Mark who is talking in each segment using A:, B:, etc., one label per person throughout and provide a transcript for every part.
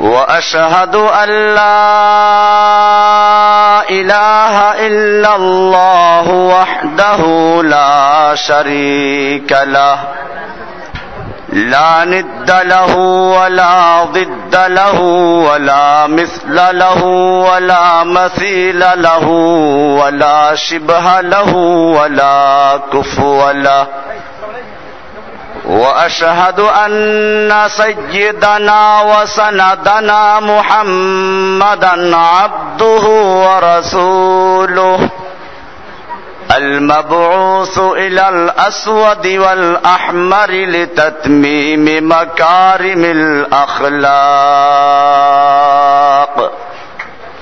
A: وأشهد أن لا إله إلا الله وحده لا شريك له. لا ند له ولا ضد له ولا مثل له ولا مثيل له ولا شبه له ولا كفو له. وأشهد أن سيدنا وسندنا محمدا عبده ورسوله. المبعوث إلى الأسود والأحمر لتتميم مكارم الأخلاق.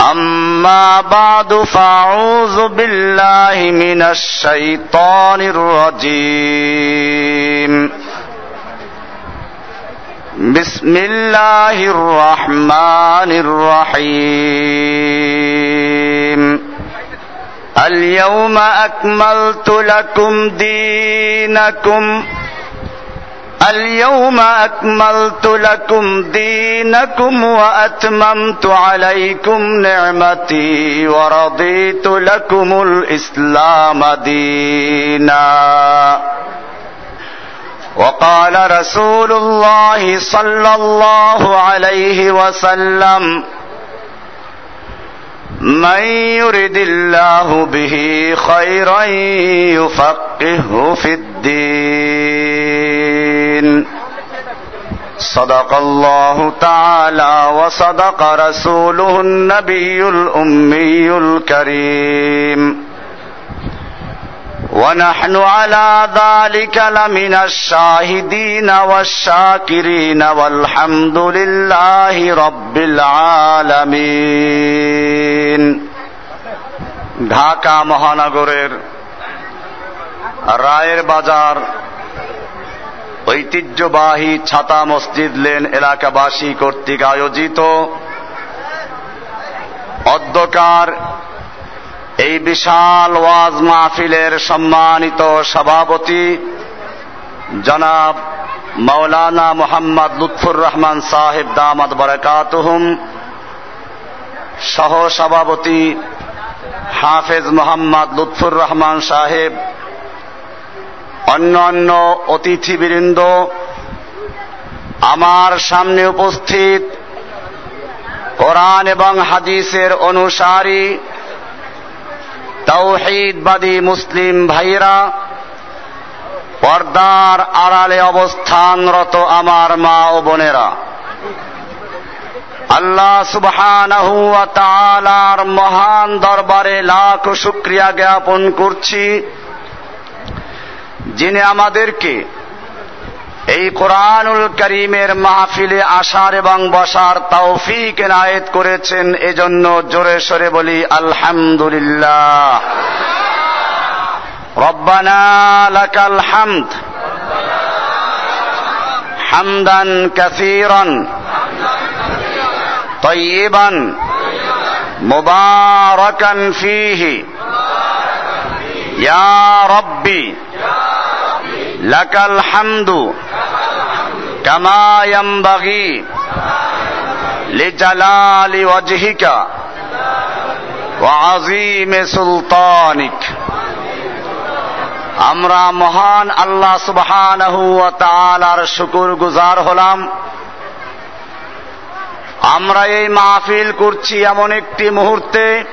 A: أما بعد فأعوذ بالله من الشيطان الرجيم. بسم الله الرحمن الرحيم. اليوم أكملت لكم دينكم. اليوم أكملت لكم دينكم وأتممت عليكم نعمتي ورضيت لكم الإسلام دينا. وقال رسول الله صلى الله عليه وسلم من يرد الله به خيرا يفقهه في الدين. صدق الله تعالى وصدق رسوله النبي الامي الكريم ونحن على ذلك لمن الشاهدين والشاكرين والحمد لله رب العالمين ঢাকা মহানগরের রায়ের বাজার ঐতিহ্যবাহী ছাতা মসজিদ লেন এলাকাবাসী কর্তৃক আয়োজিত অধ্যকার এই বিশাল ওয়াজ মাহফিলের সম্মানিত সভাপতি জনাব মাওলানা মোহাম্মদ লুৎফুর রহমান সাহেব দামাদ বরকাতহুম সহ সভাপতি হাফেজ মোহাম্মদ লুৎফুর রহমান সাহেব অন্যান্য অতিথিবৃন্দ, আমার সামনে উপস্থিত কোরআন এবং হাদিসের অনুসারী তৌহিদবাদী মুসলিম ভাইরা পর্দার আড়ালে অবস্থানরত আমার মা ও বোনেরা, আল্লাহ সুবহানাহু মহান দরবারে লাখ শুকরিয়া জ্ঞাপন করছি। যিনি আমাদেরকে এই কোরআনুল করিমের মাহফিলে আসার এবং বসার তৌফিক এনায়েত করেছেন এজন্য জোরে সরে বলি আলহামদুলিল্লাহ রব্বানা লাকাল হামদ হামদান কাসীরান طيبا مباركا فيه يا ربي লাকাল হামদু কামায়ামবাগি লিজালালি ওয়াজহিকা ওয়া আযীমি সুলতানিক। আমরা মহান আল্লাহ সুবহানাহু ওয়া তাআলার শুকর গুজার হলাম। আমরা এই মাহফিল করছি এমন একটি মুহূর্তে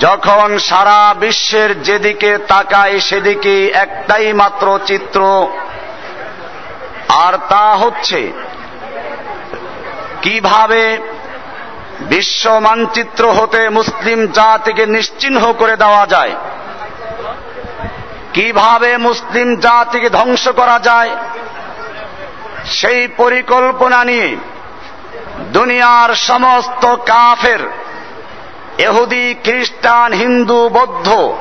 A: যখন সারা বিশ্বের যেদিকে তাকায় সেদিকে একটাই মাত্র চিত্র। আর তা হচ্ছে, কীভাবে বিশ্ব মানচিত্র হতে মুসলিম জাতিকে নিশ্চিহ্ন করে দেওয়া যায়? কীভাবে মুসলিম জাতিকে ধ্বংস করা যায়? সেই পরিকল্পনা নিয়ে দুনিয়ার সমস্ত কাফের এহুদি, খ্রিস্টান, হিন্দু, বৌদ্ধ,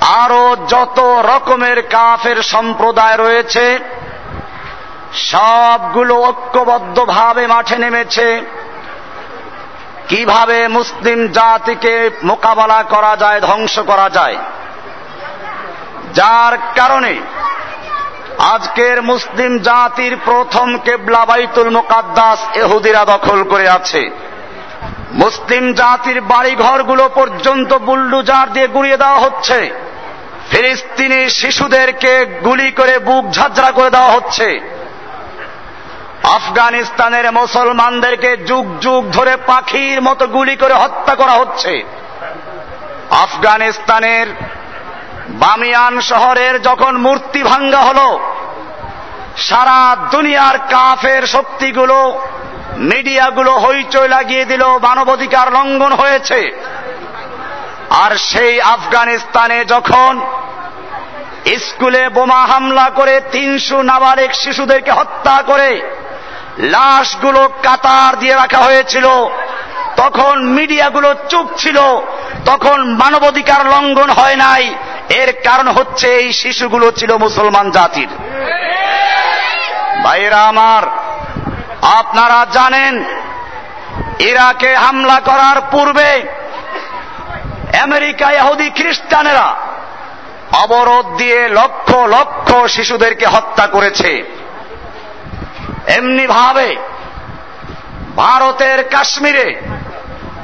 A: আরও যত রকমের কাফের সম্প্রদায় রয়েছে, সবগুলো ঐক্যবদ্ধভাবে মাঠে নেমেছে। কীভাবে মুসলিম জাতিকে মোকাবেলা করা যায়, ধ্বংস করা যায়? যার কারণে আজকের মুসলিম জাতির প্রথম কেবলা বাইতুল মোকাদ্দাস এহুদিরা দখল করে আছে। মুসলিম জাতির বাড়িঘরগুলো পর্যন্ত বুল্ডুজার দিয়ে গুড়িয়ে দেওয়া হচ্ছে। ফিলিস্তিনি শিশুদেরকে গুলি করে বুক ঝাঁঝরা করে দেওয়া হচ্ছে। আফগানিস্তানের মুসলমানদেরকে যুগ যুগ ধরে পাখির মতো গুলি করে হত্যা করা হচ্ছে। আফগানিস্তানের বামিয়ান শহরের যখন মূর্তি ভাঙ্গা হল, সারা দুনিয়ার কাফের শক্তিগুলো মিডিয়াগুলো হইচই লাগিয়ে দিল মানবাধিকার লঙ্ঘন হয়েছে। আর সেই আফগানিস্তানে যখন স্কুলে বোমা হামলা করে তিনশো নাবালিক শিশুদেরকে হত্যা করে লাশগুলো কাতার দিয়ে রাখা হয়েছিল, তখন মিডিয়াগুলো চুপ ছিল, তখন মানবাধিকার লঙ্ঘন হয় নাই। এর কারণ হচ্ছে এই শিশুগুলো ছিল মুসলমান জাতির। ভাইরা আমার আপনারা জানেন, ইরাকে হামলা করার পূর্বে আমেরিকা ইহুদি খ্রিস্টানেরা অবরোধ দিয়ে লক্ষ লক্ষ শিশুদেরকে হত্যা করেছে। এমনি ভাবে ভারতের কাশ্মীরে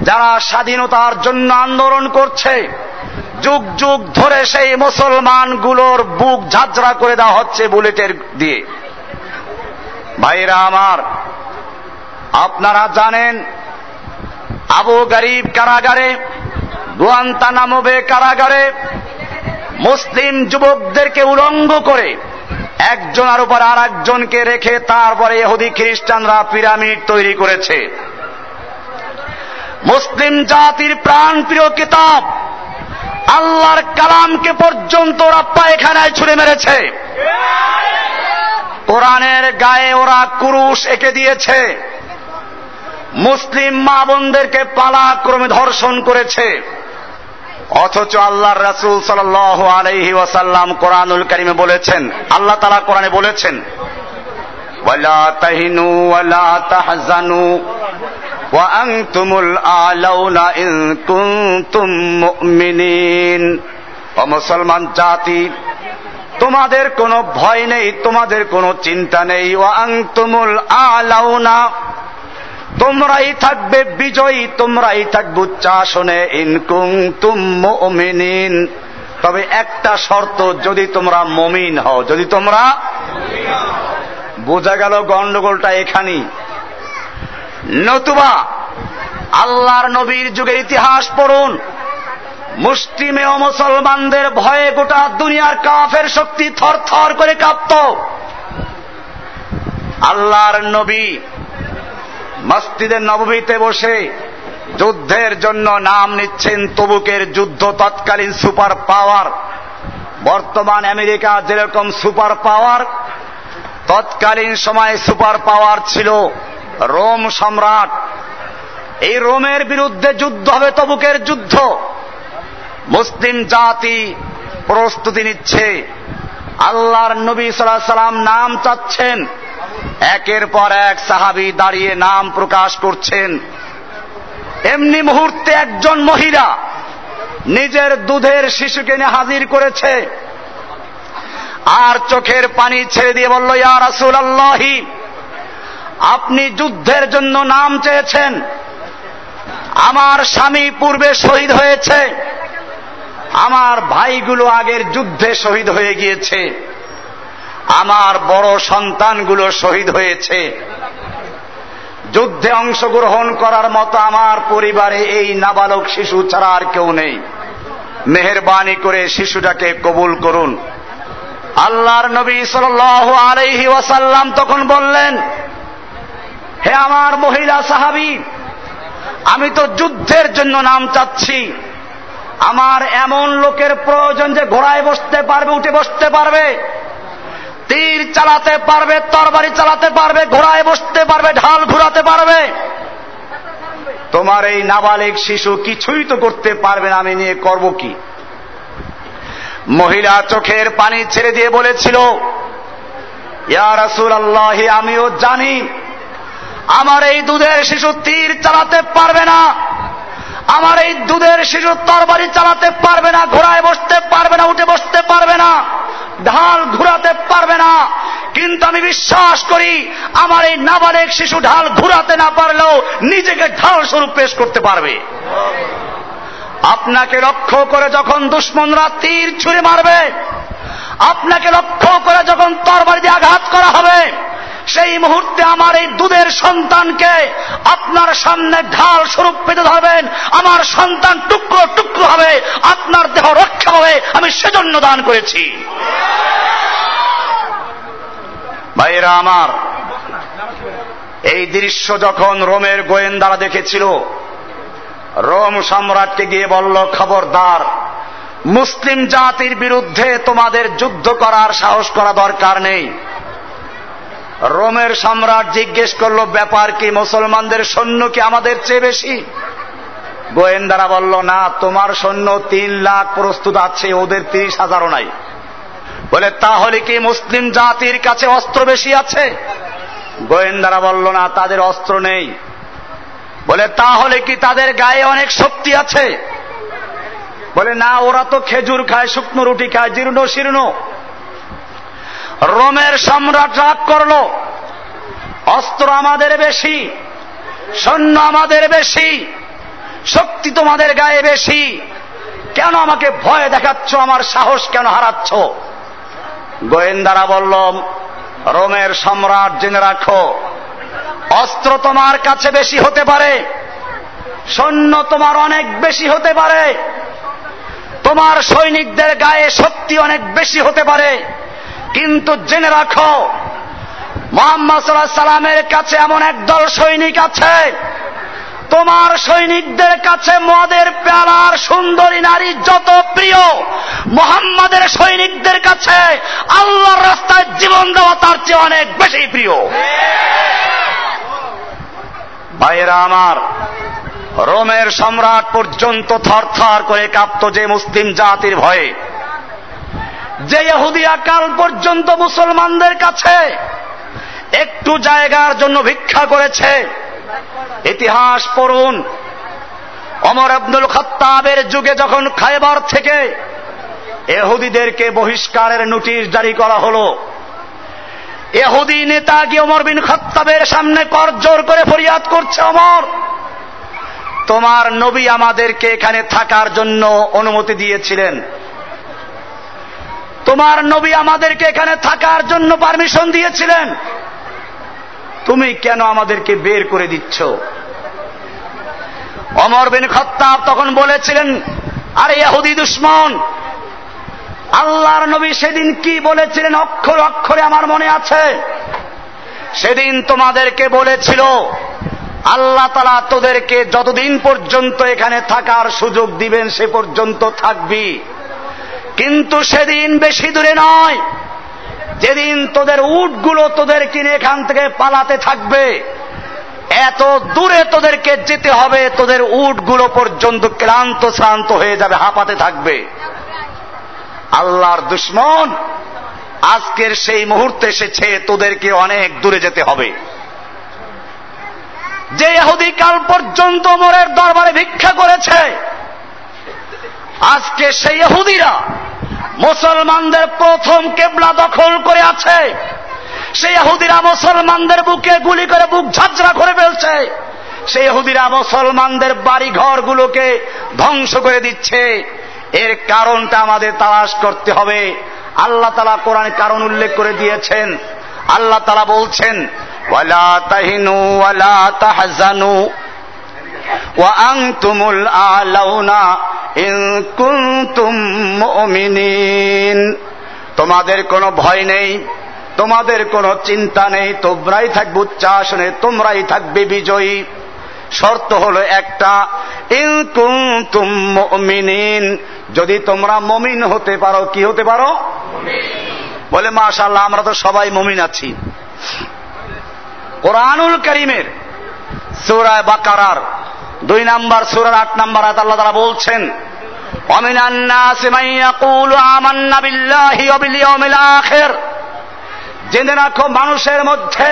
A: যারা স্বাধীনতার জন্য আন্দোলন করছে, যুগ যুগ ধরে সেই মুসলমানগুলোর বুক ঝাঁঝরা করে দেওয়া হচ্ছে বুলেটের দিয়ে। ভাইরা আমার, আপনারা জানেন আবু গরিব কারাগারে, গুয়ান্তানামোবে কারাগারে মুসলিম যুবকদেরকে উলঙ্গ করে একজনের উপর আর একজনকে রেখে তারপরে এহুদি খ্রিস্টানরা পিরামিড তৈরি করেছে। মুসলিম জাতির প্রাণ প্রিয় কিতাব আল্লাহর কালামকে পর্যন্ত ওরা পায়খানায় ছুড়ে মেরেছে। কোরআনের গায়ে ওরা কুরুশ এঁকে দিয়েছে মুসলিম মা বোনদেরকে পালাক্রমে ধর্ষণ করেছে অথচ আল্লাহর রাসুল সাল আলহি ওয়াসাল্লাম কোরআনুল করিমে বলেছেন আল্লাহ তালা কোরআনে বলেছেন ওয়ালা তাহিনু ওয়ালা তাহজানু وأنتم الأعلون إن كنتم مؤمنين ও মুসলমান জাতি তোমাদের কোনো ভয় নেই, তোমাদের কোনো চিন্তা নেই। ও আংতুমুল আলাউনা, তোমরাই থাকবে বিজয়ী, তোমরাই থাকবে উচ্চাসনে। ইনকুম তুম মুমিনিন। তবে একটা শর্ত, যদি তোমরা মমিন হও, যদি তোমরা বোঝা গেল গন্ডগোলটা এখানেই। নতুবা, আল্লাহর নবীর যুগে ইতিহাস পড়ুন। ও মুসলমানদের ভয়ে গোটা দুনিয়ার কাফের শক্তি থর থর করে কাঁপত। আল্লাহর নবী মসজিদের নবমীতে বসে যুদ্ধের জন্য নাম নিচ্ছেন তবুকের যুদ্ধ তৎকালীন সুপার পাওয়ার। বর্তমান আমেরিকা যেরকম সুপার পাওয়ার, তৎকালীন সময়ে সুপার পাওয়ার ছিল রোম সম্রাট। এই রোমের বিরুদ্ধে যুদ্ধ হবে তবুকের যুদ্ধ। মুসলিম জাতি প্রস্তুতি নিচ্ছে। আল্লাহর নবী সাল্লাহ সাল্লাম নাম চাচ্ছেন। একের পর এক সাহাবি দাঁড়িয়ে নাম প্রকাশ করছেন। এমনি মুহূর্তে একজন মহিলা নিজের দুধের শিশুকে নিয়ে হাজির করেছে। আর চোখের পানি ছেড়ে দিয়ে বলল, ইয়া রাসুল আল্লাহি আপনি যুদ্ধের জন্য নাম চেয়েছেন। আমার স্বামী পূর্বে শহীদ হয়েছে। আমার ভাইগুলো আগের যুদ্ধে শহীদ হয়ে গিয়েছে। আমার বড় সন্তানগুলো শহীদ হয়েছে। যুদ্ধে অংশগ্রহণ করার মতো আমার পরিবারে এই নাবালক শিশু ছাড়া আর কেউ নেই। মেহরবানি করে শিশুটাকে কবুল করুন। আল্লাহর নবী সাল আলহি ওয়াসাল্লাম তখন বললেন, হে আমার মহিলা সাহাবি, আমি তো যুদ্ধের জন্য নাম চাচ্ছি। আমার এমন লোকের প্রয়োজন যে ঘোড়ায় বসতে পারবে, উঠে বসতে পারবে, তীর চালাতে পারবে, তরবারি চালাতে পারবে, ঘোড়ায় বসতে পারবে, ঢাল ঘুরাতে পারবে। তোমার এই নাবালিক শিশু কিছুই তো করতে পারবে না, আমি নিয়ে করব কি? মহিলা চোখের পানি ছেড়ে দিয়ে বলেছিল, ইয়া রাসুল আল্লাহ আমিও জানি, আমার এই দুধের শিশু তীর চালাতে পারবে না। আমার এই দুধের শিশু তরবারি চালাতে পারবে না, ঘোড়ায় বসতে পারবে না, উঠে বসতে পারবে না, ঢাল ঘুরাতে পারবে না। কিন্তু আমি বিশ্বাস করি, আমার এই নাবালেক শিশু ঢাল ঘুরাতে না পারলেও নিজেকে ঢাল স্বরূপ পেশ করতে পারবে। আপনাকে লক্ষ্য করে যখন দুশ্মনরা তীর ছুঁড়ে মারবে, আপনাকে লক্ষ্য করে যখন তরবারি দিয়ে আঘাত করা হবে সেই মুহূর্তে আমার এই দুধের সন্তানকে আপনার সামনে ঢাল স্বরূপ পেতে ধরবেন। আমার সন্তান টুকরো টুকরো হবে, আপনার দেহ রক্ষা হবে, আমি সেজন্য দান করেছি। ভাইয়েরা আমার, এই দৃশ্য যখন রোমের গোয়েন্দারা দেখেছিল, রোম সম্রাটকে গিয়ে বলল, খবরদার, মুসলিম জাতির বিরুদ্ধে তোমাদের যুদ্ধ করার সাহস করা দরকার নেই। রোমের সম্রাট জিজ্ঞেস করল, ব্যাপার কি, মুসলমানদের সৈন্য কি আমাদের চেয়ে বেশি? গোয়েন্দারা বলল, না, তোমার সৈন্য তিন লাখ প্রস্তুত আছে, ওদের তিরিশ হাজারও নাই। বলে, তাহলে কি মুসলিম জাতির কাছে অস্ত্র বেশি আছে? গোয়েন্দারা বলল, না, তাদের অস্ত্র নেই। বলে, তাহলে কি তাদের গায়ে অনেক শক্তি আছে? বলে, না, ওরা তো খেজুর খায়, শুকনো রুটি খায়, জীর্ণ শীর্ণ। রোমের সম্রাট রাগ করল। অস্ত্র আমাদের বেশি, সৈন্য আমাদের বেশি, শক্তি তোমাদের গায়ে বেশি। কেন আমাকে ভয় দেখাচ্ছ, আমার সাহস কেন হারাচ্ছ? গোয়েন্দারা বলল, রোমের সম্রাট জেনে রাখো, অস্ত্র তোমার কাছে বেশি হতে পারে, সৈন্য তোমার অনেক বেশি হতে পারে, তোমার সৈনিকদের গায়ে শক্তি অনেক বেশি হতে পারে। কিন্তু জেনে রাখো, মোহাম্মদ সাল্লামের কাছে এমন একদল সৈনিক আছে। তোমার সৈনিকদের কাছে মদের পেয়ালার সুন্দরী নারী যত প্রিয়, মোহাম্মদের সৈনিকদের কাছে আল্লাহর রাস্তায় জীবন দেওয়া তার চেয়ে অনেক বেশি প্রিয়। ভাইয়েরা আমার, রোমের সম্রাট পর্যন্ত থরথর করে কাঁপত যে মুসলিম জাতির ভয়ে। যে ইহুদিয়া কাল পর্যন্ত মুসলমানদের কাছে একটু জায়গার জন্য ভিক্ষা করেছে। ইতিহাস পড়ুন। অমর আব্দুল খত্তাবের যুগে যখন খাইবার থেকে এহুদিদেরকে বহিষ্কারের নোটিশ জারি করা হলো এহুদি নেতা গিয়ে অমর বিন খত্তাবের সামনে কর জোর করে ফরিয়াদ করছে অমর তোমার নবী আমাদেরকে এখানে থাকার জন্য অনুমতি দিয়েছিলেন। তোমার নবী আমাদেরকে এখানে থাকার জন্য পারমিশন দিয়েছিলেন। তুমি কেন আমাদেরকে বের করে দিচ্ছ? অমর বিন খত্তাব তখন বলেছিলেন, আরে ইয়াহুদি দুশ্মন, আল্লাহর নবী সেদিন কি বলেছিলেন অক্ষর অক্ষরে আমার মনে আছে। সেদিন তোমাদেরকে বলেছিল, আল্লাহ তালা তোদেরকে যতদিন পর্যন্ত এখানে থাকার সুযোগ দিবেন, সে পর্যন্ত থাকবি। কিন্তু সেদিন বেশি দূরে নয়। যেদিন তোদের উটগুলো তোদের কিনে এখান থেকে পালাতে থাকবে, এত দূরে তোদেরকে যেতে হবে, তোদের উটগুলো পর্যন্ত ক্লান্ত শ্রান্ত হয়ে যাবে, হাঁপাতে থাকবে। আল্লাহর দুশ্মন আজকের সেই মুহূর্তে এসেছে, তোদেরকে অনেক দূরে যেতে হবে। যে ইহুদি কাল পর্যন্ত মোরের দরবারে ভিক্ষা করেছে আজকে সেই ইহুদিরা মুসলমানদের প্রথম কেবলা দখল করে আছে। সেই ইহুদিরা মুসলমানদের বুকে গুলি করে বুক ঝাঁচড়া করে ফেলছে। সেই ইহুদিরা মুসলমানদের বাড়ি ঘরগুলোকে ধ্বংস করে দিচ্ছে। এর কারণটা আমাদের তালাশ করতে হবে। আল্লাহ তালা কোরআন কারণ উল্লেখ করে দিয়েছেন। আল্লাহ তালা বলছেন, ওয়ালা তাহিনু ওয়ালা তাহজানু ওয়া আংতুমুল আলাউনা তোমাদের কোনো ভয় নেই, তোমাদের কোনো চিন্তা নেই, তোমরাই থাকবে উচ্চাসনে, তোমরাই থাকবে বিজয়ী। শর্ত হলো একটা যদি তোমরা মমিন হতে পারো, কি হতে পারো? বলে মাশাল্লাহ আমরা তো সবাই মমিন আছি। কোরআনুল করিমের সুরায় বাকারার দুই নাম্বার সুরার আট নাম্বার আয়াত আল্লাহ তারা বলছেন ومن الناس من يقول آمنا بالله وباليوم الآخر জেনে রাখো মানুষের মধ্যে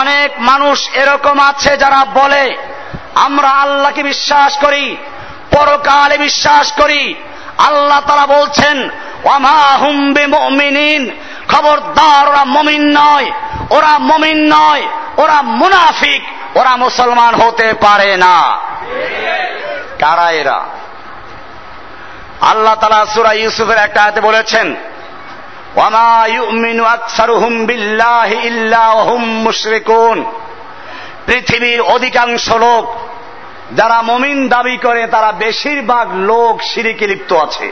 A: অনেক মানুষ এরকম আছে যারা বলে আমরা আল্লাহকে বিশ্বাস করি পরকালে বিশ্বাস করি আল্লাহ তারা বলছেন খবরদার ওরা মমিন নয়, ওরা মমিন নয়, ওরা মুনাফিক, ওরা মুসলমান হতে পারে না। কারা এরা? আল্লাহ তালা সুরা ইউসুফের একটা আয়তে বলেছেন পৃথিবীর অধিকাংশ লোক যারা মমিন দাবি করে, তারা বেশিরভাগ লোক সিরিকে লিপ্ত আছে।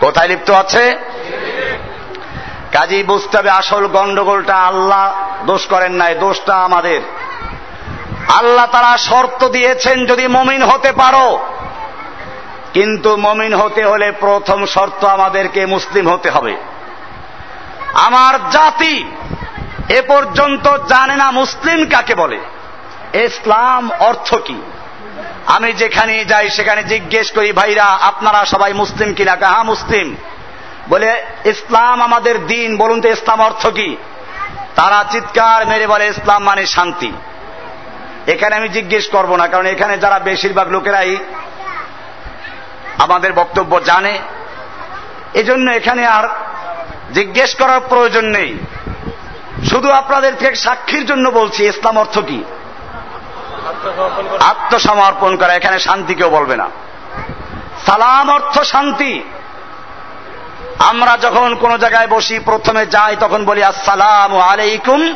A: কোথায় লিপ্ত আছে? কাজী বুঝতে হবে আসল গন্ডগোলটা আল্লাহ দোষ করেন নাই, দোষটা আমাদের। আল্লাহ তারা শর্ত দিয়েছেন, যদি মমিন হতে পারো। কিন্তু মমিন হতে হলে প্রথম শর্ত আমাদেরকে মুসলিম হতে হবে। আমার জাতি এ পর্যন্ত জানে না মুসলিম কাকে বলে। ইসলাম অর্থ কি? আমি যেখানে যাই, সেখানে জিজ্ঞেস করি, ভাইরা, আপনারা সবাই মুসলিম কিনা? হ্যাঁ মুসলিম। বলে, ইসলাম আমাদের দিন, বলুন তো ইসলাম অর্থ কি? তারা চিৎকার মেরে বলে, ইসলাম মানে শান্তি। এখানে আমি জিজ্ঞেস করব না, কারণ এখানে যারা বেশিরভাগ লোকেরাই আমাদের বক্তব্য জানে। এজন্য এখানে আর জিজ্ঞেস করার প্রয়োজন নেই। শুধু আপনাদের থেকে সাক্ষীর জন্য বলছি, ইসলাম অর্থ কি? আত্মসমর্পণ করা। এখানে শান্তি কেউ বলবে না। সালাম অর্থ শান্তি। আমরা যখন কোন জায়গায় বসি, প্রথমে যাই, তখন বলি, আসসালাম আলাইকুম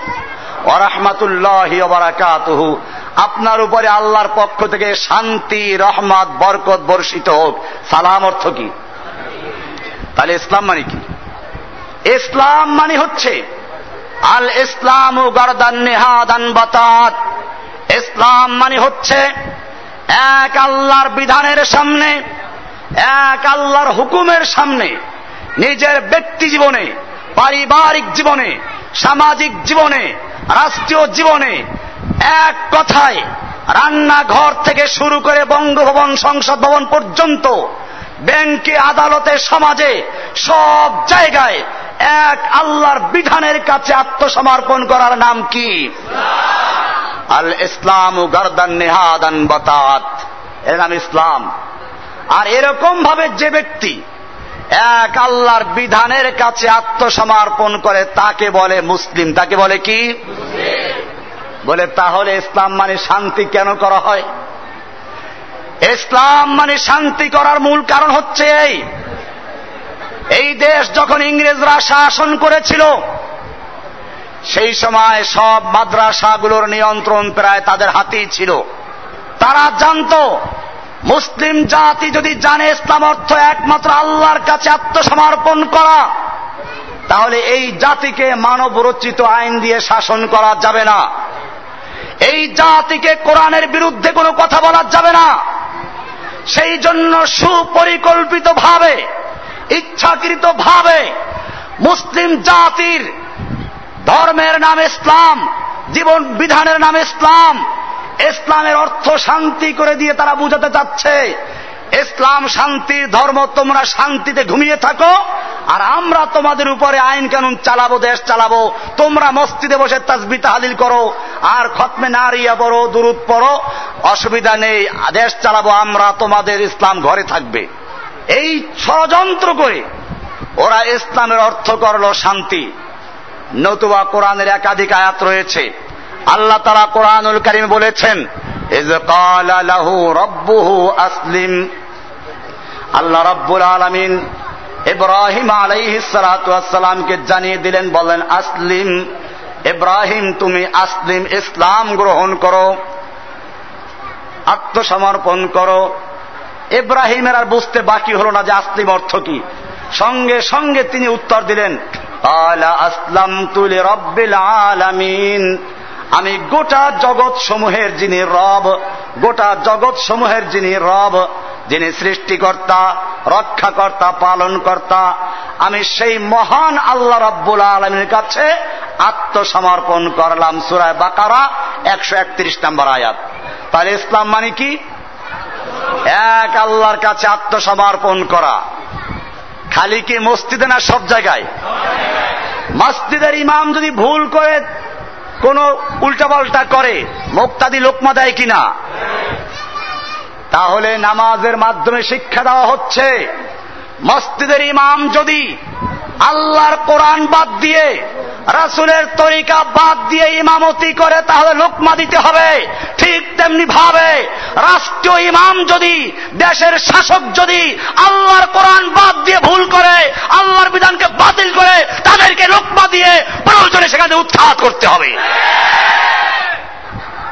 A: ওরহমাতুল্লাহ বারাকাতুহু। আপনার উপরে আল্লাহর পক্ষ থেকে শান্তি, রহমত, বরকত বর্ষিত হোক। সালাম অর্থ কি? তাহলে ইসলাম মানে কি? ইসলাম মানে হচ্ছে আল ইসলাম গরদান নেহাদান বাতাত। ইসলাম মানে হচ্ছে এক আল্লাহর বিধানের সামনে, এক আল্লাহর হুকুমের সামনে, নিজের ব্যক্তি জীবনে, পারিবারিক জীবনে, সামাজিক জীবনে, রাষ্ট্রীয় জীবনে এক কথায় রান্নাঘর থেকে শুরু করে বঙ্গভবন, সংসদ ভবন পর্যন্ত ব্যাংকে, আদালতে, সমাজে, সব জায়গায় এক আল্লাহর বিধানের কাছে আত্মসমর্পণ করার নাম কি? আল ইসলাম গরদান নেহাদান বাতাত। এর নাম ইসলাম। আর এরকম ভাবে যে ব্যক্তি এক আল্লাহর বিধানের কাছে আত্মসমর্পণ করে তাকে বলে মুসলিম। তাকে বলে কি? বলে তাহলে ইসলাম মানে শান্তি কেন করা হয়? ইসলাম মানে শান্তি করার মূল কারণ হচ্ছে এই। এই দেশ যখন ইংরেজরা শাসন করেছিল সেই সময় সব মাদ্রাসাগুলোর নিয়ন্ত্রণ প্রায় তাদের হাতেই ছিল। তারা জানত, মুসলিম জাতি যদি জানে ইসলাম অর্থ একমাত্র আল্লাহর কাছে আত্মসমর্পণ করা, তাহলে এই জাতিকে মানব রচিত আইন দিয়ে শাসন করা যাবে না। এই জাতিকে কোরআনের বিরুদ্ধে কোনো কথা বলা যাবে না। সেই জন্য সুপরিকল্পিত ভাবে ইচ্ছাকৃত ভাবে মুসলিম জাতির ধর্মের নাম ইসলাম, জীবন বিধানের নাম ইসলাম। ইসলামের অর্থ শান্তি করে দিয়ে তারা বুঝাতে চাচ্ছে, ইসলাম শান্তির ধর্ম তোমরা শান্তিতে ঘুমিয়ে থাকো, আর আমরা তোমাদের উপরে আইন কানুন চালাবো, দেশ চালাবো। তোমরা মসজিদে বসে তাজবি তাহাদিল করো, আর খতমে নারিয়া পড়ো, দুরুদ পড়ো। অসুবিধা নেই, দেশ চালাবো, আমরা তোমাদের ইসলাম ঘরে থাকবে। এই ষড়যন্ত্র করে ওরা ইসলামের অর্থ করল শান্তি। নতুবা কোরআনের একাধিক আয়াত রয়েছে। আল্লাহ তারা কোরআনুল করিম বলেছেন আসলিম। আল্লাহ রব্বুল আলামিন ইব্রাহিম আলাইহিস সালাতু সালামকে জানিয়ে দিলেন, বলেন, আসলিম, ইব্রাহিম, তুমি আসলিম, ইসলাম গ্রহণ করো, আত্মসমর্পণ করো। ইব্রাহিমের আর বুঝতে বাকি হল না যে আসলিম অর্থ কি। সঙ্গে সঙ্গে তিনি উত্তর দিলেন আমি গোটা জগৎ সমূহের যিনি রব, গোটা জগৎ সমূহের যিনি রব, যিনি সৃষ্টিকর্তা, রক্ষাকর্তা, পালনকর্তা, আমি সেই মহান আল্লাহ রব্বুল আলমীর কাছে আত্মসমর্পণ করলাম সুরায় বাকারা, একশো একত্রিশ নম্বর আয়াত। তাহলে ইসলাম মানে কি? এক আল্লাহর কাছে আত্মসমর্পণ করা। খালি কি মসজিদে না সব জায়গায়? মসজিদের ইমাম যদি ভুল করে কোন উল্টাপাল্টা করে, মোক্তাদি লোকমা দেয় কিনা? তাহলে নামাজের মাধ্যমে শিক্ষা দেওয়া হচ্ছে। মসজিদের ইমাম যদি আল্লাহর কোরআন বাদ দিয়ে, রাসুলের তরিকা বাদ দিয়ে ইমামতি করে, তাহলে লোকমা দিতে হবে। ঠিক তেমনি ভাবে রাষ্ট্রীয় ইমাম যদি, দেশের শাসক যদি আল্লাহর কোরআন বাদ দিয়ে ভুল করে, আল্লাহর বিধানকে বাতিল করে, তাদেরকে লোকমা দিয়ে প্রয়োজনে সেখানে উৎখাত করতে হবে।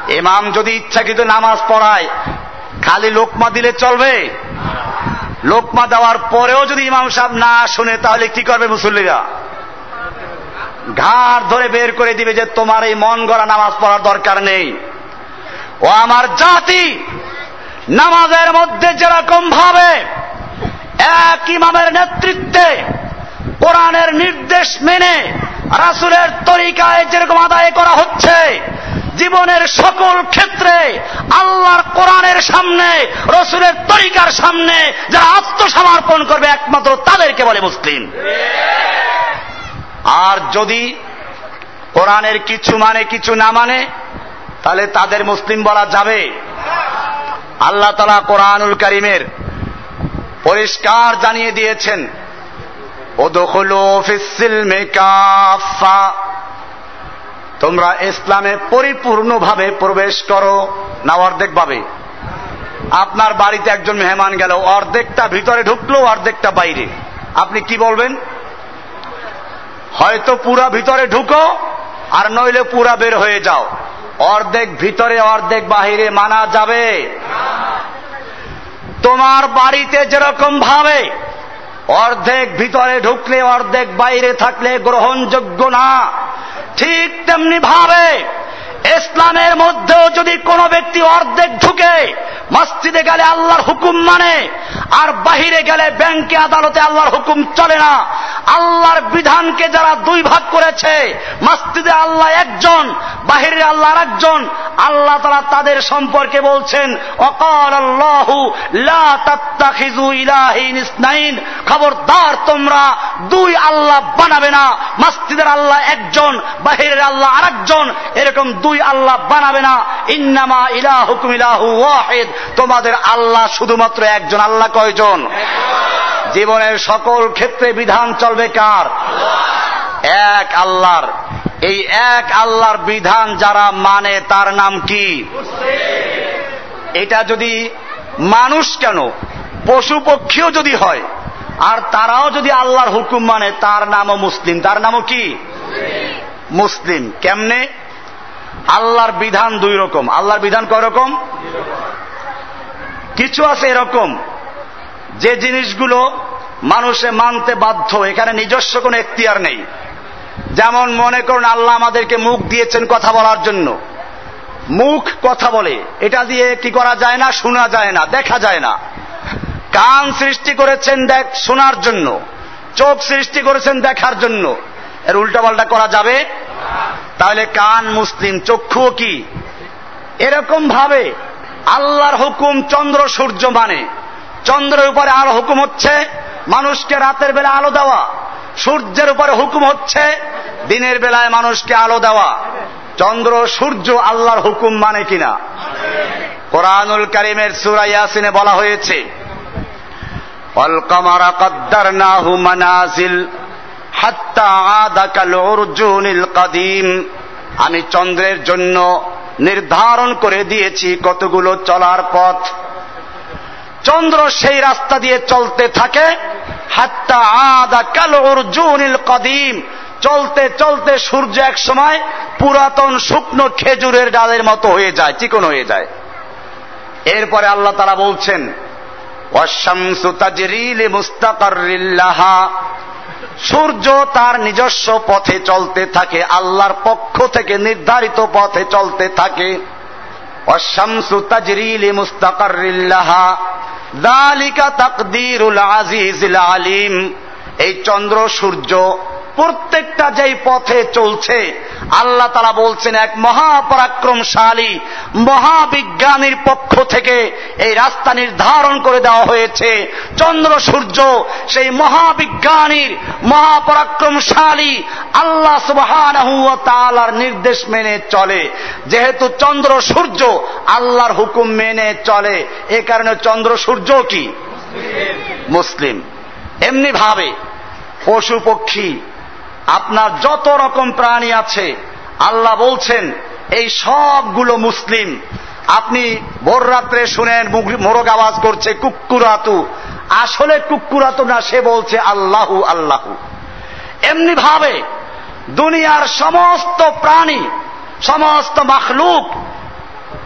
A: ইমাম যদি ইচ্ছাকৃত নামাজ পড়ায়, খালি লোকমা দিলে চলবে? লোকমা দেওয়ার পরেও যদি ইমাম সাহেব না শুনে, তাহলে কি করবে মুসল্লিরা? ঘাড় ধরে বের করে দিবে যে তোমার এই মন গড়া নামাজ পড়ার দরকার নেই। ও আমার জাতি, নামাজের মধ্যে যেরকম ভাবে এক ইমামের নেতৃত্বে কোরআনের নির্দেশ মেনে রাসুলের তরিকায় যেরকম আদায় করা হচ্ছে জীবনের সকল ক্ষেত্রে আল্লাহর কোরআনের সামনে, রসুলের তরিকার সামনে যারা আত্মসমর্পণ করবে একমাত্র তাদেরকে বলে মুসলিম। আর যদি কোরআনের কিছু মানে কিছু না মানে তাহলে তাদের মুসলিম বলা যাবে। আল্লাহ তালা কোরআনুল করিমের পরিষ্কার জানিয়ে দিয়েছেন তোমরা ইসলামে পরিপূর্ণভাবে প্রবেশ করো না অর্ধেক ভাবে। আপনার বাড়িতে একজন মেহমান গেল, অর্ধেকটা ভিতরে ঢুকলো, অর্ধেকটা বাইরে। আপনি কি বলবেন? হয়তো পুরা ভিতরে ঢুকো আর নইলে পুরা বের হয়ে যাও। অর্ধেক ভিতরে, অর্ধেক বাহিরে মানা যাবে। তোমার বাড়িতে যেরকম ভাবে অর্ধেক ভিতরে ঢুকলে, অর্ধেক বাইরে থাকলে গ্রহণযোগ্য না। ঠিক তেমনি ভাবে ইসলামের মধ্যেও যদি কোনো ব্যক্তি অর্ধেক ঢুকে, মসজিদে গেলে আল্লাহর হুকুম মানে আর বাহিরে গেলে ব্যাংকে, আদালতে আল্লাহর হুকুম চলে না। আল্লাহর বিধানকে যারা দুই ভাগ করেছে, মসজিদে আল্লাহ একজন, বাহিরে আল্লাহ একজন আল্লাহ তারা তাদের সম্পর্কে বলছেন অকাল আল্লাহু ইসনাইন খবরদার তোমরা দুই আল্লাহ বানাবে না, মসজিদের আল্লাহ একজন, বাহিরের আল্লাহ আরেকজন, এরকম দুই আল্লাহ বানাবে না। ইন্নামা ইলাহুকুম ইলাহু ওয়াহিদ। তোমাদের আল্লাহ শুধুমাত্র একজন, আল্লাহ কয়জন? জীবনের সকল ক্ষেত্রে বিধান চলবে কার? এক আল্লাহর। এই এক আল্লাহর বিধান যারা মানে তার নাম কি? এটা যদি মানুষ কেন? পশু পক্ষীও যদি হয়, আর তারাও যদি আল্লাহর হুকুম মানে তার নামও মুসলিম। তার নামও কি? মুসলিম। কেমনে? আল্লাহর বিধান দুই রকম। আল্লাহর বিধান কয় রকম? কিছু আছে এরকম। যে জিনিসগুলো মানুষে মানতে বাধ্য, এখানে নিজস্ব কোনো এখতিয়ার নেই। যেমন মনে করুন, আল্লাহ আমাদেরকে মুখ দিয়েছেন কথা বলার জন্য। মুখ কথা বলে। এটা দিয়ে কি করা যায় না, শোনা যায় না, দেখা যায় না। কান সৃষ্টি করেছেন দেখ, শোনার জন্য। চোখ সৃষ্টি করেছেন দেখার জন্য। এর উল্টাপাল্টা করা যাবে তাহলে কান মুসলিম চক্ষু কি? এরকম ভাবে আল্লাহর হুকুম চন্দ্র, সূর্য মানে। চন্দ্রের উপরে আর হুকুম হচ্ছে মানুষকে রাতের বেলা আলো দেওয়া। সূর্যের উপরে হুকুম হচ্ছে দিনের বেলায় মানুষকে আলো দেওয়া। চন্দ্র, সূর্য আল্লাহর হুকুম মানে কিনা? কোরআনুল করিমের সুরাইয়াসিনে বলা হয়েছে অলকমারা কদ্দার না হুমানাজিল আমি চন্দ্রের জন্য নির্ধারণ করে দিয়েছি কতগুলো চলার পথ। চন্দ্র সেই রাস্তা দিয়ে চলতে থাকে। হাত্তা আদা কাল অর্জুনিল কদিম। চলতে চলতে সূর্য এক সময় পুরাতন শুকনো খেজুরের ডালের মতো হয়ে যায়, চিকন হয়ে যায়। এরপরে আল্লাহ তারা বলছেন অশামসু তাজরিল মুস্তাকার সূর্য তার নিজস্ব পথে চলতে থাকে, আল্লাহর পক্ষ থেকে নির্ধারিত পথে চলতে থাকে। অশামসু তাজরিল মুস্তাকারিল্লাহা দালিকা তাকদিরুল আজিজ আলিম। এই চন্দ্র সূর্য প্রত্যেকটা যেই পথে চলছে, আল্লাহ তারা বলছেন, এক মহাপরাক্রমশালী মহাবিজ্ঞানীর পক্ষ থেকে এই রাস্তা নির্ধারণ করে দেওয়া হয়েছে। চন্দ্র, সূর্য, সেই মহাবিজ্ঞানীর মহাপরাক্রমশালী আল্লাহ সুবাহার নির্দেশ মেনে চলে। যেহেতু চন্দ্র, সূর্য আল্লাহর হুকুম মেনে চলে, এ কারণে চন্দ্র, সূর্য কি? মুসলিম। এমনি ভাবে পশু পক্ষী আপনার যত রকম প্রাণী আছে, আল্লাহ বলছেন, এই সবগুলো মুসলিম। আপনি ভোর রাত্রে শুনেন মোরগ আওয়াজ করছে, কুকুরাতু। আসলে কুকুরাতু না, সে বলছে, আল্লাহু আল্লাহু। এমনি ভাবে দুনিয়ার সমস্ত প্রাণী, সমস্ত মাখলুক,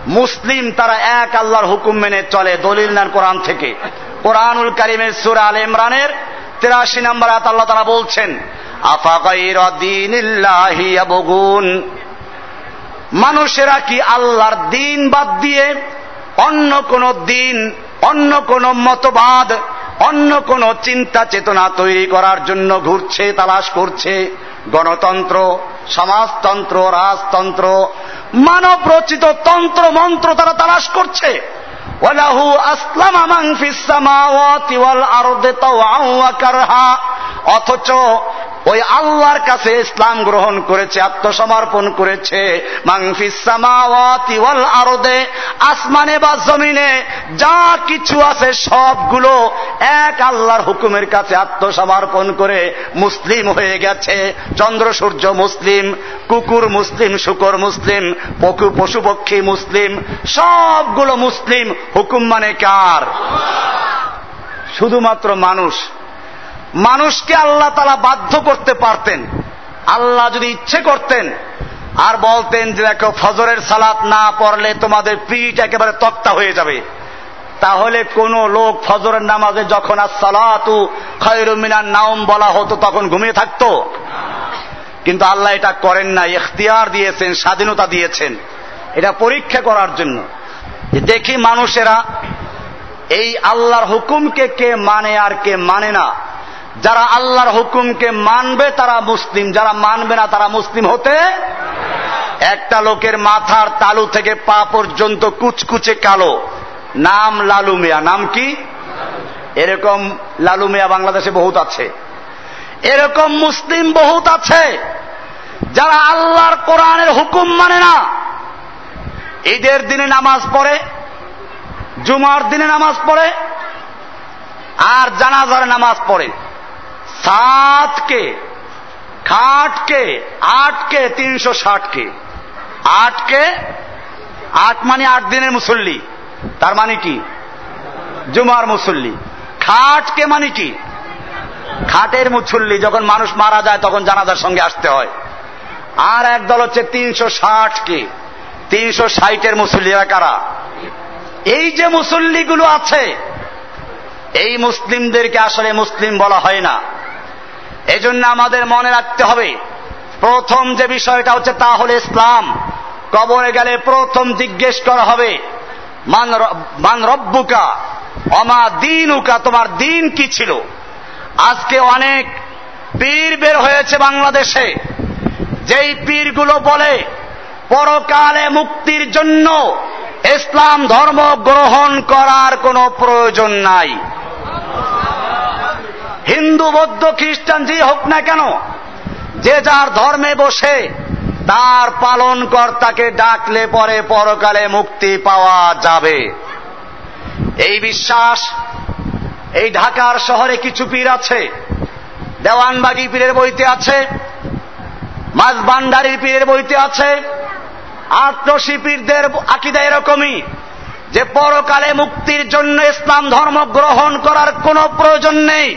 A: মুসলিম তারা এক আল্লাহর হুকুম মেনে চলে, দলিল নেন কোরআন থেকে। কোরআনুল করিমের সুর আল ইমরানের তিরাশি নম্বর আয়াত আল্লাহ তারা বলছেন মানুষেরা কি আল্লাহর দিন বাদ দিয়ে অন্য কোন দিন, অন্য কোন মতবাদ, অন্য কোন চিন্তা চেতনা তৈরি করার জন্য ঘুরছে, তালাশ করছে? গণতন্ত্র, সমাজতন্ত্র, রাজতন্ত্র মানব রচিত তন্ত্র, মন্ত্র তারা তালাশ করছে। অথচ ওই আল্লাহর কাছে ইসলাম গ্রহণ করেছে, আত্মসমর্পণ করেছে। আরদে, আসমানে বা জমিনে, যা কিছু আছে সবগুলো এক আল্লাহর হুকুমের কাছে আত্মসমর্পণ করে মুসলিম হয়ে গেছে। চন্দ্র, সূর্য মুসলিম, কুকুর মুসলিম, শুকর মুসলিম, পশু পশু পক্ষী মুসলিম, সবগুলো মুসলিম হুকুম মানে কার? শুধুমাত্র মানুষ। মানুষকে আল্লাহ তালা বাধ্য করতে পারতেন। আল্লাহ যদি ইচ্ছে করতেন আর বলতেন যে দেখো ফজরের সালাত না পড়লে তোমাদের পিঠ একেবারে তক্তা হয়ে যাবে। তাহলে কোন লোক ফজরের নামাজে যখন আর সালাতু খয়রুমিনার নাম বলা হতো তখন ঘুমিয়ে থাকতো। কিন্তু আল্লাহ এটা করেন না এখতিয়ার দিয়েছেন, স্বাধীনতা দিয়েছেন। এটা পরীক্ষা করার জন্য। দেখি মানুষেরা এই আল্লাহর হুকুমকে কে মানে আর কে মানে না। যারা আল্লাহর হুকুমকে মানবে তারা মুসলিম, যারা মানবে না তারা মুসলিম হতে একটা লোকের মাথার তালু থেকে পা পর্যন্ত কুচকুচে কালো। নাম লালু মিয়া। নাম কি? এরকম লালু মিয়া বাংলাদেশে বহুত আছে। এরকম মুসলিম বহুত আছে যারা আল্লাহর কোরআনের হুকুম মানে না। ঈদের দিনে নামাজ পড়ে, জুমার দিনে নামাজ পড়ে, আর জানাজার নামাজ পড়ে। সাতকে, খাটকে, আটকে, তিনশো ষাটকে। আটকে, আট মানে আট দিনের মুসল্লি। তার মানে কি? জুমার মুসল্লি। খাটকে মানে কি? খাটের মুসল্লি, যখন মানুষ মারা যায়, তখন জানাজার সঙ্গে আসতে হয়। আর একদল হচ্ছে তিনশো ষাটকে। তিনশো ষাটের মুসল্লিরা কারা? এই যে মুসল্লিগুলো আছে, এই মুসলিমদেরকে আসলে মুসলিম বলা হয় না। এই জন্য আমাদের মনে রাখতে হবে, প্রথম যে বিষয়টা হচ্ছে তা হল ইসলাম। কবরে গেলে প্রথম জিজ্ঞেস করা হবে, মান রব্বুকা, অমা দিন উকা তোমার দিন কি ছিল? আজকে অনেক পীর বের হয়েছে বাংলাদেশে। যেই পীরগুলো বলে, পরকালে মুক্তির জন্য ইসলাম ধর্ম গ্রহণ করার কোনো প্রয়োজন নাই। হিন্দু, বৌদ্ধ, খ্রিস্টান, যে হোক না কেন, যে যার ধর্মে বসে, তার পালন কর্তাকে ডাকলে পরে পরকালে মুক্তি পাওয়া যাবে। এই বিশ্বাস, এই ঢাকার শহরে কিছু পীর আছে, দেওয়ানবাগি পীরের বইতে আছে মাঝবান্ডারির পীরের বইতে আছে আটরশি পীরদের আকিদা এরকমই, যে পরকালে মুক্তির জন্য ইসলাম ধর্ম গ্রহণ করার কোনো প্রয়োজন নেই।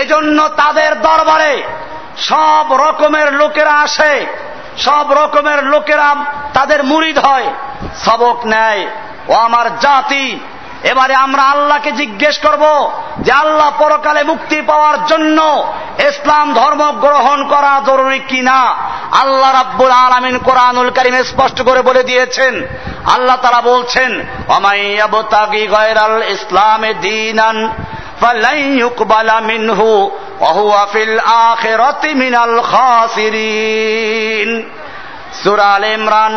A: এজন্য তাদের দরবারে সব রকমের লোকেরা আসে। সব রকমের লোকেরা তাদের মুরিদ হয়, সবক নেয়। ও আমার জাতি, এবারে আমরা আল্লাহকে জিজ্ঞেস করব যে আল্লাহ পরকালে মুক্তি পাওয়ার জন্য ইসলাম ধর্ম গ্রহণ করা জরুরি কিনা? আল্লাহ রাব্বুল আলামিন কোরআনুল কারিমে স্পষ্ট করে বলে দিয়েছেন, আল্লাহ তারা বলছেন অমাইয়াবতাগি গয়রাল ইসলামে দিনান فلن يقبل منه وهو في الآخرة من الخاسرين سورة آل ইমরান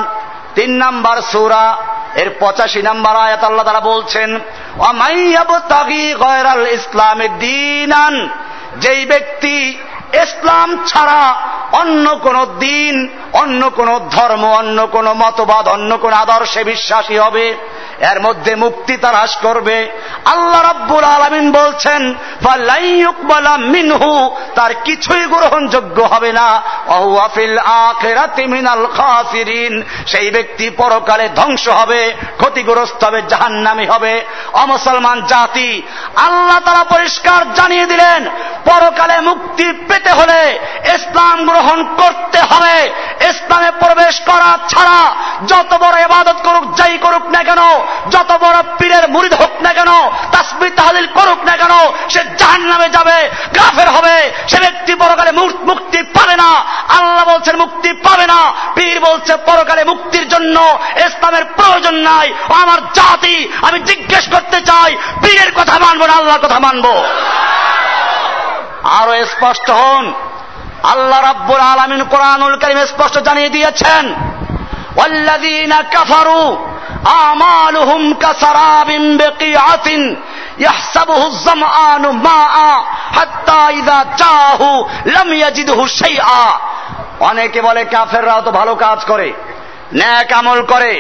A: তিন নাম্বার সুরা এর পঁচাশি নাম্বার আয়াত আল্লাহ তারা বলছেন অমাইয়াবতাগি গয়রাল ইসলামে দিনান যেই ব্যক্তি ইসলাম ছাড়া অন্য কোন দিন, অন্য কোন ধর্ম, অন্য কোন মতবাদ, অন্য কোন আদর্শে বিশ্বাসী হবে। এর মধ্যে মুক্তি তারাস করবে। আল্লাহ রাব্বুল আলমিন বলছেন মিনহু তার কিছুই গ্রহণযোগ্য হবে না। অহুয়াফিল আখেরাতি মিনাল খাসিরিন সেই ব্যক্তি পরকালে ধ্বংস হবে, ক্ষতিগ্রস্ত হবে, জাহান্নামি হবে। অমুসলমান জাতি, আল্লাহ তারা পরিষ্কার জানিয়ে দিলেন, পরকালে মুক্তি পেতে হলে ইসলাম গ্রহণ করতে হবে। ইসলামে প্রবেশ করা ছাড়া যত বড় এবাদত করুক, যাই করুক না কেন, যত বড় পীরের মুরিদ হোক না কেন তাসবি তাহলিল করুক না কেন, সে জাহান নামে যাবে, গাফের হবে। সে ব্যক্তি পরকালে মুক্তি পাবে না। আল্লাহ বলছেন, মুক্তি পাবে না। পীর বলছে, পরকালে মুক্তির জন্য ইসলামের প্রয়োজন নাই। আমার জাতি, আমি জিজ্ঞেস করতে চাই, পীরের কথা মানবো না আল্লাহর কথা মানবো? আরো স্পষ্ট হন আল্লাহ রাব্বুল আলামিন কোরআনুল কারীম স্পষ্ট জানিয়ে দিয়েছেন والذين كفروا أعمالهم كسراب بقيعة يحسبه الظمآن ماء حتى إذا جاءه لم يجده شيئا অনেকে বলে কাফেররাও তো ভালো কাজ করে ন্যাক আমল করে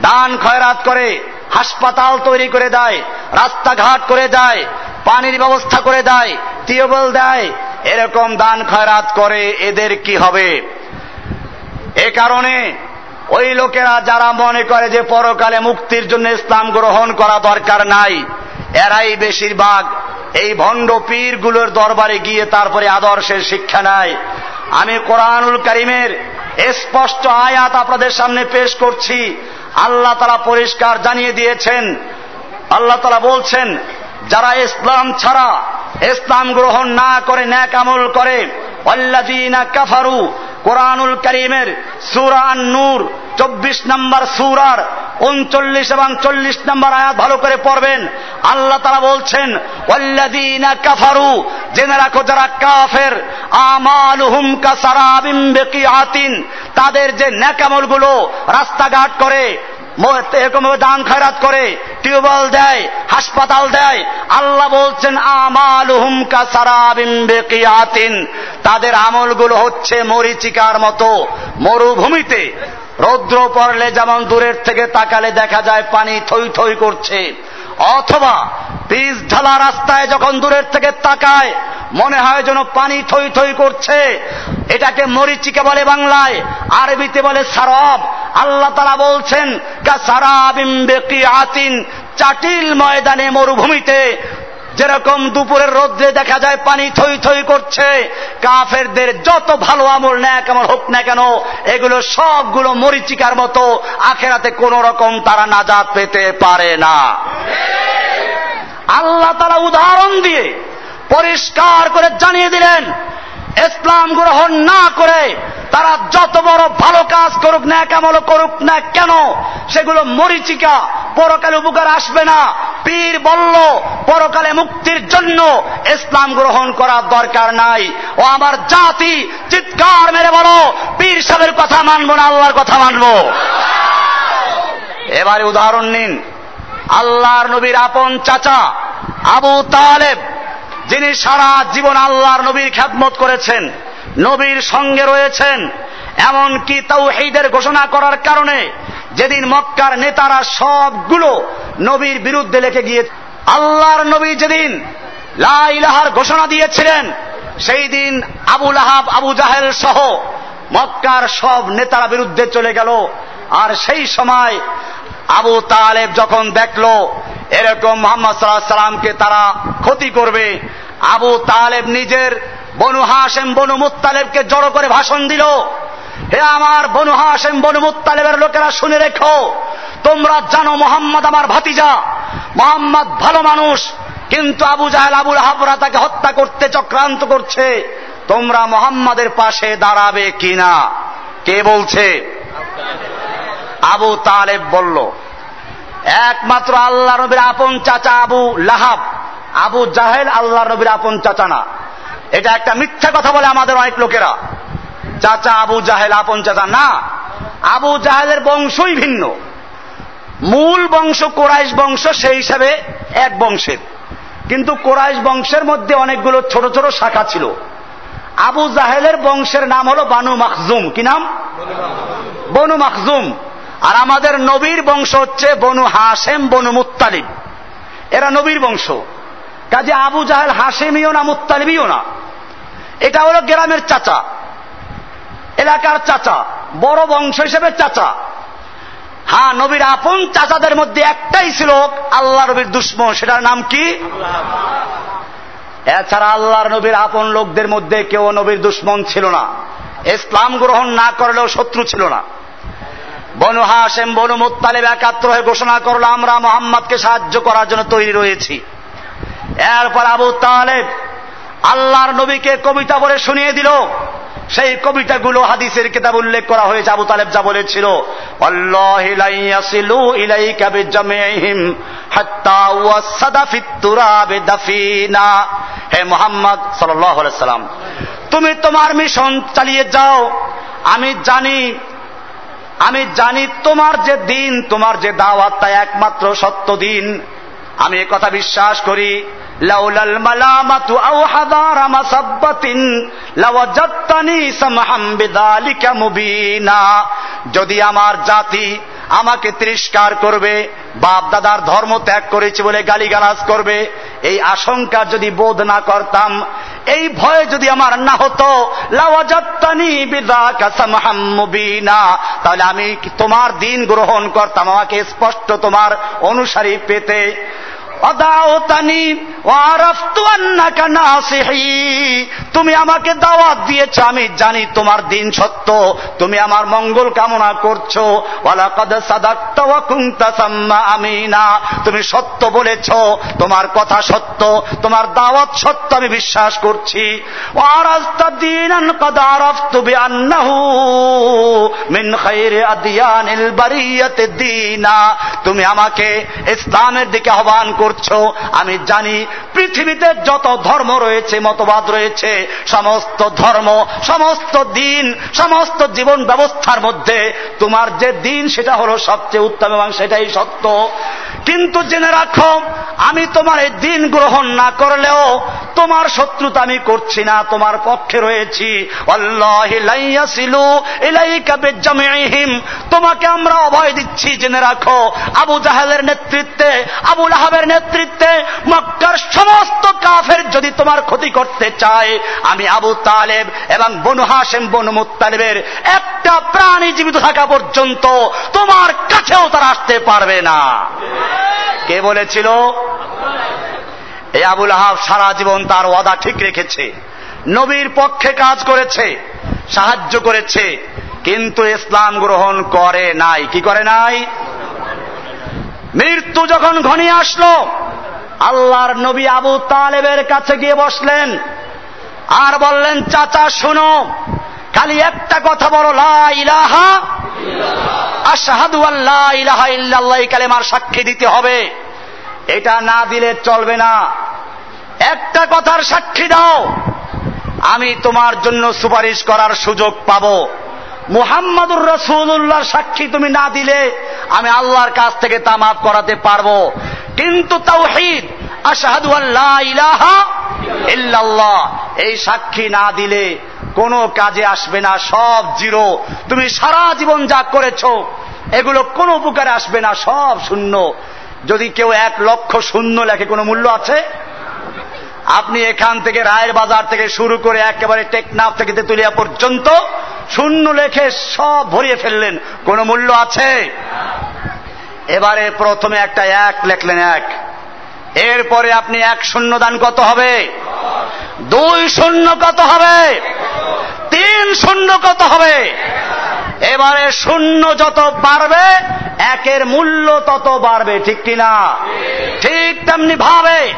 A: দান খয়রাত করে হাসপাতাল তৈরি করে দেয়, রাস্তাঘাট করে দেয়, পানির ব্যবস্থা করে দেয়, টিউবওয়েল দেয়, এরকম দান খয়রাত করে এদের কি হবে? এ কারণে ওই লোকেরা যারা মনে করে যে পরকালে মুক্তির জন্য ইসলাম গ্রহণ করা দরকার নাই, এরাই বেশিরভাগ এই ভণ্ড পীরগুলোর দরবারে গিয়ে তারপরে আদর্শের শিক্ষা নেয়। আমি কোরআনুল করিমের স্পষ্ট আয়াত আপনাদের সামনে পেশ করছি। আল্লাহ তারা পরিষ্কার জানিয়ে দিয়েছেন। আল্লাহ তারা বলছেন, যারা ইসলাম ছাড়া ইসলাম গ্রহণ না করে ন্যাক আমল করে অল্লাদিনা কাফারু কোরআনুল করিমের সুরান নূর চব্বিশ নম্বর সুরার উনচল্লিশ এবং চল্লিশ নম্বর আয়াত ভালো করে পড়বেন। আল্লাহ তারা বলছেন ওয়াল্লাদিনা কাফারু জেনে রাখো যারা কাফের, আমালুহুম কাসারাবিম বেকিআতিন তাদের যে ন্যাকামলগুলো রাস্তাঘাট করে এরকম দান খায়রাত করে, টিউবওয়েল দেয়, হাসপাতাল দেয়, আল্লাহ বলছেন আমাল হুমকা সারাবিম্বেকিয়াতিন তাদের আমলগুলো হচ্ছে মরিচিকার মতো, মরুভূমিতে। রৌদ্র পড়লে যেমন দূরের থেকে তাকালে দেখা যায় পানি থই থই করছে। অথবা পিস ঢালা রাস্তায় যখন দূরের থেকে তাকায়, মনে হয় যেন পানি থই থই করছে। এটাকে মরিচিকে বলে বাংলায়, আরবিতে বলে সারব। আল্লাহ তারা বলছেন চাটিল ময়দানে মরুভূমিতে যেরকম দুপুরের রোদ্রে দেখা যায় পানি থই থই করছে, কাফেরদের যত ভালো আমল ন্যাক আমল হোক না কেন, এগুলো সবগুলো মরিচিকার মতো আখেরাতে কোন রকম তারা নাজাত পেতে পারে না। আল্লাহ তারা উদাহরণ দিয়ে পরিষ্কার করে জানিয়ে দিলেন ইসলাম গ্রহণ না করে তারা যত বড় ভালো কাজ করুক না কেমন করুক না কেন, সেগুলো মরিচিকা, পরকালে উপকার আসবে না। পীর বলল, পরকালে মুক্তির জন্য ইসলাম গ্রহণ করার দরকার নাই। ও আমার জাতি, চিৎকার মেরে বলো, পীর সাহেবের কথা মানবো না, আল্লাহর কথা মানবো। এবারে উদাহরণ নিন। আল্লাহর নবীর আপন চাচা, আবু তালেব যিনি সারা জীবন আল্লাহর নবীর খ্যাতমত করেছেন, নবীর সঙ্গে রয়েছেন, এমনকি তাও এইদের ঘোষণা করার কারণে যেদিন মক্কার নেতারা সবগুলো নবীর বিরুদ্ধে লেখে গিয়ে, আল্লাহর নবী যেদিন লা ইলাহার ঘোষণা দিয়েছিলেন, সেই দিন আবু লাহাব, আবু জাহেল সহ মক্কার সব নেতারা বিরুদ্ধে চলে গেল। আর সেই সময় আবু তালেব যখন দেখল, এরকম মোহাম্মদ সাল্লাহ সাল্লামকে তারা ক্ষতি করবে আবু তালেব নিজের বনু হাসেম বনু মুত্তালেবকে জড়ো করে ভাষণ দিল। হে আমার বনু হাসেম বনু মুত্তালেবের লোকেরা শুনে রেখো, তোমরা জানো মোহাম্মদ আমার ভাতিজা। মোহাম্মদ ভালো মানুষ, কিন্তু আবু জাহেল, আবুল হাবরা তাকে হত্যা করতে চক্রান্ত করছে। তোমরা মোহাম্মদের পাশে দাঁড়াবে কিনা? কে বলছে? আবু তালেব বলল, একমাত্র আল্লাহ নবীর আপন চাচা আবু লাহাব। আবু জাহেল আল্লাহ নবীর আপন চাচা না এটা একটা মিথ্যা কথা বলে আমাদের অনেক লোকেরা। চাচা আবু জাহেল আপন চাচা না। আবু জাহেলের বংশই ভিন্ন। মূল বংশ কোরাইশ বংশ, সেই হিসাবে এক বংশের। কিন্তু কোরাইশ বংশের মধ্যে অনেকগুলো ছোট ছোট শাখা ছিল। আবু জাহেলের বংশের নাম হলো বানু মাখজুম। কি নাম? বনু মাখজুম। আর আমাদের নবীর বংশ হচ্ছে বনু হাসেম বনু মুত্তালিব। এরা নবীর বংশ। কাজে আবু জাহেল হাসেমিও না মুত্তালিবিও না। এটা হলো গ্রামের চাচা, এলাকার চাচা, বড় বংশ হিসেবে চাচা। হ্যাঁ নবীর আপন চাচাদের মধ্যে একটাই ছিল আল্লাহ নবীর দুশ্মন, সেটার নাম কি? এছাড়া আল্লাহর নবীর আপন লোকদের মধ্যে কেউ নবীর দুশ্মন ছিল না। ইসলাম গ্রহণ না করলেও শত্রু ছিল না। বনু হাসেম বনু মুত্তালেব একাত্র হয়ে ঘোষণা করল, আমরা মোহাম্মদকে সাহায্য করার জন্য তৈরি রয়েছি। এরপর আবু তালেব আল্লাহর নবীকে কবিতা বলে শুনিয়ে দিল। সেই কবিতাগুলো হাদিসের কিতাব উল্লেখ করা হয়েছে। আবু তালেব যা বলেছিল হে মোহাম্মদ সাল্লাম, তুমি তোমার মিশন চালিয়ে যাও। আমি জানি আমি জানি তোমার যে দিন, তোমার যে দাওয়াত তা একমাত্র সত্য দিন। আমি কথা বিশ্বাস করি আও যদি আমার জাতি আমাকে তিরস্কার করবে বাপ দাদার ধর্ম ত্যাগ করেছি বলে গালিগালাজ করবে, এই আশঙ্কা যদি বোধ না করতাম, এই ভয় যদি আমার না হতো তাহলে আমি তোমার দিন গ্রহণ করতাম? আমাকে স্পষ্ট তোমার অনুসারী পেতে। তুমি আমাকে দাওয়াত দিয়েছ, আমি জানি তোমার দিন সত্য। তুমি আমার মঙ্গল কামনা করছ। আমিনা। তুমি সত্য বলেছ, তোমার কথা সত্য, তোমার দাওয়াত সত্য, আমি বিশ্বাস করছি। তুমি আমাকে ইসলামের দিকে আহ্বান করছ? আমি জানি পৃথিবীতে যত ধর্ম রয়েছে, মতবাদ রয়েছে, সমস্ত ধর্ম, সমস্ত দিন, সমস্ত জীবন ব্যবস্থার মধ্যে তোমার যে দিন, সেটা হলো সবচেয়ে উত্তম এবং সেটাই সত্য। কিন্তু জেনে রাখো, আমি তোমার এই দিন গ্রহণ না করলেও তোমার শত্রুতা আমি করছি না, তোমার পক্ষে রয়েছি। তোমাকে আমরা অভয় দিচ্ছি, জেনে রাখো। আবু জাহেলের নেতৃত্বে আবুল আহাবের নেতৃত্বে মক্কার সমস্ত কাফের যদি তোমার ক্ষতি করতে চায়, আমি আবু তালেব এবং বনু হাসেম বনু মুতালেবের একটা প্রাণী জীবিত থাকা পর্যন্ত তোমার কাছেও তারা আসতে পারবে না। কে বলেছিল? এই আবুল আহাব সারা জীবন তার ওয়াদা ঠিক রেখেছে। নবীর পক্ষে কাজ করেছে, সাহায্য করেছে, কিন্তু ইসলাম গ্রহণ করে নাই। কি করে নাই? মৃত্যু যখন ঘনিয়ে আসলো, আল্লাহর নবী আবু তালেবের কাছে গিয়ে বসলেন আর বললেন, চাচা, শোনো, খালি একটা কথা বলো, লা ইলাহা আশহাদু আল্লাহ ইলাহা ইল্লাল্লাহ কালেমার সাক্ষী দিতে হবে। এটা না দিলে চলবে না। একটা কথার সাক্ষী দাও। আমি তোমার জন্য সুপারিশ করার সুযোগ পাব। মুহাম্মাদুর রসুল্লাহর সাক্ষী তুমি না দিলে আমি আল্লাহর কাছ থেকে তা মাফ করাতে পারব। কিন্তু তাওহীদ, আশহাদু আল্লাহ ইলাহা ইল্লাল্লাহ, এই সাক্ষী না দিলে কোনো কাজে আসবে না, সব জিরো। তুমি সারা জীবন যা করেছ, এগুলো কোনো উপকারে আসবে না, সব শূন্য। যদি কেউ এক লক্ষ শূন্য লেখে, কোনো মূল্য আছে? আপনি এখান থেকে রায়ের বাজার থেকে শুরু করে একেবারে টেকনাফ থেকে তেতুলিয়া পর্যন্ত শূন্য লেখে সব ভরিয়ে ফেললেন। কোনো মূল্য আছে? এবারে প্রথমে একটা এক লেখলেন এক। এরপরে আপনি এক শূন্য দান কত হবে? দুই শূন্য কত হবে? তিন শূন্য কত হবে? এবারে শূন্য যত বাড়বে, একের মূল্য তত বাড়বে, ঠিক কিনা? ঠিক তেমনি ভাবে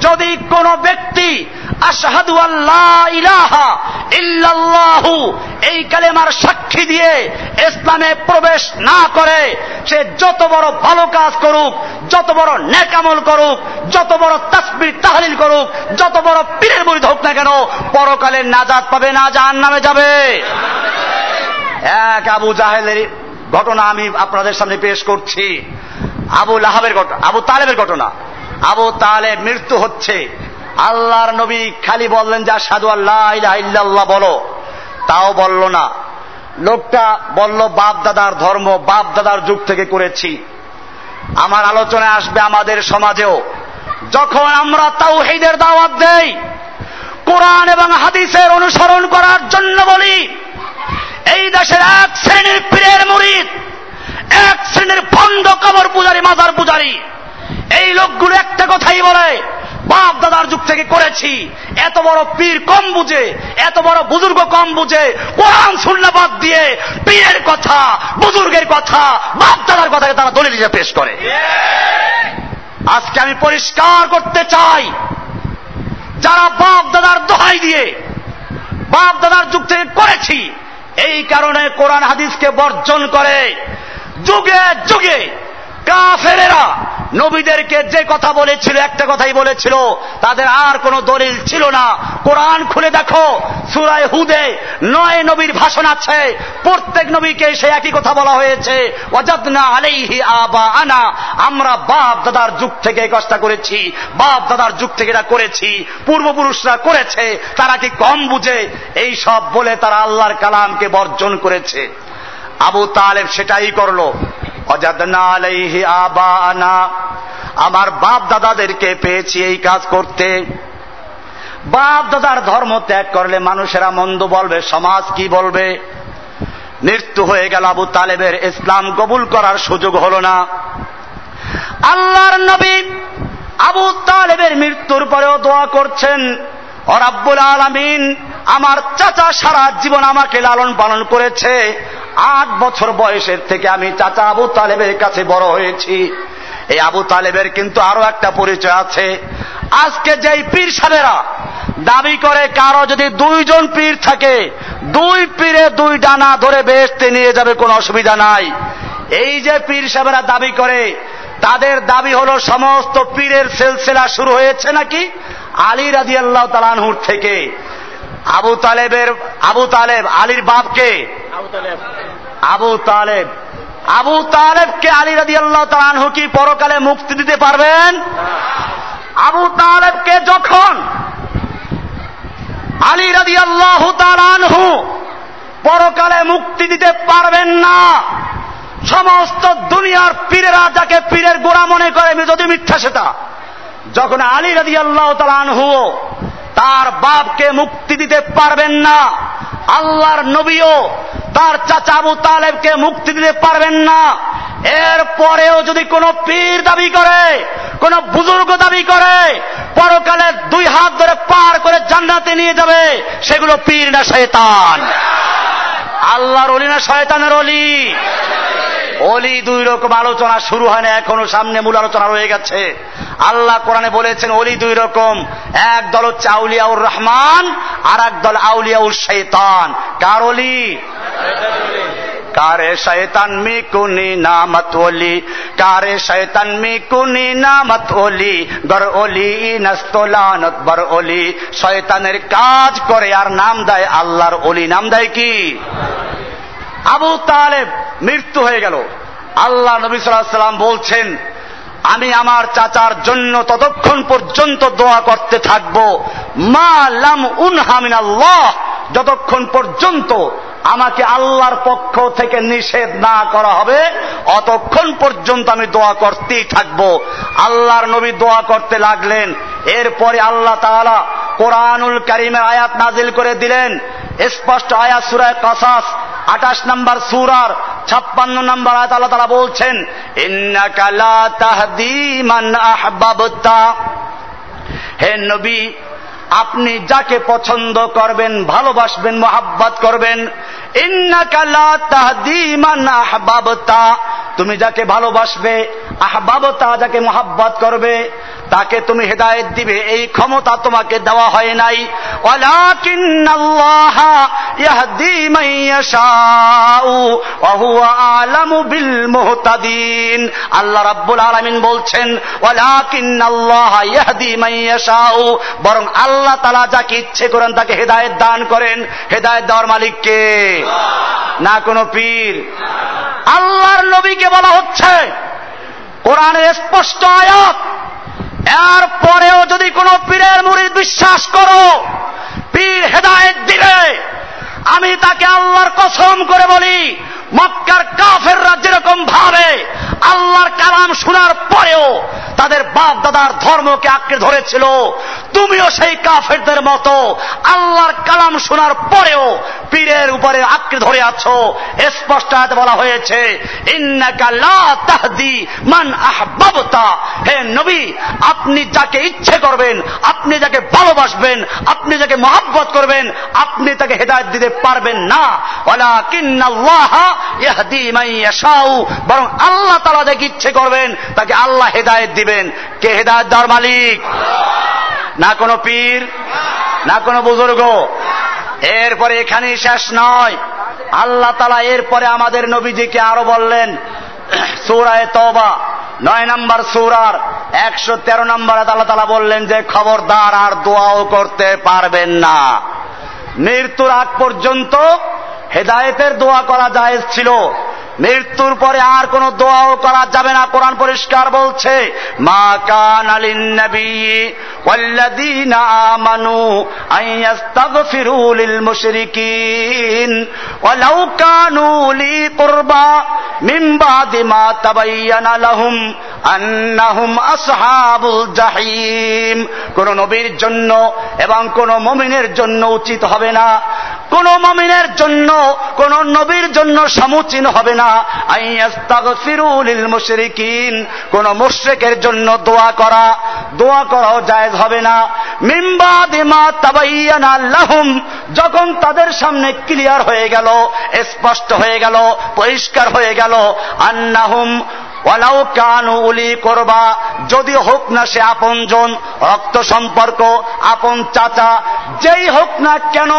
A: যদি কোন ব্যক্তি আশাহাদু আল্লাহ ইলাহা ইল্লাল্লাহু। এই কালেমার সাক্ষী দিয়ে ইসলামে প্রবেশ না করে, সে যত বড় ভালো কাজ করুক, যত বড় নেকামল করুক, যত বড় তাসবির তাহলিল করুক, যত বড় পীরের বৈধ হোক না কেন, পরকালে নাজাদ পাবে না জাহান নামে যাবে। এক আবু জাহেলের ঘটনা আমি আপনাদের সামনে পেশ করছি। আবু লাহাবের ঘটনা, আবু তালেবের ঘটনা। আবু তালেব মৃত্যু হচ্ছে। আল্লাহর নবী খালি বললেন যা সাধু আল্লাহ ইল্লাল্লাহ বলো। তাও বলল না। লোকটা বলল, বাপ দাদার ধর্ম, বাপ দাদার যুগ থেকে করেছি। আমার আলোচনায় আসবে আমাদের সমাজেও। যখন আমরা তাও হেদের দাওয়াত দেই, কোরআন এবং হাদিসের অনুসরণ করার জন্য বলি, এই দেশের এক শ্রেণির পীরের মুরিদ এক শ্রেণির ভণ্ড কবর পূজারী মাজার পূজারী এই লোকগুলো একটা কথাই বলে বাপ দাদার যুগ থেকে করেছি। এত বড় পীর কম বুঝে, এত বড় বুজুর্গ কম বুঝে, কোরআন শূন্যবাদ দিয়ে পীরের কথা, বুজুর্গের কথা, বাপ দাদার কথাকে তারা দলিল হিসেবে পেশ করে। আজকে আমি পরিষ্কার করতে চাই, যারা বাপ দাদার দোহাই দিয়ে, বাপ দাদার যুগ থেকে করেছি, এই কারণে কোরআন হাদিসকে বর্জন করে, যুগে যুগে কাফেরেরা নবীদেরকে যে কথা বলেছিল, একটা কথাই বলেছিল, তাদের আর কোন দলিল ছিল না। কোরআন খুলে দেখো, সুরায় হুদে নয় নবীর ভাষণ আছে, প্রত্যেক নবীকে সে একই কথা বলা হয়েছে অজাদনা আলাইহি আবা আনা আমরা বাপ দাদার যুগ থেকে কাজটা করেছি, বাপ দাদার যুগ থেকে এটা করেছি, পূর্বপুরুষরা করেছে, তারা কি কম বুঝে? এই সব বলে তারা আল্লাহর কালামকে বর্জন করেছে। আবু তালেব সেটাই করল। আমার বাপ দাদাদেরকে পেয়েছি এই কাজ করতে। বাপ দাদার ধর্ম ত্যাগ করলে মানুষেরা মন্দ বলবে, সমাজ কি বলবে? মৃত্যু হয়ে গেল আবু তালেবের ইসলাম কবুল করার সুযোগ হল না। আল্লাহর নবী আবু তালেবের মৃত্যুর পরেও দোয়া করছেন অরাব্বুল আলমিন, আমার চাচা সারা জীবন আমাকে লালন পালন করেছে। আট বছর বয়সের থেকে আমি চাচা আবু তালেবের কাছে বড় হয়েছি। এই আবু তালেবের কিন্তু আরও একটা পরিচয় আছে। আজকে যেই পীর সাহেবেরা দাবি করে কারও যদি দুইজন পীর থাকে, দুই পীরে দুই ডানা ধরে বেসতে নিয়ে যাবে, কোনো অসুবিধা নাই। এই যে পীর সাহেবেরা দাবি করে তাদের দাবি হলো, সমস্ত পীরের সিলসিলা শুরু হয়েছে নাকি? আলী রাজি আল্লাহ তালানহুর থেকে। আবু তালেবের, আবু তালেব, আলীর বাপকে? আবু তালেব। আবু তালেবকে আলী রাজি আল্লাহ তালানহু কি পরকালে মুক্তি দিতে পারবেন? আবু তালেবকে যখন আলী রাজি আল্লাহ তালানহু পরকালে মুক্তি দিতে পারবেন না সমস্ত দুনিয়ার পীরেরা যাকে পীরের গোড়া মনে করে যদি মিথ্যা সেটা। যখন আলী রাজি আল্লাহ তালানহু তার বাপকে মুক্তি দিতে পারবেন না, আল্লাহর নবীও তার চাচা আবু তালেবকে মুক্তি দিতে পারবেন না, এর পরেও যদি কোন পীর দাবি করে, কোন বুজুর্গ দাবি করে, পরকালে দুই হাত ধরে পার করে জান্নাতে নিয়ে যাবে, সেগুলো পীর না শয়তান। আল্লাহর অলি না শয়তানের অলি। অলি দুই রকম আলোচনা শুরু হয় না, এখনও সামনে মূল আলোচনা রয়ে গেছে। আল্লাহ কোরআনে বলেছেন, অলি দুই রকম, এক দল হচ্ছে আউলিয়াউর রহমান আর এক দল আউলিয়াউর শৈতান। কার অলি? কারে শৈতান মি কুনি নামত ওলি কারে শৈতান মি কুনি নামত ওলি গর ওলি নস্তলানত বর ওলি শয়তানের কাজ করে আর নাম দেয় আল্লাহর অলি, নাম দেয় কি? আবু তালেব মৃত্যু হয়ে গেল। আল্লাহ নবী সাল্লাম বলছেন, আমি আমার চাচার জন্য ততক্ষণ পর্যন্ত দোয়া করতে থাকব। মা লাম উনহামিন আল্লাহ যতক্ষণ পর্যন্ত আমাকে আল্লাহর পক্ষ থেকে নিষেধ না করা হবে, অতক্ষণ পর্যন্ত আমি দোয়া করতেই থাকব। আল্লাহর নবী দোয়া করতে লাগলেন। এরপরে আল্লাহ তাআলা কোরআনুল করিমের আয়াত নাজিল করে দিলেন। স্পষ্ট আয়াত সুরায় কাসাস, আঠাশ নম্বর সুরার ছাপ্পান্ন নম্বর আয়াত আল্লাহ তালা বলছেন হে নবী আপনি যাকে পছন্দ করবেন, ভালোবাসবেন, মোহাব্বাত করবেন তুমি যাকে ভালোবাসবে আহ আহবাবতা, যাকে মোহাব্বাত করবে তাকে তুমি হেদায়ত দিবে, এই ক্ষমতা তোমাকে দেওয়া হয় নাই। আল্লাহ রাব্বুল আলমিন বলছেন বরং আল্লাহ তালা যাকে ইচ্ছে করেন তাকে হেদায়ত দান করেন। হেদায়ত দেওয়ার মালিককে না কোনো পীর। আল্লাহর নবীকে বলা হচ্ছে, কোরআনের স্পষ্ট আয়াত এর পরেও যদি কোনো পীরের মুড়ি বিশ্বাস করো, পীর হেদায়ত দিলে আমি তাকে আল্লাহর কসম করে বলি মক্কার কাফেররা যেরকম ভাবে আল্লাহর কালাম শোনার পরেও তাদের বাপ দাদার ধর্মকে আঁকড়ে ধরেছিল, তুমিও সেই কাফেরদের মতো আল্লাহর কালাম শোনার পরেও পীরের উপরে আঁকড়ে ধরে আছো। স্পষ্ট বলা হয়েছে মান হে নবী, আপনি যাকে ইচ্ছে করবেন, আপনি যাকে ভালোবাসবেন, আপনি যাকে মহাব্বত করবেন, আপনি তাকে হেদায়ত দিতে পারবেন না। ওলা কিন্নাল্লাহ বরং আল্লাহ তালা যাকে ইচ্ছে করবেন, তাকে আল্লাহ হেদায়ত দিবেন। কে হেদায়ত দেওয়ার মালিক? না কোনো পীর, না কোনো বুজুর্গ। এরপরে এখানেই শেষ নয়। আল্লাহ তালা এরপরে আমাদের নবীজিকে আরও বললেন, সৌরায় তবা নয় নম্বর সৌরার একশো তেরো নম্বর আল্লাহ তালা বললেন যে, খবরদার আর দোয়াও করতে পারবেন না। মৃত্যুর আগ পর্যন্ত হেদায়েতের দোয়া করা জায়েজ ছিল। মৃত্যুর পরে আর কোন দোয়াও করা যাবে না। কোরআন পরিষ্কার বলছে, মা কান আলিন নবী ওয়াল্লাযীনা আমানু আইয়াস্তাগফিরু লিল মুশরিকিন ওয়ালাউ কানু লি কুরবা মিন বাদি মা তাবায়্যানা লাহুম আন্নাহুম জাহিম। কোন নবীর জন্য এবং কোন মমিনের জন্য উচিত হবে না। কোন মমিনের জন্য, কোন নবীর জন্য সমুচীন হবে না। কোন মুশ্রেকের জন্য দোয়া করা, দোয়া করাও জায়েজ হবে না। মিম্বাদিমা তাবাইয়ানা লাহুম। যখন তাদের সামনে ক্লিয়ার হয়ে গেল, স্পষ্ট হয়ে গেল, পরিষ্কার হয়ে গেল, আন্নাহুম ওয়ালাউ কানু উলি করবা, যদি হোক না সে আপনজন, রক্ত সম্পর্ক, আপন চাচা, যেই হোক না কেন,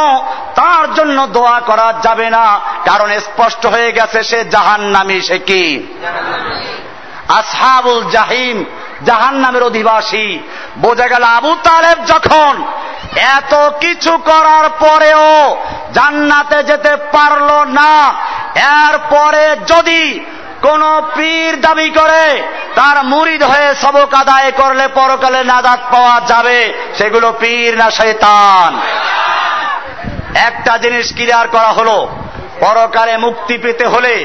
A: তার জন্য দোয়া করা যাবে না, কারণ স্পষ্ট হয়ে গেছে সে জাহান নামি সে কি? আসহাবুল জাহিম জাহান নামের অধিবাসী। বোঝা গেল আবু তালেব যখন এত কিছু করার পরেও জান্নাতে যেতে পারল না, এরপরে যদি কোন পীর দাবি করে, তার মুরিদ হয়ে সবক আদায় করলে পরকালে নাজাদ পাওয়া যাবে, সেগুলো পীর না শৈতান একটা জিনিস ক্লিয়ার করা হলো, পরকালে মুক্তি পেতে হলে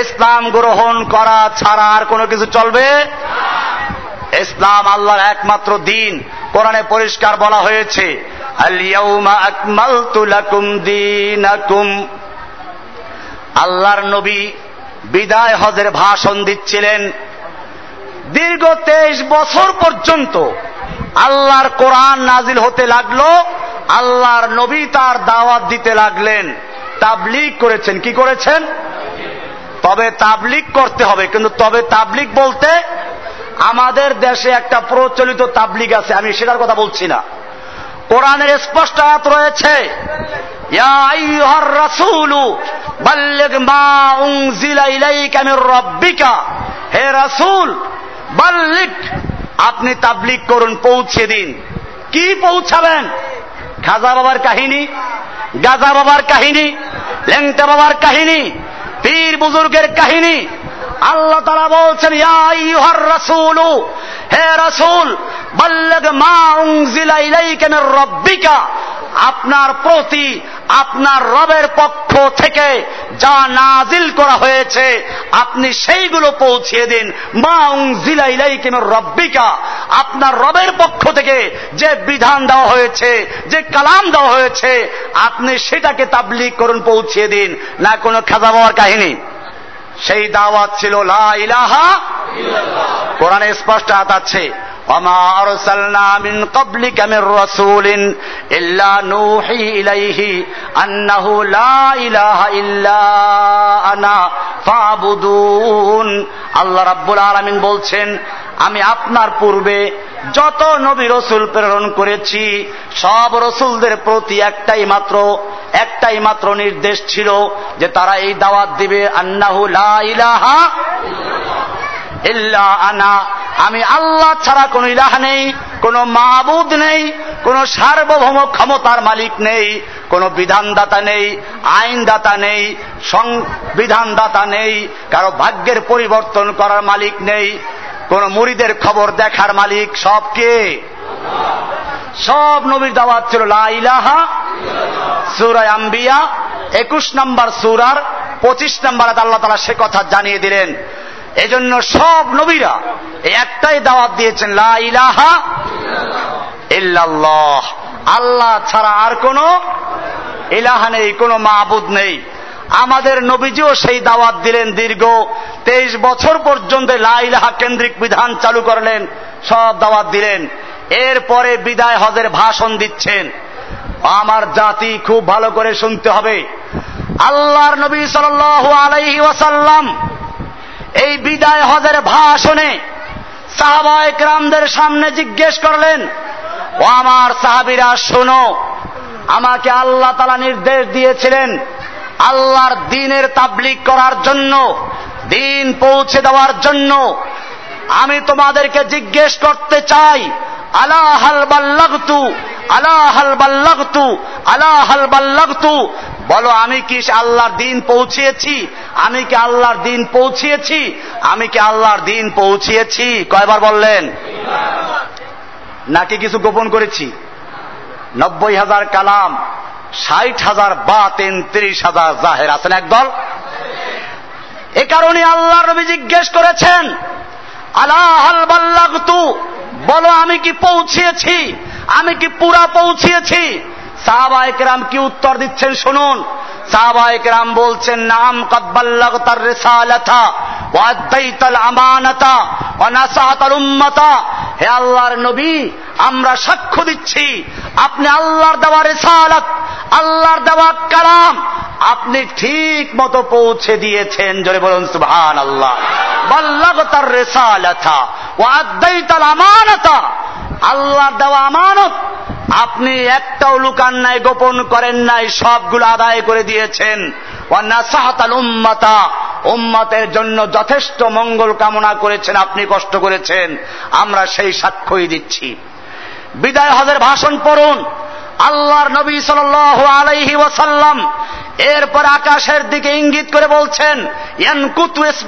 A: ইসলাম গ্রহণ করা ছাড়া আর কোনো কিছু চলবে? ইসলাম আল্লাহর একমাত্র দিন, কোরআনে পরিষ্কার বলা হয়েছে আল্লাহর নবী বিদায় হজের ভাষণ দিচ্ছিলেন। দীর্ঘ তেইশ বছর পর্যন্ত আল্লাহর কোরআন নাজিল হতে লাগল, আল্লাহর নবী তার দাওয়াত দিতে লাগলেন। তাবলিক করেছেন, কি করেছেন? তবে তাবলিক করতে হবে, কিন্তু তবে তাবলিক বলতে আমাদের দেশে একটা প্রচলিত তাবলিক আছে, আমি সেটার কথা বলছি না। কোরআনের স্পষ্ট আয়াত রয়েছে হে রাসুল বাল্লিক আপনি তাবলিক করুন, পৌঁছে দিন। কি পৌঁছাবেন? খাজা বাবার কাহিনী, গাজা বাবার কাহিনী, লেংটা বাবার কাহিনী, পীর বুজুর্গের কাহিনী। আল্লাহ তারা বলছেন হে রাসুল, বল্লগ মা উংজিলা ইলাইকা মির রব্বিকা। আপনার প্রতি আপনার রবের পক্ষ থেকে যা নাজিল করা হয়েছে, আপনি সেইগুলো পৌঁছিয়ে দিন। মা উংজিলাই কেন রব্বিকা। আপনার রবের পক্ষ থেকে যে বিধান দেওয়া হয়েছে, যে কালাম দেওয়া হয়েছে, আপনি সেটাকে তাবলিক করুন, পৌঁছিয়ে দিন। না, কোনো খাজা বাবার কাহিনী? সেই দাওয়াত ছিল, লা ইলাহা কোরআনে স্পষ্ট হাত আছে وما أرسلنا من قبلك من رسول إلا نوحي إليه أنه لا إله إلا أنا فاعبدون আল্লাহ রাব্বুল আলামিন বলছেন আমি আপনার পূর্বে যত নবী রসুল প্রেরণ করেছি সব রসুলদের প্রতি একটাই মাত্র একটাই মাত্র নির্দেশ ছিল যে তারা এই দাওয়াত দিবে আন্নাহু লা ইলাহা ইল্লা আনা আমি আল্লাহ ছাড়া কোন ইলাহ নেই, কোন মাহবুদ নেই, কোন সার্বভৌম ক্ষমতার মালিক নেই, কোন বিধানদাতা নেই, আইনদাতা নেই, সংবিধানদাতা নেই, কারও ভাগ্যের পরিবর্তন করার মালিক নেই, কোন মুড়িদের খবর দেখার মালিক সব কে? সব নবীর দাওয়াত ছিল লাইলাহা সুরায় আম্বিয়া, একুশ নম্বর সুরার পঁচিশ নম্বর আল্লাহ তালা সে কথা জানিয়ে দিলেন। এজন্য সব নবীরা একটাই দাওয়াত দিয়েছেন, লা ইলাহা আল্লাহ ছাড়া আর কোন ইলাহা নেই, কোন মাহবুদ নেই। আমাদের নবীজিও সেই দাওয়াত দিলেন দীর্ঘ তেইশ বছর পর্যন্ত লাইলাহা কেন্দ্রিক বিধান চালু করলেন, সব দাওয়াত দিলেন। এরপরে বিদায় হজের ভাষণ দিচ্ছেন। আমার জাতি খুব ভালো করে শুনতে হবে। আল্লাহর নবী সাল আলাইহি ওয়াসাল্লাম এই বিদায় হজের ভাষণে সাহাবায়ক রামদের সামনে জিজ্ঞেস করলেন, ও আমার সাহাবিরা, শোনো, আমাকে আল্লাহ তালা নির্দেশ দিয়েছিলেন আল্লাহর দিনের তাবলিক করার জন্য, দিন পৌঁছে দেওয়ার জন্য আমি তোমাদেরকে জিজ্ঞেস করতে চাই, আলা হাল বাল্লাগতু, আলা হাল বাল্লাগতু, আলা হাল বাল্লাগতু। বলো, আমি কি আল্লাহর দিন পৌঁছিয়েছি? আমি কি আল্লাহর দিন পৌঁছিয়েছি? আমি কি আল্লাহর দিন পৌঁছিয়েছি? কয়বার বললেন? নাকি কিছু গোপন করেছি? নব্বই হাজার কালাম, ষাট হাজার বা তেত্রিশ হাজার জাহের। আছেন একদল? এ কারণে আল্লাহ রবি জিজ্ঞেস করেছেন আলাহাল বাল্লাগতু। বলো আমি কি পৌঁছিয়েছি? আমি কি পুরা সাহাবায়করাম কি উত্তর দিচ্ছেন শুনুন। সাহাবায়করাম বলছেন, নাম অনাসাতাল উম্মতা। হে আল্লাহর নবী, আমরা সাক্ষ্য দিচ্ছি, আপনি আল্লাহর দেওয়া রেসালাত, আল্লাহর দেওয়া কালাম, আপনি ঠিক মতো পৌঁছে দিয়েছেন। জোরে বলুন সুবহান আল্লাহ বাল্লাগতার রেসালাথা ওয়াদ্দাইতাল আমানাতা, আল্লাহর দেওয়া আমানত আপনি একটাও লুকান নাই গোপন করেন নাই, সবগুলো আদায় করে দিয়েছেন। উম্মাতা, উম্মাতের জন্য যথেষ্ট মঙ্গল কামনা করেছেন, আপনি কষ্ট করেছেন। আমরা সেই সাক্ষ্যই দিচ্ছি। বিদায় হজের ভাষণ পড়ুন। আল্লাহর নবী সাল আলাইহি ওয়াসাল্লাম এরপর আকাশের দিকে ইঙ্গিত করে বলছেন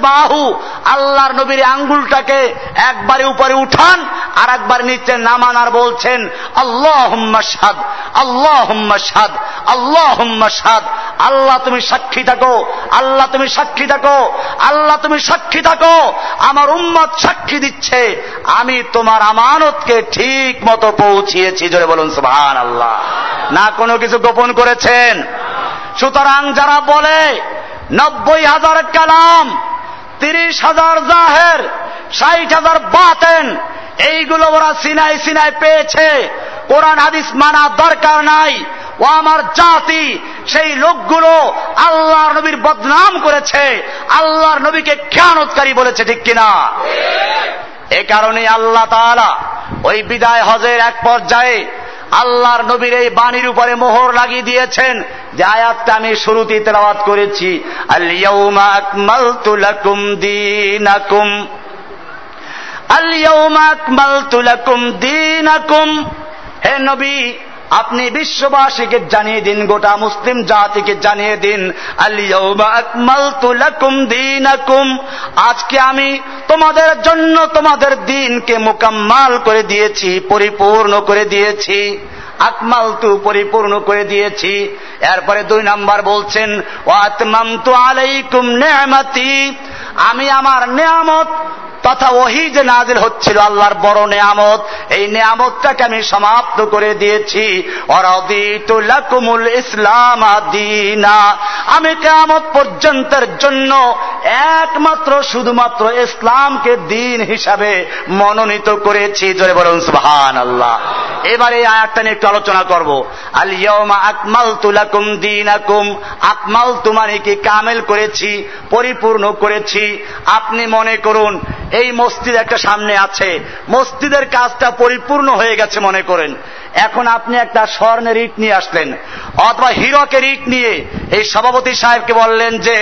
A: বাহু আল্লাহর নবীর আঙ্গুলটাকে একবারে উপরে উঠান আর একবার নিচে নামান আর বলছেন আল্লাহ সাদ আল্লাহ সাদ আল্লাহ সাদ আল্লাহ তুমি সাক্ষী থাকো, আল্লাহ তুমি সাক্ষী থাকো, আল্লাহ তুমি সাক্ষী থাকো, আমার উম্মত সাক্ষী দিচ্ছে, আমি তোমার আমানতকে ঠিক মতো পৌঁছিয়েছি। জোরে বলুন সুবহান আল্লাহ না কোনো কিছু গোপন করেছেন। সুতরাং যারা বলে নব্বই হাজার কালাম তিরিশ হাজার জাহের ষাট হাজার বাতেন এইগুলো ওরা সিনাই সিনাই পেয়েছে। কোরআন হাদিস মানা দরকার নাই। ও আমার জাতি সেই লোকগুলো আল্লাহর নবীর বদনাম করেছে। আল্লাহর নবীকে খেয়ানতকারী বলেছে ঠিক কিনা? এ কারণে আল্লাহ তাআলা ওই বিদায় হজের এক পর্যায়ে আল্লাহর নবীর এই বাণীর উপরে মোহর লাগিয়ে দিয়েছেন। যে আয়াতটা আমি শুরুতে তেলাওয়াত করেছি হে নবী আপনি বিশ্ববাসীকে জানিয়ে দিন, গোটা মুসলিম জাতিকে জানিয়ে দিন আজকে আমি তোমাদের জন্য তোমাদের দিনকে মোকাম্মাল করে দিয়েছি, পরিপূর্ণ করে দিয়েছি। আকমাল তু পরিপূর্ণ করে দিয়েছি। এরপরে দুই নাম্বার বলছেন ও আত্মাম তু আলাইকুম নেয়ামাতি আমি আমার নেয়ামত তথা ওহি যে নাজিল হচ্ছিল, আল্লাহর বড় নেয়ামত, এই নেয়ামতটাকে আমি সমাপ্ত করে দিয়েছি। ইসলাম আদিনা আমি কেয়ামত পর্যন্তের জন্য একমাত্র শুধুমাত্র ইসলামকে দিন হিসাবে মনোনীত করেছি। জোরে বলুন সুবহান আল্লাহ এবারে এই আয়াতটা নিয়ে একটু আলোচনা করব। আল ইয়াউমা আকমাল তুলাকুম দিনাকুম। আকমাল মানে কি? কামেল করেছি, পরিপূর্ণ করেছি। আপনি মনে করুন, এই মসজিদ একটা সামনে আছে। মসজিদের কাজটা পরিপূর্ণ হয়ে গেছে মনে করেন। এখন আপনি একটা স্বর্ণের ইট নিয়ে আসলেন, অথবা হিরকের ইট নিয়ে। এই সভাপতি সাহেবকে বললেন যে,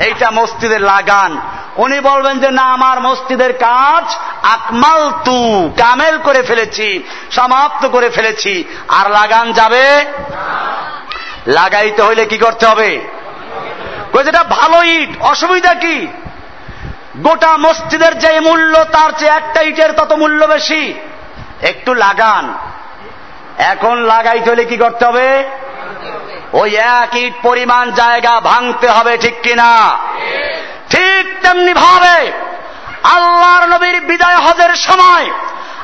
A: এইটা মসজিদের লাগান। উনি বলবেন যে, না, আমার মসজিদের কাজ আকমাল তু, কামেল করে ফেলেছি, সমাপ্ত করে ফেলেছি। আর লাগান যাবে? লাগাইতে হইলে কি করতে হবে? যেটা ভালো ইট, অসুবিধা কি? গোটা মসজিদের যে মূল্য, তার চেয়ে একটা ইটের তত মূল্য বেশি। একটু লাগান। এখন লাগাইতে হলে কি করতে হবে? ওই এক ইট পরিমাণ জায়গা ভাঙতে হবে, ঠিক কিনা? ঠিক তেমনি ভাবে আল্লাহর নবীর বিদায় হজের সময়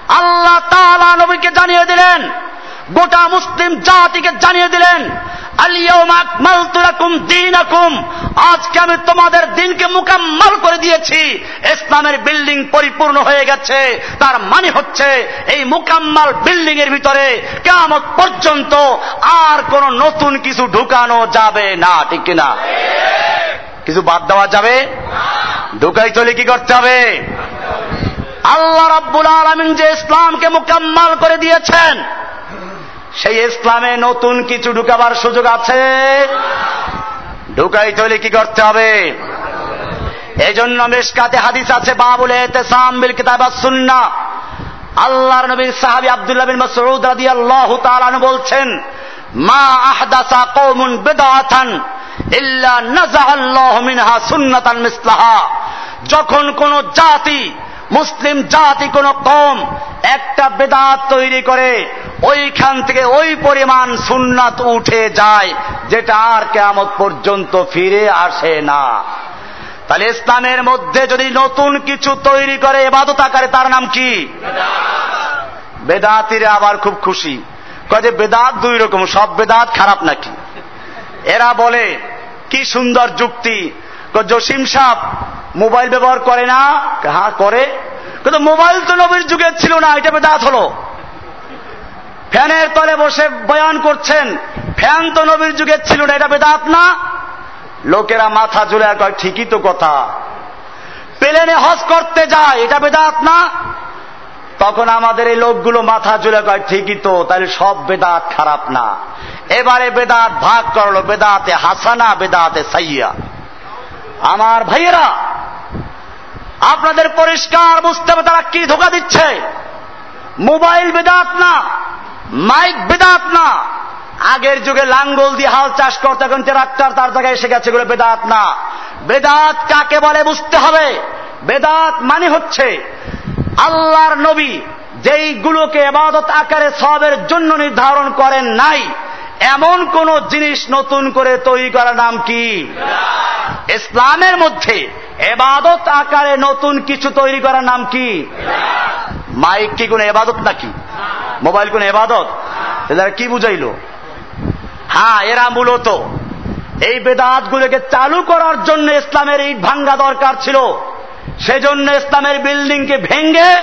A: আল্লাহ তালা নবীকে জানিয়ে দিলেন গোটা মুসলিম জাতিকে জানিয়ে দিলেন আজকে আমি তোমাদের দিনকে মুকাম্মাল করে দিয়েছি। ইসলামের বিল্ডিং পরিপূর্ণ হয়ে গেছে। তার মানে হচ্ছে, এই মুকাম্মাল বিল্ডিং এর ভিতরে কেমন পর্যন্ত আর কোন নতুন কিছু ঢুকানো যাবে না, ঠিক কিনা? কিছু বাদ দেওয়া যাবে? ঢুকাই চলে কি করতে হবে? আল্লাহ রাব্বুল আলমিন যে ইসলামকে মুকাম্মাল করে দিয়েছেন সেই ইসলামে নতুন কিছু ঢুকাবার সুযোগ আছে? ঢুকাই তৈরি কি করতে হবে? এই জন্য মেশকাতে হাদিস আছে, বাবুল এতেসাম বিল কিতাব সুন্না। আল্লাহর নবীর সাহাবি আব্দুল্লাহ বিন মাসউদ রাদিয়াল্লাহু তাআলা বলছেন, মা আহদাসা কওমুন বিদআতান ইল্লা নাযাআল্লাহু মিনহা সুন্নাতান মিসলাহা। যখন কোন জাতি মুসলিম জাতি কোন কম একটা বেদাত তৈরি করে ওইখান থেকে ওই পরিমাণ সুন্নাত উঠে যায়, যেটা আর কেমত পর্যন্ত ফিরে আসে না। তাহলে ইসলামের মধ্যে যদি নতুন কিছু তৈরি করে, এবাদত আকারে তার নাম কি? বেদাতিরা আবার খুব খুশি। কয়ে বেদাত দুই রকম, সব বেদাত খারাপ নাকি? এরা বলে, কি সুন্দর যুক্তি জসিম সাহ মোবাইল ব্যবহার করে না হ্যাঁ করে। কিন্তু মোবাইল তো নবীর যুগে ছিল না, এটা বেদাত হলো। ফ্যানের তলে বসে বয়ান করছেন, ফ্যান তো নবীর যুগে ছিল না, এটা বেদাত না। লোকেরা মাথা জুড়ে আর কয়, ঠিকই তো কথা। প্লেনে হজ করতে যায়, এটা বেদাত না। তখন আমাদের এই লোকগুলো মাথা জুড়ে কয়, ঠিকই তো, তাহলে সব বেদাত খারাপ না। এবারে বেদাত ভাগ করল, বেদাতে হাসানা, বেদাতে সাইয়া। আমার ভাইয়েরা, আপনাদের পরিষ্কার বুঝতে হবে তারা কি ধোকা দিচ্ছে। মোবাইল বেদাত না, মাইক বেদাত না। আগের যুগে লাঙ্গল দিয়ে হাল চাষ করতে, এখন ট্রাক্টর তার জায়গায় এসে গেছে এগুলো বেদাত না। বেদাত কাকে বলে বুঝতে হবে। বেদাত মানে হচ্ছে আল্লাহর নবী যেইগুলোকে এবাদত আকারে সবের জন্য নির্ধারণ করেন নাই এমন কোন জিনিস নতুন করে তৈরি করার নাম কি? ইসলামের মধ্যে এবাদত আকারে নতুন কিছু তৈরি করার নাম কি? মাইক কি কোন এবাদত নাকি? মোবাইল কোন এবাদত? এরা কি বুঝাইল? হ্যাঁ এরা মূলত এই বেদাত গুলোকে চালু করার জন্য ইসলামের ইট ভাঙ্গা দরকার ছিল। সেজন্য ইসলামের বিল্ডিংকে ভেঙ্গে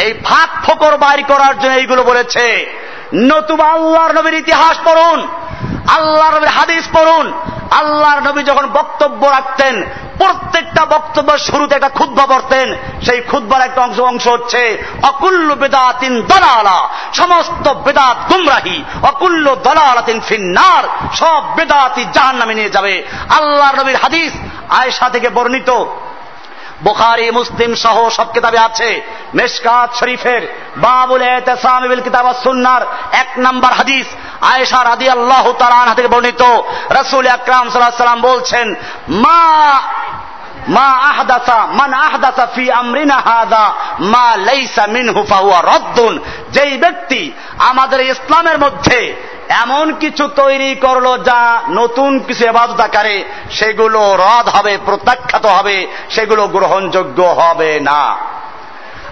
A: এই ফাঁক ফোকর বাইর করার জন্য এইগুলো বলেছে। নতুবা আল্লাহর নবীর ইতিহাস পড়ুন আল্লাহ নবীর হাদিস পড়ুন, আল্লাহর নবী যখন বক্তব্য রাখতেন, প্রত্যেকটা বক্তব্যের শুরুতে একটা ক্ষুদ্র পড়তেন, সেই ক্ষুদ্বার একটা অংশ অংশ হচ্ছে, অকুল্ল বেদাতিন দলালা সমস্ত বেদাত গুমরাহি, অকুল্ল দলালাতিন ফিন্নার সব বেদাতি জাহান নামে নিয়ে যাবে। আল্লাহর নবীর হাদিস আয়েশা থেকে বর্ণিত। বুখারি, মুসলিম সহ সব কিতাবে আছে। মেশকাত শরীফের বাবুল এহতেসামিল কিতাব সুন্নার এক নাম্বার হাদিস। আয়েশা রাদি আল্লাহ তালান থেকে বর্ণিত। রসুল আকরাম সাল্লাম বলছেন, মা মা আহদাসা, মান আহদাসা ফি আমরিনা হাদা, মা লাইসা মিনহু ফাহুয়া রদ্দুন। যেই ব্যক্তি আমাদের ইসলামের মধ্যে এমন কিছু তৈরি করল যা নতুন কিছু এবাদত আকারে সেগুলো রদ হবে, প্রত্যাখ্যাত হবে, সেগুলো গ্রহণযোগ্য হবে না।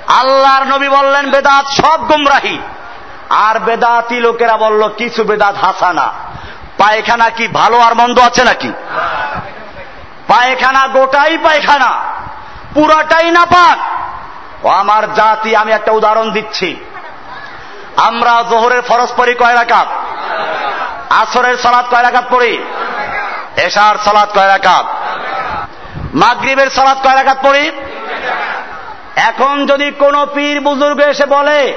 A: আল্লাহর নবী বললেন, বেদাত সব গুমরাহি। আর বেদাতি লোকেরা বলল, কিছু বেদাত হাসানা। পায়খানা কি ভালো আর মন্দ আছে নাকি? পায়খানা গোটাই পায়খানা, পুরাটাই না পাক ও আমার জাতি, আমি একটা উদাহরণ দিচ্ছি। আমরা জোহরের ফরজ পড়ি কয় রাকাত? আসরের সালাদ কয় রাকাত পড়ি? এশার সালাদ কয় রাকাত? মাগরিবের সালাদ কয় রাকাত পড়ি? এখন যদি কোনো পীর বুজুর্গ এসে বলে,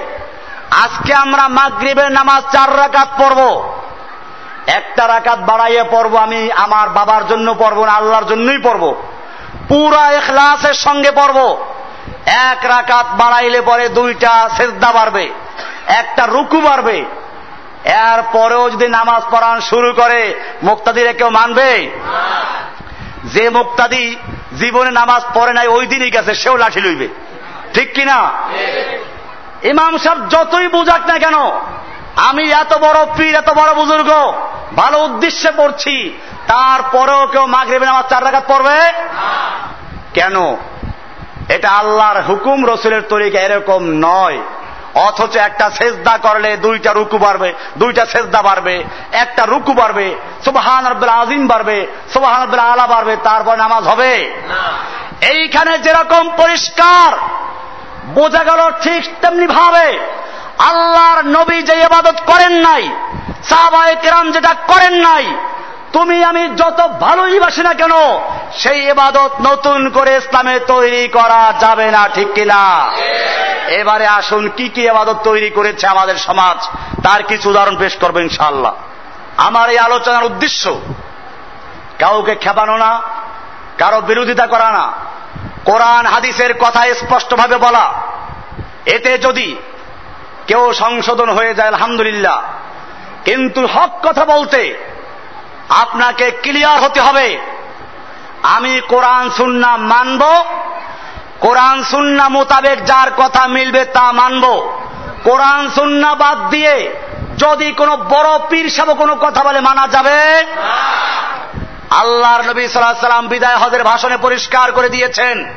A: আজকে আমরা মাগরিবের নামাজ চার রাকাত পড়ব, একটা রাকাত বাড়াইয়ে পড়ব আমি আমার বাবার জন্য পড়ব না আল্লাহর জন্যই পড়ব, পুরা এখলাসের সঙ্গে পড়ব, এক রাকাত বাড়াইলে পরে দুইটা সেজদা বাড়বে, একটা রুকু বাড়বে এর পরেও যদি নামাজ পড়ান শুরু করে, মুক্তাদিরে কেউ মানবে? যে মুক্তাদি জীবনে নামাজ পড়ে নাই, ওই দিনই গেছে, সেও লাঠি লইবে। ঠিক কিনা? ইমাম সাহেব যতই বুঝাক না কেন, আমি এত বড় পীর, এত বড় বুজুর্গ, ভালো উদ্দেশ্যে পড়ছি, তারপরেও কেউ মাগরিবে নামাজ চার রাখাত পড়বে? কেন? এটা আল্লাহর হুকুম, রসুলের তরিকা এরকম নয়। অথচ একটা সেজদা করলে দুইটা রুকু বাড়বে, দুইটা সেজদা বাড়বে, একটা রুকু বাড়বে, সুবাহান রব্দুল আজিম বাড়বে, সুবাহান রব্দুল আলা বাড়বে, তারপর নামাজ হবে। এইখানে যেরকম পরিষ্কার, বোঝা গেল ঠিক তেমনি ভাবে আল্লাহর নবী যে ইবাদত করেন নাই, সাহাবায়ে কেরাম যেটা করেন নাই, তুমি আমি যত ভালোই বাসি না কেন, সেই এবাদত নতুন করে ইসলামে তৈরি করা যাবে না, ঠিক কিনা? এবারে আসুন, কি কি আবাদত তৈরি করেছে আমাদের সমাজ? তার কিছু উদাহরণ পেশ করব ইনশাল্লাহ আমার এই আলোচনার উদ্দেশ্য, কাউকে খেপানো না, কারও বিরোধিতা করা না। কোরআন, হাদিসের কথা স্পষ্টভাবে বলা। এতে যদি কেউ সংশোধন হয়ে যায়, আলহামদুলিল্লাহ। কিন্তু হক কথা বলতে আপনাকে ক্লিয়ার হতে হবে। আমি কোরআন সুন্না মানব কোরআন সুন্না মোতাবেক যার কথা মিলবে তা মানব। কোরআন সুন্না বাদ দিয়ে যদি কোনো বড় পীর সাহেব কোনো কথা বলে, মানা যাবে? আল্লাহর নবী সাল্লাহ সাল্লাম বিদায় হজের ভাষণে পরিষ্কার করে দিয়েছেন।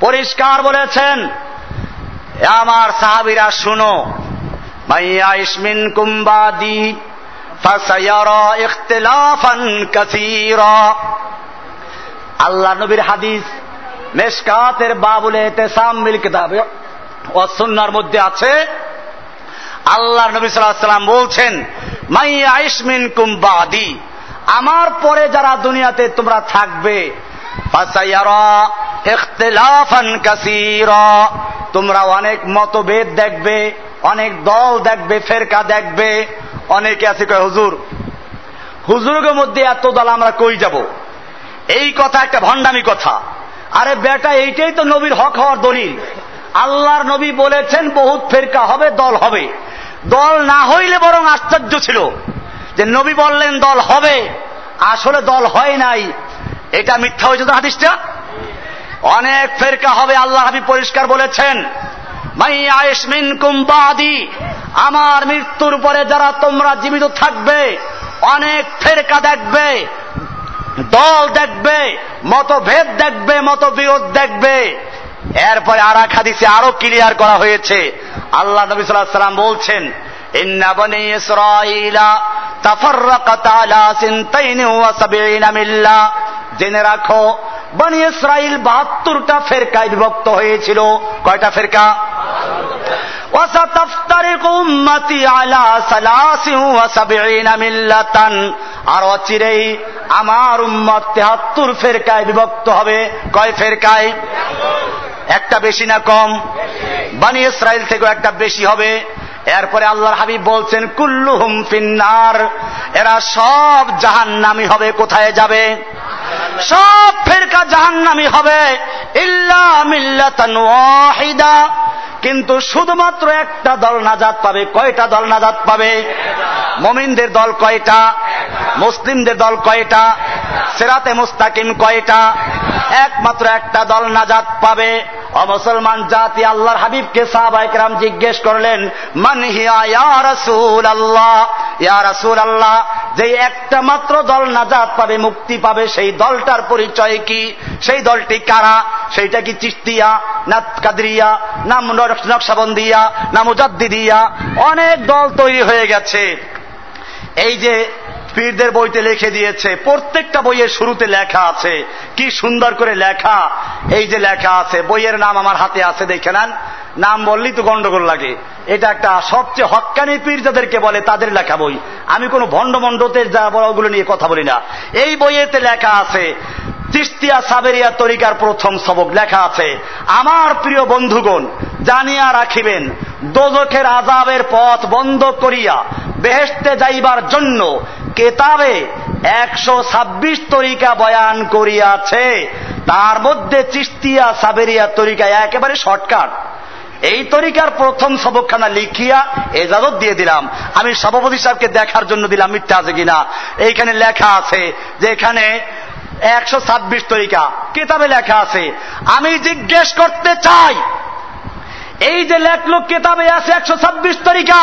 A: পরিষ্কার বলেছেন আমার সাহাবিরা, শুনো। মাইয়া ইসমিন কুম্বাদি আল্লাহ নবীর হাদিস মেশকাতের বাবুলে তেসাম মিল কিতাবে অসন্নার মধ্যে আছে আল্লাহ নবী সাল্লাম বলছেন, মাই আইসমিন কুম্বাদি আমার পরে যারা দুনিয়াতে তোমরা থাকবে তোমরা অনেক মতভেদ দেখবে, অনেক দল দেখবে, ফেরকা দেখবে। অনেকে আছে কয়, হুজুর হুজুরের মধ্যে এত দল আমরা কই যাব? এই কথা একটা ভণ্ডামি কথা। আরে বেটা, এইটাই তো নবীর হক হওয়ার দলিল। আল্লাহর নবী বলেছেন, বহুত ফেরকা হবে, দল হবে। দল না হইলে বরং আশ্চর্য ছিল। যে নবী বললেন, দল হবে। আসলে দল হয় নাই। এটা মিথ্যা হয়েছে তো হাদিসটা? অনেক ফেরকা হবে, আল্লাহ হাবি পরিষ্কার বলেছেন। মাই আয়েসমিন কুম্বাদি আমার মৃত্যুর পরে যারা তোমরা জীবিত থাকবে, অনেক ফেরকা দেখবে। দল দেখবে, মতভেদ দেখবে, মতবিরোধ দেখবে। এরপরে আর এক হাদিসে আরও ক্লিয়ার করা হয়েছে। আল্লাহ নবী সাল্লাহ সাল্লাম বলছেন জেনে রাখো, বনি ইসরাইল বাহাত্তরটা ফেরকায় বিভক্ত হয়েছিল। কয়টা ফেরকা? আর অচিরেই আমার উম্মত তেহাত্তর ফেরকায় বিভক্ত হবে। কয় ফেরকায়? একটা বেশি না কম? বানি ইসরায়েল থেকেও একটা বেশি হবে। এরপরে আল্লাহর হাবিব বলছেন, কুল্লুহুম ফিন্নার। এরা সব জাহান্নামি হবে, কোথায় যাবে? সব ফেরকা জাহান্নামি হবে। ইল্লা ওয়াহিদা। কিন্তু শুধুমাত্র একটা দল নাজাদ পাবে। কয়টা দল নাজাদ পাবে? মমিনদের দল কয়টা? মুসলিমদের দল কয়টা? সেরাতে মুস্তাকিম কয়টা? একমাত্র একটা দল নাজাদ পাবে। অমুসলমান জাতি আল্লাহর হাবিবকে সাহাবাইকরাম জিজ্ঞেস করলেন, মান হিয়া ইয়া রাসূল আল্লাহ ইয়া রাসূল আল্লাহ যে একটা মাত্র দল নাজাত পাবে, মুক্তি পাবে, সেই দলটার পরিচয় কি? সেই দলটি কারা? সেইটা কি চিস্তিয়া না কাদরিয়া, না নকশাবন্দিয়া, না মুজাদ্দিদিয়া? অনেক দল তৈরি হয়ে গেছে। এই যে পীরদের বইতে লিখে দিয়েছে, প্রত্যেকটা বইয়ের শুরুতে লেখা আছে। কি সুন্দর করে লেখা। এই যে লেখা আছে, বইয়ের নাম আমার হাতে আছে, দেখে নেন। নাম বললেই তো গন্ডগোল লাগে। এটা একটা সবচেয়ে হকানি পীর যাদেরকে বলে, তাদের লেখা বই। আমি কোনো ভণ্ড মণ্ডতে যা ওগুলো নিয়ে কথা বলি না। এই বইয়েতে লেখা আছে, তিস্তিয়া সাবেরিয়া তরিকার প্রথম সবক লেখা আছে, আমার প্রিয় বন্ধুগণ, জানিয়া রাখিবেন, দোজখের আজাবের পথ বন্ধ করিয়া বেহেস্তে যাইবার জন্য কেতাবে একশো ছাব্বিশ তরিকা বয়ান করিয়াছে। তার মধ্যে চিস্তিয়া সাবেরিয়া তরিকা একেবারে শর্টকাট। এই তরিকার প্রথম সবকখানা লিখিয়া এজাজত দিয়ে দিলাম। আমি সভাপতি সাহেবকে দেখার জন্য দিলাম মিথ্যা আছে কিনা। এইখানে লেখা আছে যে এখানে একশো ছাব্বিশ তরিকা। কেতাবে লেখা আছে, আমি জিজ্ঞেস করতে চাই, এই যে লেখলো কেতাবে আছে একশো ছাব্বিশ তরিকা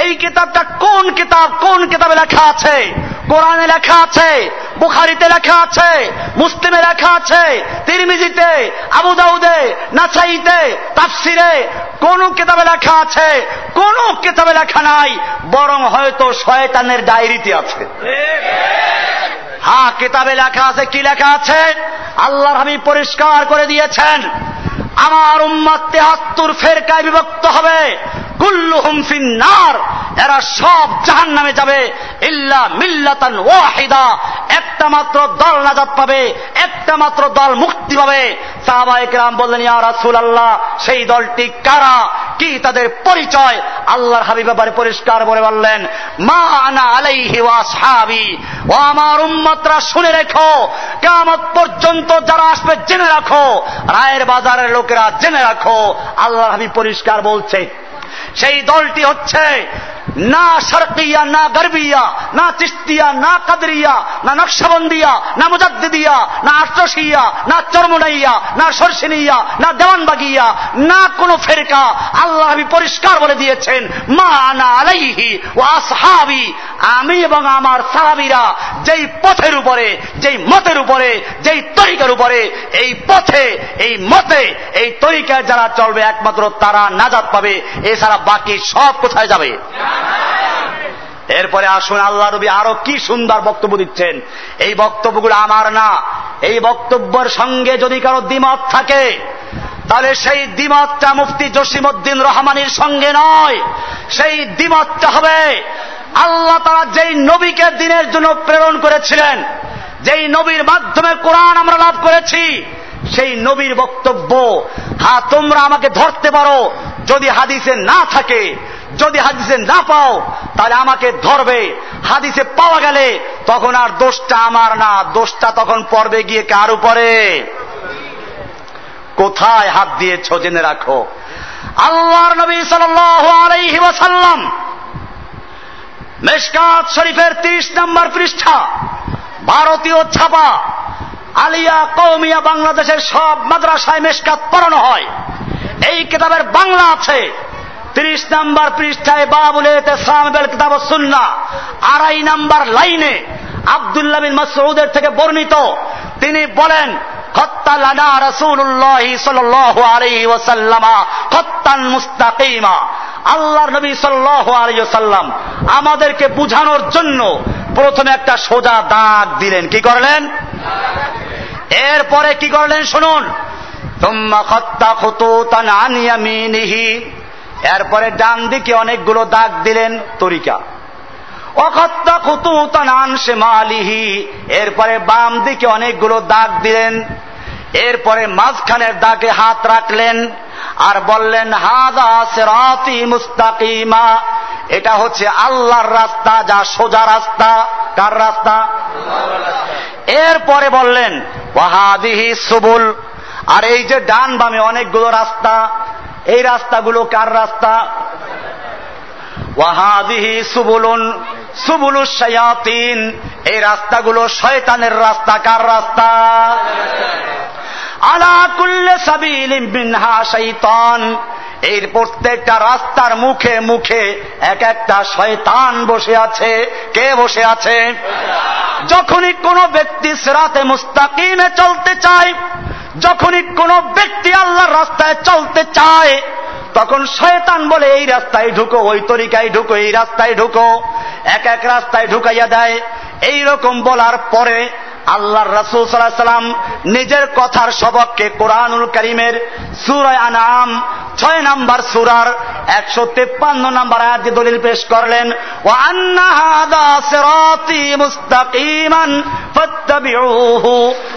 A: এই কিতাবটা কোন কিতাব, কোন কিতাবে লেখা আছে? কোরআনে লেখা আছে, বুখারিতে লেখা আছে, মুসলিমে লেখা আছে, তিরমিজিতে আবু দাউদে নাসাইতে, তাফসিরে কোন কিতাবে লেখা আছে, কোন কিতাবে লেখা নাই, বরং হয়তো শয়তানের ডায়েরিতে আছে। হ্যাঁ কিতাবে লেখা আছে, কি লেখা আছে? আল্লাহর আমি পরিষ্কার করে দিয়েছেন, আমার উম্মাদ তেহাত্তর ফেরকায় বিভক্ত হবে। ফিন্নার। এরা সব জাহান নামে যাবে। ইল্লা মিল্লাতান ওয়াহিদা। একটা মাত্র দল নাজাত পাবে। একটা মাত্র দল মুক্তি পাবে। সাহাবাহিকরাম বললেন, ইয়া রাসূল আল্লাহ সেই দলটি কারা? কি তাদের পরিচয়? আল্লাহর হাবিব ব্যাপারে পরিষ্কার বলে বললেন, মা আনা আলাইহি ওয়া সাহাবি ও আমার উম্মতরা, শুনে রেখো। কিয়ামত পর্যন্ত যারা আসবে, জেনে রাখো। রায়ের বাজারের লোকেরা জেনে রাখো। আল্লাহর হাবিব পরিষ্কার বলছে সেই দলটি হচ্ছে না শরকিয়া না গর্বিয়া, না চিস্তিয়া না কাদরিয়া, না নকশাবন্দিয়া, না মুজাদ্দিদিয়া, না আট্রসিয়া না চরমনাইয়া, না সরসিনিয়া, না দেওয়ানবাগিয়া, না কোন ফেরকা আল্লাহ আমি পরিষ্কার বলে দিয়েছেন, মা আনা আলাইহি ও আসহাবি। আমি এবং আমার সাহাবিরা যেই পথের উপরে, যেই মতের উপরে, যেই তরিকার উপরে, এই পথে, এই মতে, এই তরিকায় যারা চলবে, একমাত্র তারা নাজাদ পাবে, এছাড়া বাকি সব কোথায় যাবে? এরপরে আসুন আল্লাহ রবি আরও কি সুন্দর বক্তব্য দিচ্ছেন। এই বক্তব্যগুলো আমার না। এই বক্তব্যের সঙ্গে যদি কারও দ্বিমত থাকে, তাহলে সেই দ্বিমতটা মুফতি জসিমুদ্দিন রহমানির সঙ্গে নয়। সেই দ্বিমতটা হবে আল্লাহ তারা যেই নবীকে দিনের জন্য প্রেরণ করেছিলেন, যেই নবীর মাধ্যমে কোরআন আমরা লাভ করেছি, সেই নবীর বক্তব্য হ্যাঁ তোমরা আমাকে ধরতে পারো। যদি হাদিসে না থাকে যদি হাদিসে না পাও, তাহলে আমাকে ধরবে। হাদিসে পাওয়া গেলে তখন আর দোষটা আমার না। দোষটা তখন পড়বে গিয়ে কার উপরে? কোথায় হাত দিয়েছ জেনে রাখো। আল্লাহর নবী ওয়াসাল্লাম মেশকাত শরীফের তিরিশ নম্বর পৃষ্ঠা, ভারতীয় ছাপা, আলিয়া কৌমিয়া বাংলাদেশের সব মাদ্রাসায় মেশকাত পড়ানো হয়। এই কিতাবের বাংলা আছে। তিরিশ নাম্বার পৃষ্ঠায় বাবুল বেল কিতাব সুন্না আড়াই নাম্বার লাইনে আবদুল্লাহ বিন মাসউদের থেকে বর্ণিত। তিনি বলেন খত্তালানা নবী সাল্লাল্লাহু আমাদেরকে বুঝানোর জন্য প্রথমে একটা সোজা দাগ দিলেন। কি করলেন? এরপরে কি করলেন? শুনুন। তুম্মা খত্তা খুতুতান আন এরপরে ডান দিকে অনেকগুলো দাগ দিলেন তরিকা। এরপরে বাম দিকে অনেকগুলো দাগ দিলেন। এরপরে মাঝখানের দাগে হাত রাখলেন আর বললেন মুস্তাকিমা। এটা হচ্ছে আল্লাহর রাস্তা যা সোজা রাস্তা। কার রাস্তা? এরপরে বললেন, ওয়াহাদিহি সুবুল। আর এই যে ডান বামে অনেকগুলো রাস্তা এই রাস্তাগুলো কার রাস্তা? ওয়াহাদিহি সুবুলুন সুবুলুস শায়াতিন। এই রাস্তাগুলো শয়তানের রাস্তা কার রাস্তা? আলা কুল্লে সাবিলিম মিনহা শাইতান। এর প্রত্যেকটা রাস্তার মুখে মুখে এক একটা শয়তান বসে আছে। কে বসে আছে? যখনই কোন ব্যক্তি সেরাতে মুস্তাকিমে চলতে চায়, যখনই কোন ব্যক্তি আল্লাহর রাস্তায় চলতে চায়, তখন শয়তান বলে, এই রাস্তায় ঢুকো, ওই তরিকায় ঢুকো, এই রাস্তায় ঢুকো। এক এক রাস্তায় ঢুকাইয়া দেয়। এই রকম বলার পরে আল্লাহর রাসুল সাল্লাহ সাল্লাম নিজের কথার সবককে কোরআনুল করিমের সুরায় আনাম ছয় নাম্বার সুরার একশো তেপ্পান্ন নাম্বার আয়াত দলিল পেশ করলেন ও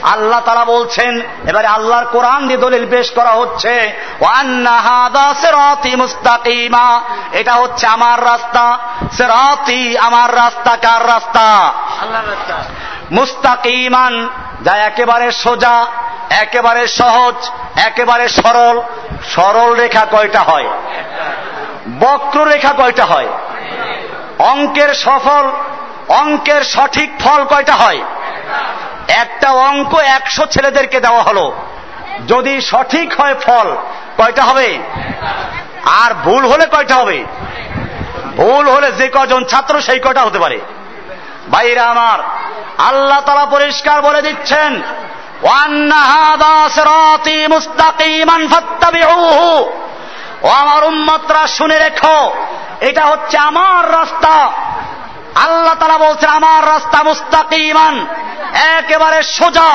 A: আল্লাহ তারা বলছেন, এবারে আল্লাহর কোরআন দিয়ে দলিল পেশ করা হচ্ছে মুস্তাকিমা। এটা হচ্ছে আমার রাস্তা। সেরাতি আমার রাস্তা, কার রাস্তা? রাস্তা। মুস্তাকিমান, যা একেবারে সোজা, একেবারে সহজ, একেবারে সরল। সরল রেখা কয়টা হয়? বক্র রেখা কয়টা হয়? অঙ্কের সফল, অঙ্কের সঠিক ফল কয়টা হয়? একটা অঙ্ক একশো ছেলেদেরকে দেওয়া হলো। যদি সঠিক হয় ফল, কয়টা হবে? আর ভুল হলে কয়টা হবে? ভুল হলে যে কজন ছাত্র সেই কয়টা হতে পারে? ভাইরা আমার, আল্লাহ তালা পরিষ্কার বলে দিচ্ছেন ও আমার উম্মতরা, শুনে রেখো, এটা হচ্ছে আমার রাস্তা। আল্লাহ তালা বলছেন, আমার রাস্তা মুস্তাকিমান, একেবারে সোজা,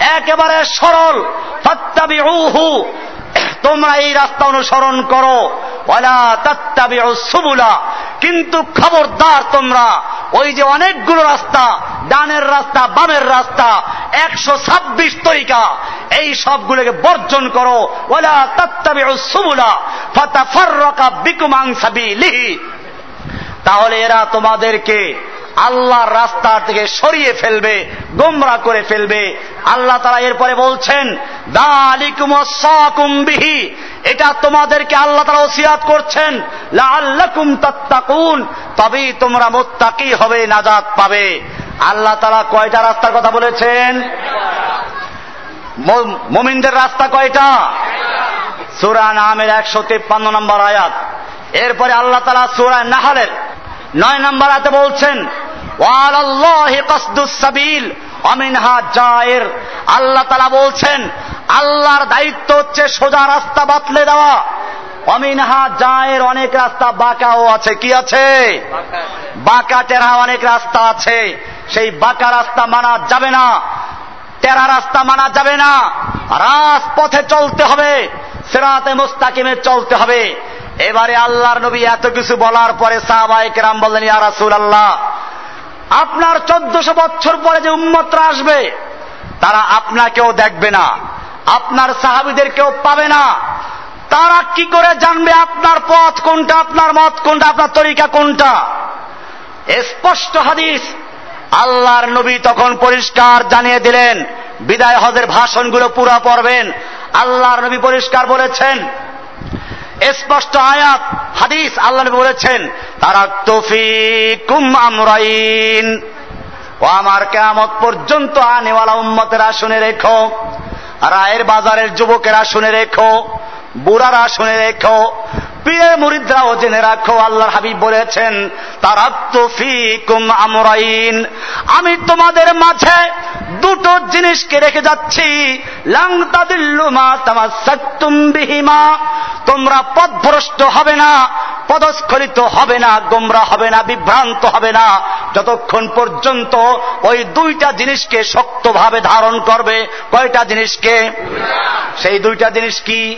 A: একেবারে সরল ফত্তাবি তোমরা এই রাস্তা অনুসরণ করো। সুবুলা। কিন্তু খবরদার তোমরা, ওই যে অনেকগুলো রাস্তা, ডানের রাস্তা, বামের রাস্তা, একশো ছাব্বিশ তরিকা, এই সবগুলোকে বর্জন করো। ওলা তত্তাবি সুবুলা ফাতা ফর্রকা বিকুমাংসাবি লিহি তাহলে এরা তোমাদেরকে আল্লাহর রাস্তা থেকে সরিয়ে ফেলবে, গোমরা করে ফেলবে। আল্লাহ তারা এরপরে বলছেন বিহি। এটা তোমাদেরকে আল্লাহ তারা ওসিয়াত করছেন লাল্লাকুম তাত্তাকুন। তবেই তোমরা মোত্তাকি হবে, নাজাত পাবে। আল্লাহ তারা কয়টা রাস্তার কথা বলেছেন? মোমিনদের রাস্তা কয়টা? সুরা নামের একশো তেপ্পান্ন নম্বর আয়াত। এরপরে আল্লাহ তালা সুরা নাহালের নয় নম্বর আয়াতে বলছেন আল্লাহ তালা বলছেন, আল্লাহর দায়িত্ব হচ্ছে সোজা রাস্তা বাতলে দেওয়া। অমিনহা জায়ের অনেক রাস্তা, বাঁকাও আছে। কি আছে? বাঁকা টেরা অনেক রাস্তা আছে। সেই বাঁকা রাস্তা মানা যাবে না। টেরা রাস্তা মানা যাবে না। রাজপথে চলতে হবে। সেরাতে মোস্তাকিমে চলতে হবে। এবারে আল্লাহর নবী এত কিছু বলার পরে সাহাবাই কেরাম বললেন, ইয়া রাসুল আল্লাহ আপনার চোদ্দশো বছর পরে যে উম্মতরা আসবে, তারা আপনাকেও দেখবে না। আপনার সাহাবিদের কেউ পাবে না। তারা কি করে জানবে আপনার পথ কোনটা, আপনার মত কোনটা, আপনার তরিকা কোনটা? স্পষ্ট হাদিস। আল্লাহর নবী তখন পরিষ্কার জানিয়ে দিলেন, বিদায় হজের ভাষণগুলো পুরা পড়বেন। আল্লাহর নবী পরিষ্কার বলেছেন স্পষ্ট আয়াত, হাদিস আল্লাহ বলেছেন, তারা তফিকুম আমরাইন। ও আমার কেমত পর্যন্ত আনেওয়ালা উম্মতেরা শুনে রেখো রায়ের বাজারের যুবকেরা শুনে রেখো বুড়ারা শুনে রেখো। প্রিয় মুরিদরাও জেনে রাখো, আল্লাহর হাবিব বলেছেন তারাত্তুফিকুম আমরাইন। আমি তোমাদের মাঝে দুটো জিনিসকে রেখে যাচ্ছি। লাং তাদিল্লুমা তামাসাক্তুম বিহিমা। তোমরা পথভ্রষ্ট হবে না, পদস্খলিত হবে না, গোমরা হবে না, বিভ্রান্ত হবে না। যতক্ষণ পর্যন্ত ওই দুইটা জিনিসকে শক্তভাবে ধারণ করবে, কয়টা জিনিসকে? সেই দুইটা জিনিস কি?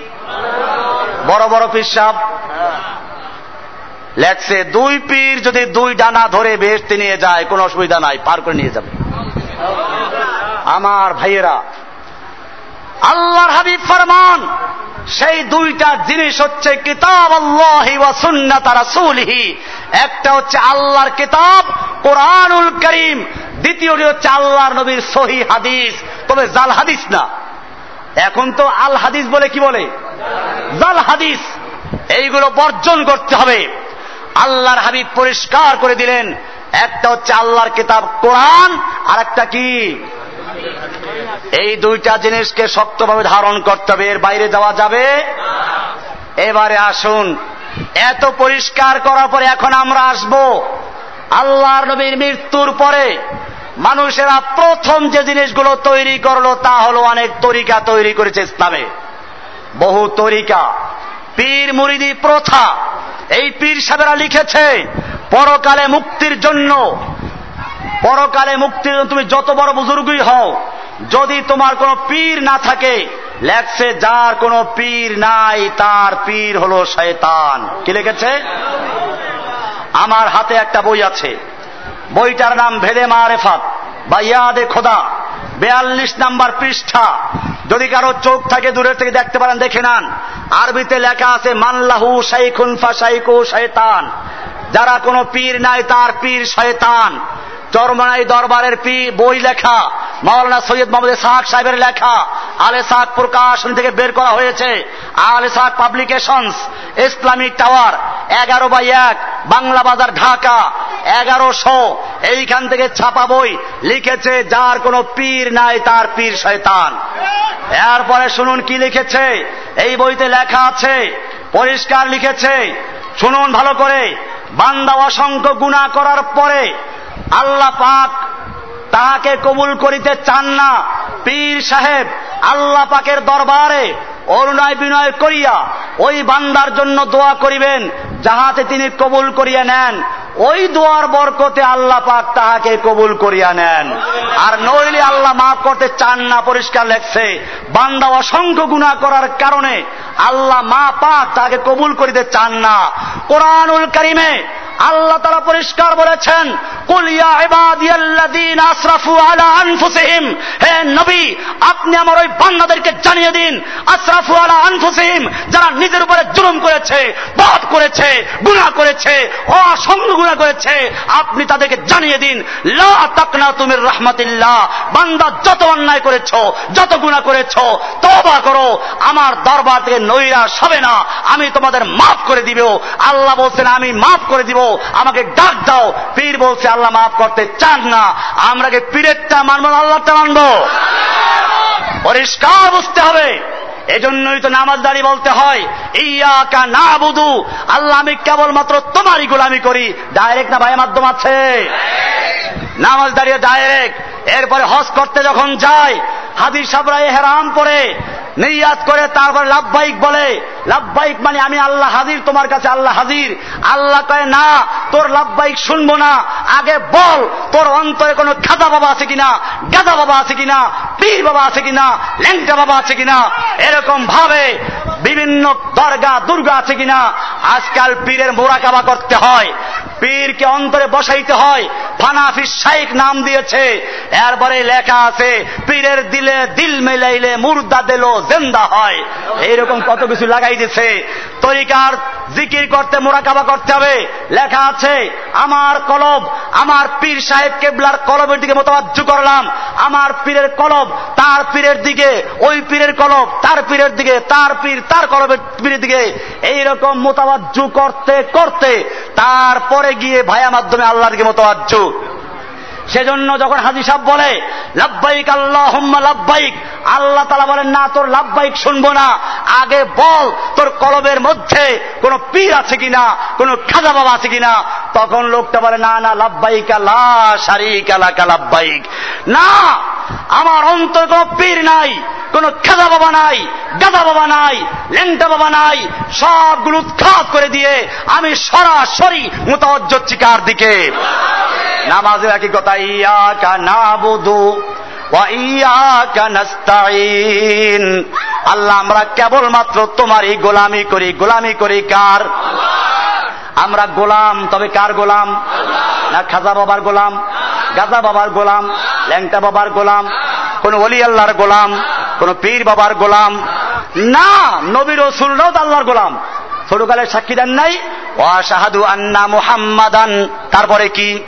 A: বড় বড় পিসাব লেখছে দুই পীর যদি দুই ডানা ধরে বেসতে নিয়ে যায়, কোনো অসুবিধা নাই, পার করে নিয়ে যাবে। আমার ভাইয়েরা, আল্লাহর হাবিব ফরমান, সেই দুইটা জিনিস হচ্ছে কিতাব আল্লাহি ওয়া সুন্নাত রাসূলিহি। একটা হচ্ছে আল্লাহর কিতাব, কোরআনুল করিম। দ্বিতীয়টি হচ্ছে আল্লাহর নবীর সহি হাদিস। তবে জাল হাদিস না। এখন তো আল হাদিস বলে কি বলে? জাল হাদিস। এইগুলো বর্জন করতে হবে। আল্লাহর হাবিব পরিষ্কার করে দিলেন। একটা হচ্ছে আল্লাহর কিতাব কোরআন আর একটা কি? এই দুইটা জিনিসকে শক্তভাবে ধারণ করতে হবে। এর বাইরে যাওয়া যাবে? এবারে আসুন। এত পরিষ্কার করার পরে এখন আমরা আসব। আল্লাহর নবীর মৃত্যুর পরে মানুষেরা প্রথম যে জিনিসগুলো তৈরি করল তা হলো অনেক তরিকা তৈরি করেছে ইসলামে। বহু তরিকা। পীর মুরিদি প্রথা। এই পীর সাহেবেরা লিখেছে, পরকালে মুক্তির জন্য, পরকালে মুক্তির জন্য তুমি যত বড় বুজুর্গই হও, যদি তোমার কোনো পীর না থাকে লেখছে যার কোনো পীর নাই, তার পীর হল শয়তান। কি লিখেছে? আমার হাতে একটা বই আছে। বইটার নাম ভেদে মারেফাত বা ইয়াদে খোদা, বেয়াল্লিশ নাম্বার পৃষ্ঠা। যদি কারও চোখ থাকে দূরের থেকে দেখতে পারেন, দেখে নেন। আরবিতে লেখা আছে, মানলাহু শাইখুন ফাশাইকু শয়তান যারা কোনো পীর নাই, তার পীর শয়তান। চরমনাই দরবারের পি বই লেখা, মাওলানা সৈয়দ মোহাম্মদ সাহাক সাহেবের লেখা, আলে সাক প্রকাশন থেকে বের করা হয়েছে। আলে সাক পাবলিকেশনস, ইসলামিক টাওয়ার, এগারো বাই এক, বাংলা বাজার, ঢাকা, এগারোশো। এইখান থেকে ছাপা বই লিখেছে যার কোনো পীর নাই, তার পীর শয়তান। এরপরে শুনুন কি লিখেছে। এই বইতে লেখা আছে, পরিষ্কার লিখেছে, শুনুন ভালো করে, বান্দা অসংখ্য গুণা করার পরে আল্লাহ পাক তাহাকে কবুল করিতে চান না। পীর সাহেব, আল্লাহ পাকের দরবারে অরুণয় বিনয় করিয়া ওই বান্দার জন্য দোয়া করিবেন, যাহাতে তিনি কবুল করিয়া নেন। ওই দোয়ার বরকতে আল্লাহ পাক তাহাকে কবুল করিয়া নেন। আর নইলে আল্লাহ মাফ করতে চান না, পরিষ্কার লেখছে। বান্দা অসংখ্য গুণা করার কারণে আল্লাহ মা পাক তাকে কবুল করিতে চান না। কোরআনুল করিমে আল্লাহ তারা পরিষ্কার বলেছেন আপনি আমার ওই বান্দাদেরকে জানিয়ে দিন, আসরাফু আলা আনফুসিহিম যারা নিজের উপরে জুলুম করেছে, পাপ করেছে, গুনাহ করেছে, অসংখ্য করেছে, আপনি তাদেরকে জানিয়ে দিন, লা তাকনা তুমির রাহমাতিল্লাহ বান্দা যত অন্যায় করেছ, যত গুনাহ করেছ, তওবা করো, আমার দরবার থেকে নৈরাশ হবে না, আমি তোমাদের মাফ করে দিব আল্লাহ বলছেন, আমি মাফ করে দিব আমাকে ডাক দাও। পীর বলছে, আল্লাহ মাফ করতে চান না। আমরা কি পীরেরটা মানবো না আল্লাহটা মানবো। পরিষ্কার বুঝতে হবে। এজন্যই তো নামাজদারি বলতে হয়, ইয়াকা না বুধু আল্লাহ, আমি কেবলমাত্র তোমারই গোলামি করি। ডাইরেক্ট না ভাই মাধ্যম আছে? নামাজ দাঁড়িয়ে ডাইরেক্ট। এরপরে হজ করতে যখন যায় হাদির সাবরা হেরাম করে নিয়াজ করে তারপর লাভবাহিক বলে, লাভবাহিক মানে আমি আল্লাহ হাজির, তোমার কাছে আল্লাহ হাজির। আল্লাহ কয়ে, না, তোর লাভবাহিক শুনব না। আগে বল, তোর অন্তরে কোনো খাদা বাবা আছে কিনা? গাদা বাবা আছে কিনা? পীর বাবা আছে কিনা? ল্যাংটা বাবা আছে কিনা? এরকম ভাবে বিভিন্ন দরগা, দুর্গা আছে কিনা? আজকাল পীরের মোরাকাবা করতে হয়। পীরকে অন্তরে বসাইতে হয়। ফানাফি শাইক নাম দিয়েছে। এরপরে লেখা আছে, পীরের দিলে দিল মেলাইলে মুর্দা দিল জেন্দা হয়। এইরকম কত কিছু লাগাই দিছে। তরিকার জিকির করতে, মোরাকাবা করতে হবে। লেখা আছে, আমার কলব, আমার পীর সাহেব কেবলার কলবের দিকে মোতাবাজ্য করলাম। আমার পীরের কলব, তার পীরের দিকে, ওই পীরের কলব, তার পীরের দিকে, তার পীর, তার কলবের পীরের দিকে। এইরকম মোতাবাজ্য করতে করতে, তারপরে গিয়ে ভায়া মাধ্যমে আল্লাহর কি মতো মোতাবাজ্য সেজন্য যখন হাজি সাহেব বলে লাভবাইক আল্লাহ লাভবাইক আল্লাহ তালা বলেন না তোর লাভবাইক শুনব না। আগে বল তোর কলবের মধ্যে কোন পীর আছে কিনা কোন খাজা বাবা আছে কিনা? তখন লোকটা বলে না না লাভবাইক আল্লাহ শারিক আলাকা লাভবাইক না আমার অন্তর কোন পীর নাই কোন খাজা বাবা নাই গাদা বাবা নাই লেংটা বাবা নাই। সবগুলো উৎখাত করে দিয়ে আমি সরাসরি মোতাবজ্জ চিকার দিকে। নামাজের একই কথা ইয়াকা নাবুদু আল্লাহ, আমরা কেবলমাত্র তোমারই গোলামি করি। গোলামি করি কার? আমরা গোলাম। তবে কার গোলাম? না খাজা বাবার গোলাম, গাজা বাবার গোলাম, ল্যাংটা বাবার গোলাম, কোন অলি আল্লাহর গোলাম, কোন পীর বাবার গোলাম। না, নবী রসুলরাও আল্লাহর গোলাম। ছোটকালের সাক্ষী দেন নাই। ওয়াশাহাদু আন্না মুহাম্মাদান। তারপরে কি?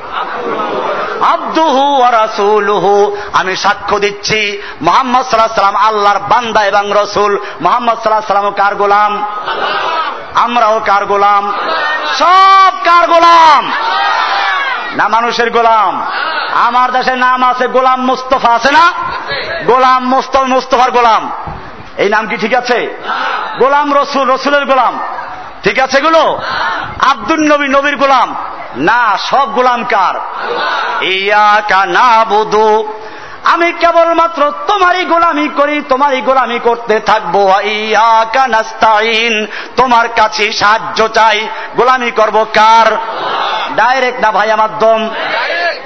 A: আব্দুহু রাসূলুহু। আমি সাক্ষ্য দিচ্ছি, মোহাম্মদ সাল্লাম আল্লাহর বান্দা এবং রসুল। মোহাম্মদ সাল্লাহ সাল্লাম কার গোলাম? আমরাও কার গোলাম? সব কার গোলাম? না মানুষের গোলাম। আমার দেশে নাম আছে গোলাম মুস্তফা, আছে না? গোলাম মোস্ত মোস্তফার গোলাম। এই নাম কি ঠিক আছে? গোলাম রসুল, রসুলের গোলাম। ঠিক আছে এগুলো? আব্দুল নবী, নবীর গোলাম। না, সব গোলাম কার? আমি কেবলমাত্র তোমারই গোলামি করি, তোমারই গোলামি করতে থাকব। তোমার কাছে সাহায্য চাই। গোলামি করব কার? ডাইরেক্ট না ভাই, আমার দম?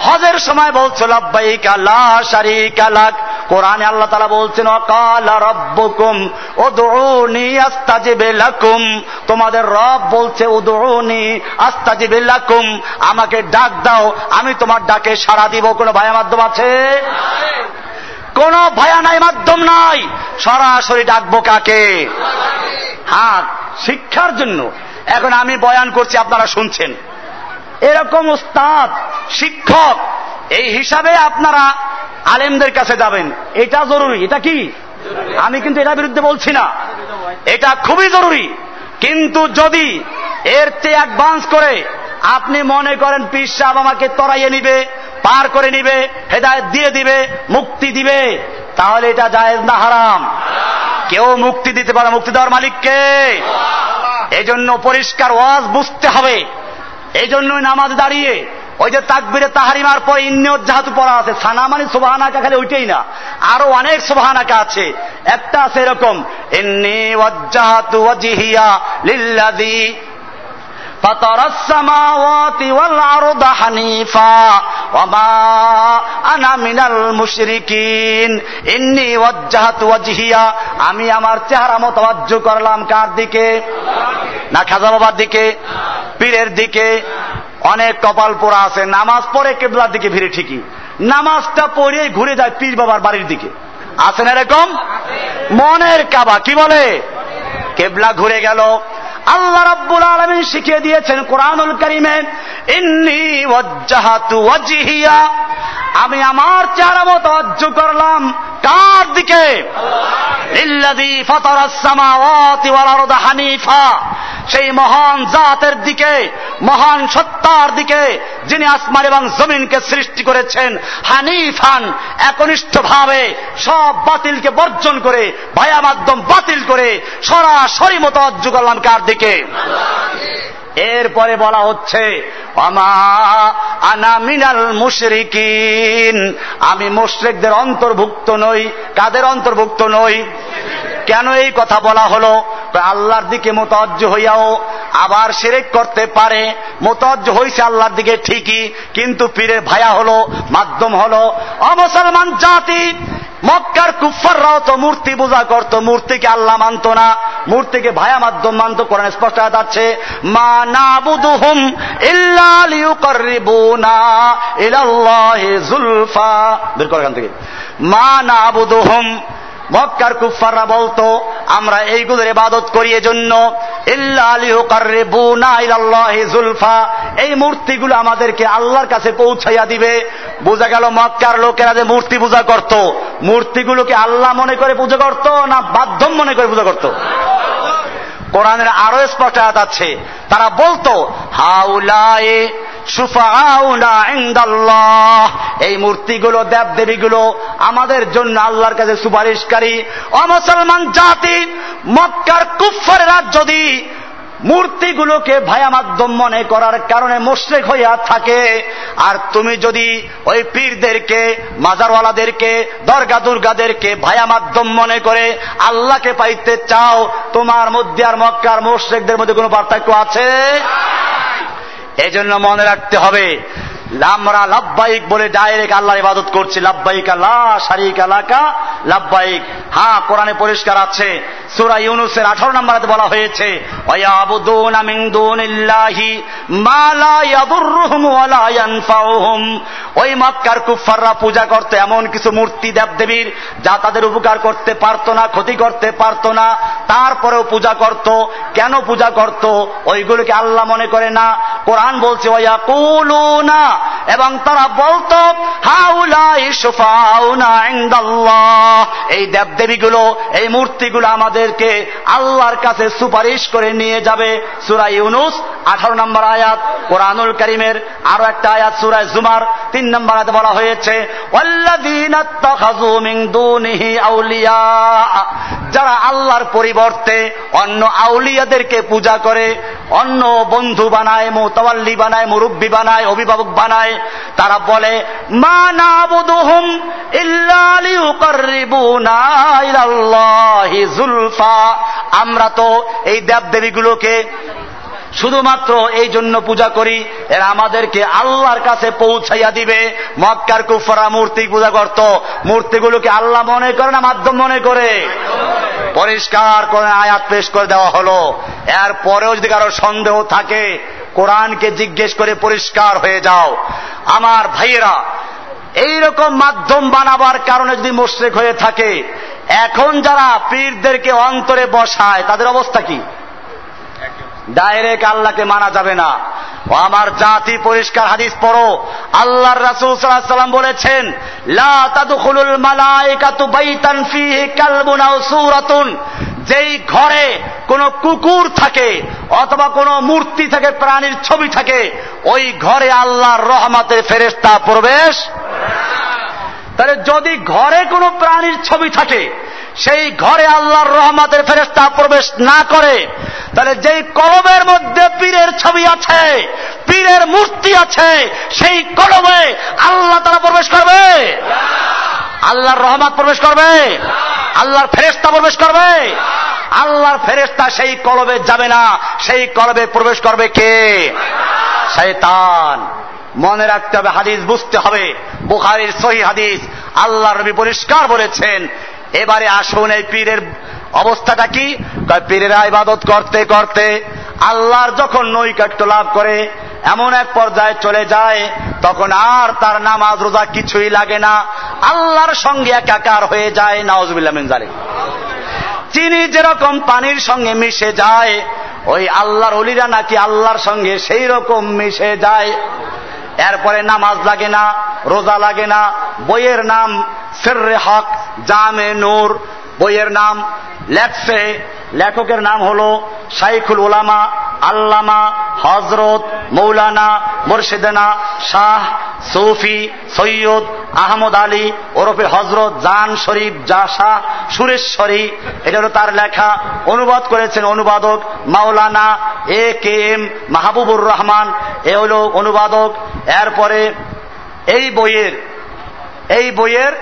A: হজের সময় বলছো, লাব্বাইক কালা সারি লাক। কোরআনে আল্লাহ তালা বলছেন, অকাল রব্বুকুম উদউনি আস্তাজিবে লাকুম। তোমাদের রব বলছে, উদউনি আস্তাজিবে লাকুম। আমাকে ডাক দাও, আমি তোমার ডাকে সাড়া দিব। কোনো ভাইয়া মাধ্যম আছে? কোন ভায়া নাই, মাধ্যম নাই। সরাসরি ডাকবো কাকে? হ্যাঁ শিক্ষার জন্য। এখন আমি বয়ান করছি, আপনারা শুনছেন। এরকম উস্তাদ, শিক্ষক, এই হিসাবে আপনারা আলেমদের কাছে যাবেন। এটা জরুরি। এটা কি? আমি কিন্তু এটার বিরুদ্ধে বলছি না। এটা খুবই জরুরি। কিন্তু যদি এর চেয়ে অ্যাডভান্স করে আপনি মনে করেন পীর সাহেব আমাকে তরাইয়ে নিবে, পার করে নিবে, হেদায়ত দিয়ে দিবে, মুক্তি দিবে, তাহলে এটা জায়েজ না হারাম। কেউ মুক্তি দিতে পারে মুক্তি দেওয়ার মালিককে। এই জন্য পরিষ্কার ওয়াজ বুঝতে হবে। এই জন্যই নামাজ দাঁড়িয়ে ওই যে তাকবিরে তাহারিমার পর ইন্নিয়ত জাহাতু পড়া আছে। সানা মানে সোভানাকা খালি ওইটাই না। আরও অনেক সোভানাকা আছে। একটা আছে এরকম, ইন্নি ওয়াজ্জাহাতু ওয়াজিহিয়া লিল্লাযী فطر السماوات والأرض حنيفا وما أنا من المشركين إني وجهت وجهيا আমি আমার চেহারা মতবাজ্য করলাম কার দিকে না খাজা বাবার দিকে পীরের দিকে অনেক কপাল পোড়া আছে নামাজ পড়ে কেবলার দিকে ভিড়ে ঠিকই নামাজটা পড়ে ঘুরে যায় পীর বাবার বাড়ির দিকে আছেন এরকম মনের কাবা কি বলে কেবলা ঘুরে গেল আল্লাহ রাব্বুল আলমিন শিখিয়ে দিয়েছেন কোরআনুল করিমে আমি আমার চেহারা মতো অজ্জ করলাম। কার দিকে? হানিফা। সেই মহান জাতের দিকে, মহান সত্তার দিকে, যিনি আসমান এবং জমিনকে সৃষ্টি করেছেন। হানিফান একনিষ্ঠ ভাবে সব বাতিলকে বর্জন করে ভায়া মাধ্যম বাতিল করে, সরাসরি মতো অজ্জ করলাম। কার দিকে? এরপরে বলা হচ্ছে আমি মুশরিকদের অন্তর্ভুক্ত নই। কাদের অন্তর্ভুক্ত নই? কেন এই কথা বলা হলো? আল্লাহর দিকে মোতজ্জ হইয়াও আবার সেরেক করতে পারে। মোতজ্জ হইছে আল্লাহর দিকে ঠিকই, কিন্তু পীরের ভায়া হলো, মাধ্যম হলো অমুসলমান জাতি, মক্কার কুফাররাও তো মূর্তি পূজা করত, মূর্তিকে আল্লাহ মানত না, মূর্তিকে ভায়া মাধ্যম মানত। কোরআন স্পষ্ট আছে, মা ইল্লা লিয়ুকাররিবুনা ইলাল্লাহি জুলফা। বের কর এখান থেকে। মা না নাবুদুহুম মক্কার কুফাররা বলতো, আমরা এইগুলোর ইবাদত করি এজন্য। জুলফা। এই মূর্তিগুলো আমাদেরকে আল্লাহর কাছে পৌঁছাইয়া দিবে। বোঝা গেল মক্কার লোকেরা যে মূর্তি পূজা করত। মূর্তিগুলোকে আল্লাহ মনে করে পূজা করত না বাধ্যম মনে করে পূজা করত? কোরআনের আরও স্পষ্ট আছে। তারা বলতো, হাউলায়ে এই মূর্তিগুলো দেব দেবীগুলো আমাদের জন্য আল্লাহর কাছে সুপারিশকারী। অমুসলমান জাতি, মক্কার কুফারেরা যদি মূর্তিগুলোকে ভায়া মাধ্যম মনে করার কারণে মোশ্রেক হইয়া থাকে। আর তুমি যদি ওই পীরদেরকে, মাজারওয়ালাদেরকে, দর্গা দুর্গাদেরকে ভায়া মাধ্যম মনে করে আল্লাহকে পাইতে চাও, তোমার মধ্যে আর মক্কার মোশ্রেকদের মধ্যে কোনো পার্থক্য আছে? এই জন্য মনে রাখতে হবে, আমরা লাভবাহিক বলে ডাইরেক্ট আল্লাহর ইবাদত করছি, লাভবাহিক আল্লাহ শারিক আলাকা লাভবাহিক। হ্যাঁ কোরআনে পরিষ্কার আছে সুরা ইউনুসের আঠারো নম্বরে বলা হয়েছে ওই মক্কার কুফাররা পূজা করতে এমন কিছু মূর্তি দেব দেবীর যা তাদের উপকার করতে পারতো না, ক্ষতি করতে পারতো না। তারপরেও পূজা করত। কেন পূজা করত? ওইগুলোকে আল্লাহ মনে করে না। কোরআন বলছে ওয়া কুলুনা এবং তারা বলত, হাউলাই বলতো এই দেবদেবীগুলো, এই মূর্তিগুলো আমাদেরকে আল্লাহর কাছে সুপারিশ করে নিয়ে যাবে সুরা ইউনুস, আঠারো নম্বর আয়াত, কোরআনুল করিমের আরও একটা আয়াত সুরায় জুমার, তিন নম্বর আয়াত বলা হয়েছে যারা আল্লাহর পরিবর্তে অন্য আউলিয়াদেরকে পূজা করে, অন্য বন্ধু বানায় মোতাল্লি বানায়, মুরব্বী বানায়, অভিভাবক বানায়, তারা বলে, মা না বুধুহুম আমরা তো এই দেব দেবীগুলোকে শুধুমাত্র এই জন্য পূজা করি, এরা আমাদেরকে আল্লাহর কাছে পৌঁছাইয়া দিবে। মক্কার কুফরা মূর্তি পূজা করত। মূর্তিগুলোকে আল্লাহ মনে করে না মাধ্যম মনে করে? পরিষ্কার করে আয়াত পেশ করে দেওয়া হলো। এর পরেও যদি কারও সন্দেহ থাকে, কোরআনকে জিজ্ঞেস করে পরিষ্কার হয়ে যাও। আমার ভাইয়েরা এইরকম মাধ্যম বানাবার কারণে যদি মোশ্রেক হয়ে থাকে এখন যারা পীরদেরকে অন্তরে বসায় তাদের অবস্থা কি? ডাইরেক্ট আল্লাহকে মানা যাবে না। আমার জাতি পরিষ্কার হাদিস পড়ো। আল্লাহর রাসূল সাল্লাম বলেছেন যেই ঘরে কোন কুকুর থাকে অথবা কোন মূর্তি থাকে, প্রাণীর ছবি থাকে, ওই ঘরে আল্লাহর রহমাতের ফেরেস্তা প্রবেশ তাহলে যদি ঘরে কোনো প্রাণীর ছবি থাকে সেই ঘরে আল্লাহর রহমাতের ফেরেস্তা প্রবেশ না করে, তাহলে যেই কলমের মধ্যে পীরের ছবি আছে, পীরের মূর্তি আছে, সেই কলমে আল্লাহ তারা প্রবেশ করবে। আল্লাহর রহমত প্রবেশ করবে। আল্লাহর ফেরেস্তা প্রবেশ করবে। আল্লাহর ফেরেস্তা সেই কলবে যাবে না, সেই কলবে প্রবেশ করবে কে? শয়তান। মনে রাখতে হবে, হাদিস বুঝতে হবে। বুখারির সহি হাদিস আল্লাহ রবি পরিষ্কার বলেছেন এবারে আসুন এই পীরের অবস্থাটা কি? পীরেরা ইবাদত করতে করতে আল্লাহর যখন নৈকাট্য লাভ করে, এমন এক পর্যায়ে চলে যায়, তখন আর তার নামাজ, রোজা কিছুই লাগে না। আল্লাহর সঙ্গে একাকার হয়ে যায় নওয়াজবিল্লাহ জালিম চিনি যেরকম পানির সঙ্গে মিশে যায়, ওই আল্লাহর অলিরা নাকি আল্লাহর সঙ্গে সেই রকম মিশে যায়। এরপরে নামাজ লাগে না, রোজা লাগে না, বইয়ের নাম সেররে হক জামে নূর, বইয়ের নাম লেখছে লেখকের নাম হল শাইখুল ওলামা আল্লামা হজরত মৌলানা মুর্শিদানা শাহ সৌফি সৈয়দ আহমদ আলী ওরফে হজরত জান শরীফ জা শাহ সুরেশ্বরী। এটা হলো তার লেখা। অনুবাদ করেছেন অনুবাদক মাওলানা A K M Mahbubur Rahman. এ হল অনুবাদক। এরপরে এই বইয়ের এই বইয়ের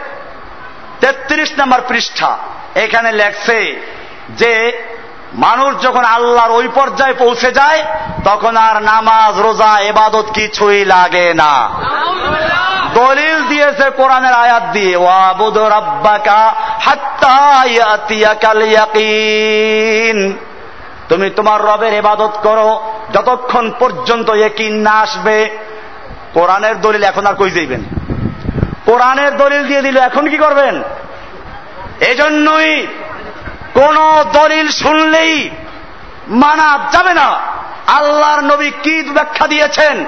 A: তেত্রিশ নম্বর পৃষ্ঠা। এখানে লেখছে যে, মানুষ যখন আল্লাহর ওই পর্যায়ে পৌঁছে যায়, তখন আর নামাজ, রোজা, এবাদত কিছুই লাগে না। দলিল দিয়েছে কোরআনের আয়াত দিয়ে, ওয়াবুদ রাব্বাকা ইয়াকিন তুমি তোমার রবের এবাদত করো, যতক্ষণ পর্যন্ত একিন না আসবে। কোরআনের দলিল এখন আর কই যাইবেন? কোরআনের দলিল দিয়ে দিল, এখন কি করবেন? এজন্যই কোন দলিল শুনলেই মানা যাবে না। আল্লাহর নবী কি ব্যাখ্যা দিয়েছেন?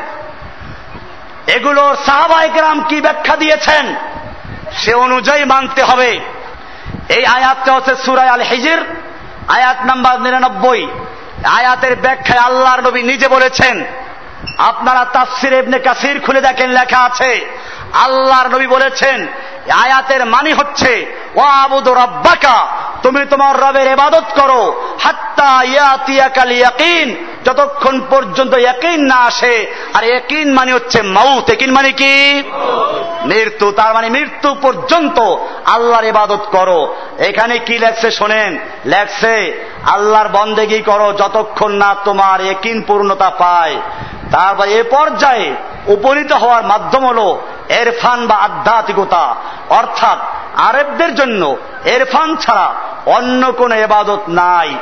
A: এগুলো সাহাবাইকরাম কি ব্যাখ্যা দিয়েছেন? সে অনুযায়ী মানতে হবে। এই আয়াতটা হচ্ছে সুরায় আল হিজির আয়াত নাম্বার নিরানব্বই। আয়াতের ব্যাখ্যায় আল্লাহর নবী নিজে বলেছেন, আপনারা তাফসির এবনে কাসির খুলে দেখেন, লেখা আছে আল্লাহর নবী বলেছেন আয়াতের মানি হচ্ছে ও আবুদ রব্বাকা তুমি তোমার রবের এবাদত করো হাত্তা ইয়াতিয়াকাল ইয়াকিন যতক্ষণ পর্যন্ত একিন না আসে আর একিন মানে হচ্ছে মাউত একিন মানে কি? মৃত্যু তার মানে মৃত্যু পর্যন্ত আল্লাহর ইবাদত করো। এখানে কি লেখছে শোনেন লেখছে আল্লাহর বন্দেগি করো যতক্ষণ না তোমার একিন পূর্ণতা পায়। তারপর এ পর্যায়ে উপনীত হওয়ার মাধ্যম হল এরফান বা আধ্যাত্মিকতা। অর্থাৎ আরেবদের জন্য এরফান ছাড়া অন্য কোন এবাদত নাই।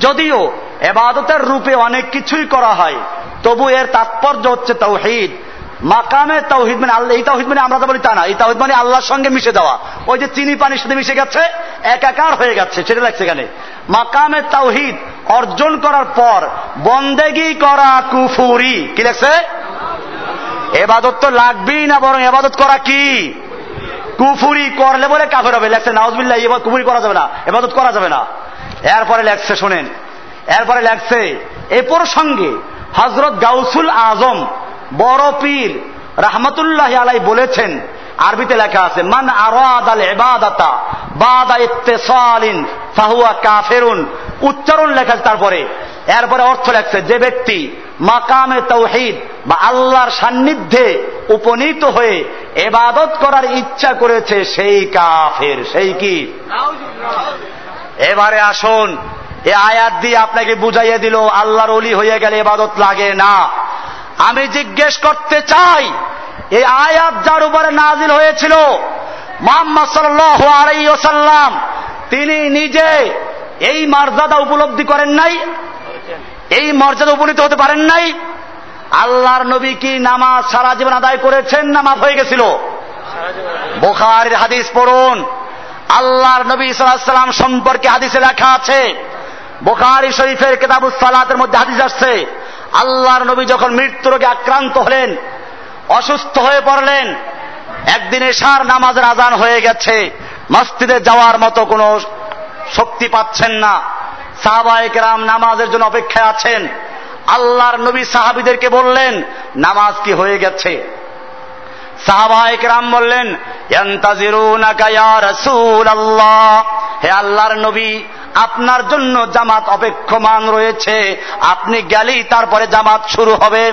A: যদিও এবাদতের রূপে অনেক কিছুই করা হয়, তবু এর তাৎপর্য হচ্ছে তৌহিদ। মাকামে তাওহিদ মানে আল্লাহ, এই তৌহিদ মানে আমরা তো বলি তা না। এই তৌহিদ মানে আল্লাহর সঙ্গে মিশে দেওয়া। ওই যে চিনি পানির সাথে মিশে গেছে, একাকার হয়ে গেছে, সেটা লাগছে এখানে। মাকামে তাওহিদ অর্জন করার পর বন্দেগি করা কুফুরি। কি লাগছে? এবাদত তো লাগবেই না, বরং এবাদত করা কি? কুফুরি করলে বলে কাফের হবে। লেখছে নাউজবিল্লাহ, এবার কুফুরি করা যাবে না, এবাদত করা যাবে না। এরপরে লেখছে শোনেন, এরপরে লেখছে এ প্রসঙ্গে হজরত গাউসুল আজম বড় পীর রাহমাতুল্লাহ আলাই বলেছেন, আরবিতে লেখা আছে, মান আরাদ ফাহুয়া কাফেরুন। উচ্চারণ লেখা তারপরে, এরপরে অর্থ লেখছে, যে ব্যক্তি মাকামে তৌহিদ বা আল্লাহর সান্নিধ্যে উপনীত হয়ে এবাদত করার ইচ্ছা করেছে, সেই কাফের। সেই কি? এবারে আসুন, এ আয়াত দিয়ে আপনাকে বুঝাইয়ে দিল, আল্লাহর অলি হয়ে গেলে এবাদত লাগে না। আমি জিজ্ঞেস করতে চাই, এই আয়াত যার উপরে নাজিল হয়েছিল, মোহাম্মদ সাল্লাম তিনি নিজে এই মর্যাদা উপলব্ধি করেন নাই? এই মর্যাদা উপনীত হতে পারেন নাই? আল্লাহর নবী কি নামাজ সারা জীবন আদায় করেছেন? নামাজ হয়ে গেছিল। বোখারের হাদিস পড়ুন। আল্লাহর নবী সাল্লাম সম্পর্কে হাদিসে লেখা আছে। বোখারি শরীফের কেতাবুস সালাতের মধ্যে হাদিস আসছে। আল্লাহর নবী যখন মৃত্যু রোগে আক্রান্ত হলেন, অসুস্থ হয়ে পড়লেন, একদিন এশার নামাজের আজান হয়ে গেছে, মসজিদে যাওয়ার মতো কোনো শক্তি পাচ্ছেন না। সাহাবাহিক রাম নামাজের জন্য অপেক্ষায় আছেন। আল্লাহর নবী সাহাবিদেরকে বললেন, নামাজ কি হয়ে গেছে? সাহাবাহিক রাম বললেন হে আল্লাহর নবী আপনার জন্য জামাত অপেক্ষমান রয়েছে। আপনি গেলেই তারপরে জামাত শুরু হবে।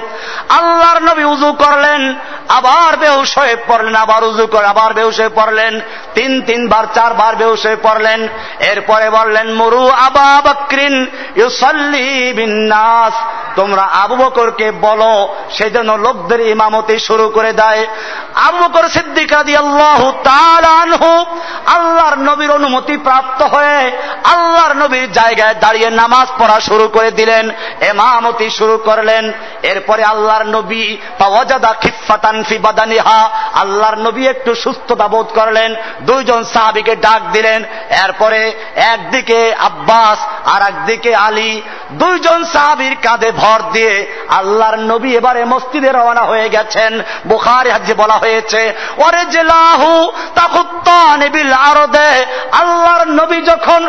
A: আল্লাহর নবী উজু করলেন, আবার বেহুশ হয়ে পড়লেন, আবার উজু করে, আবার বেহুশ হয়ে পড়লেন, তিন, তিনবার, চারবার বেহুশ হয়ে পড়লেন। এরপরে বললেন, মুরু আবা বকরিন ইউসল্লি বিন্নাস। তোমরা আবু বকরকে বলো, সেজন্য লোকদের ইমামতি শুরু করে দেয়। আবু বকর সিদ্দিক রাদি আল্লাহ আল্লাহর নবীর অনুমতি প্রাপ্ত হয়ে আল্লাহর নবীর জায়গায় দাঁড়িয়ে নামাজ পড়া শুরু করে দিলেন, এমামতি শুরু করলেন, এরপরে আল্লাহর নবী পাওয়াজাদা খিফাতান ফি বাদানিহা, আল্লাহর নবী একটু সুস্থতা বোধ করলেন, দুইজন সাহাবিকে ডাক দিলেন, এরপরে একদিকে আব্বাস আর একদিকে আলী, দুইজন সাহাবির কাঁধে ভর দিয়ে আল্লাহর নবী এবারে মসজিদে রওনা হয়ে গেছেন, বুখারি হাজে বলা হয়েছে ওরে জেলাহু তাকুত্তানিবিল আরদে আল্লাহর নবী যখন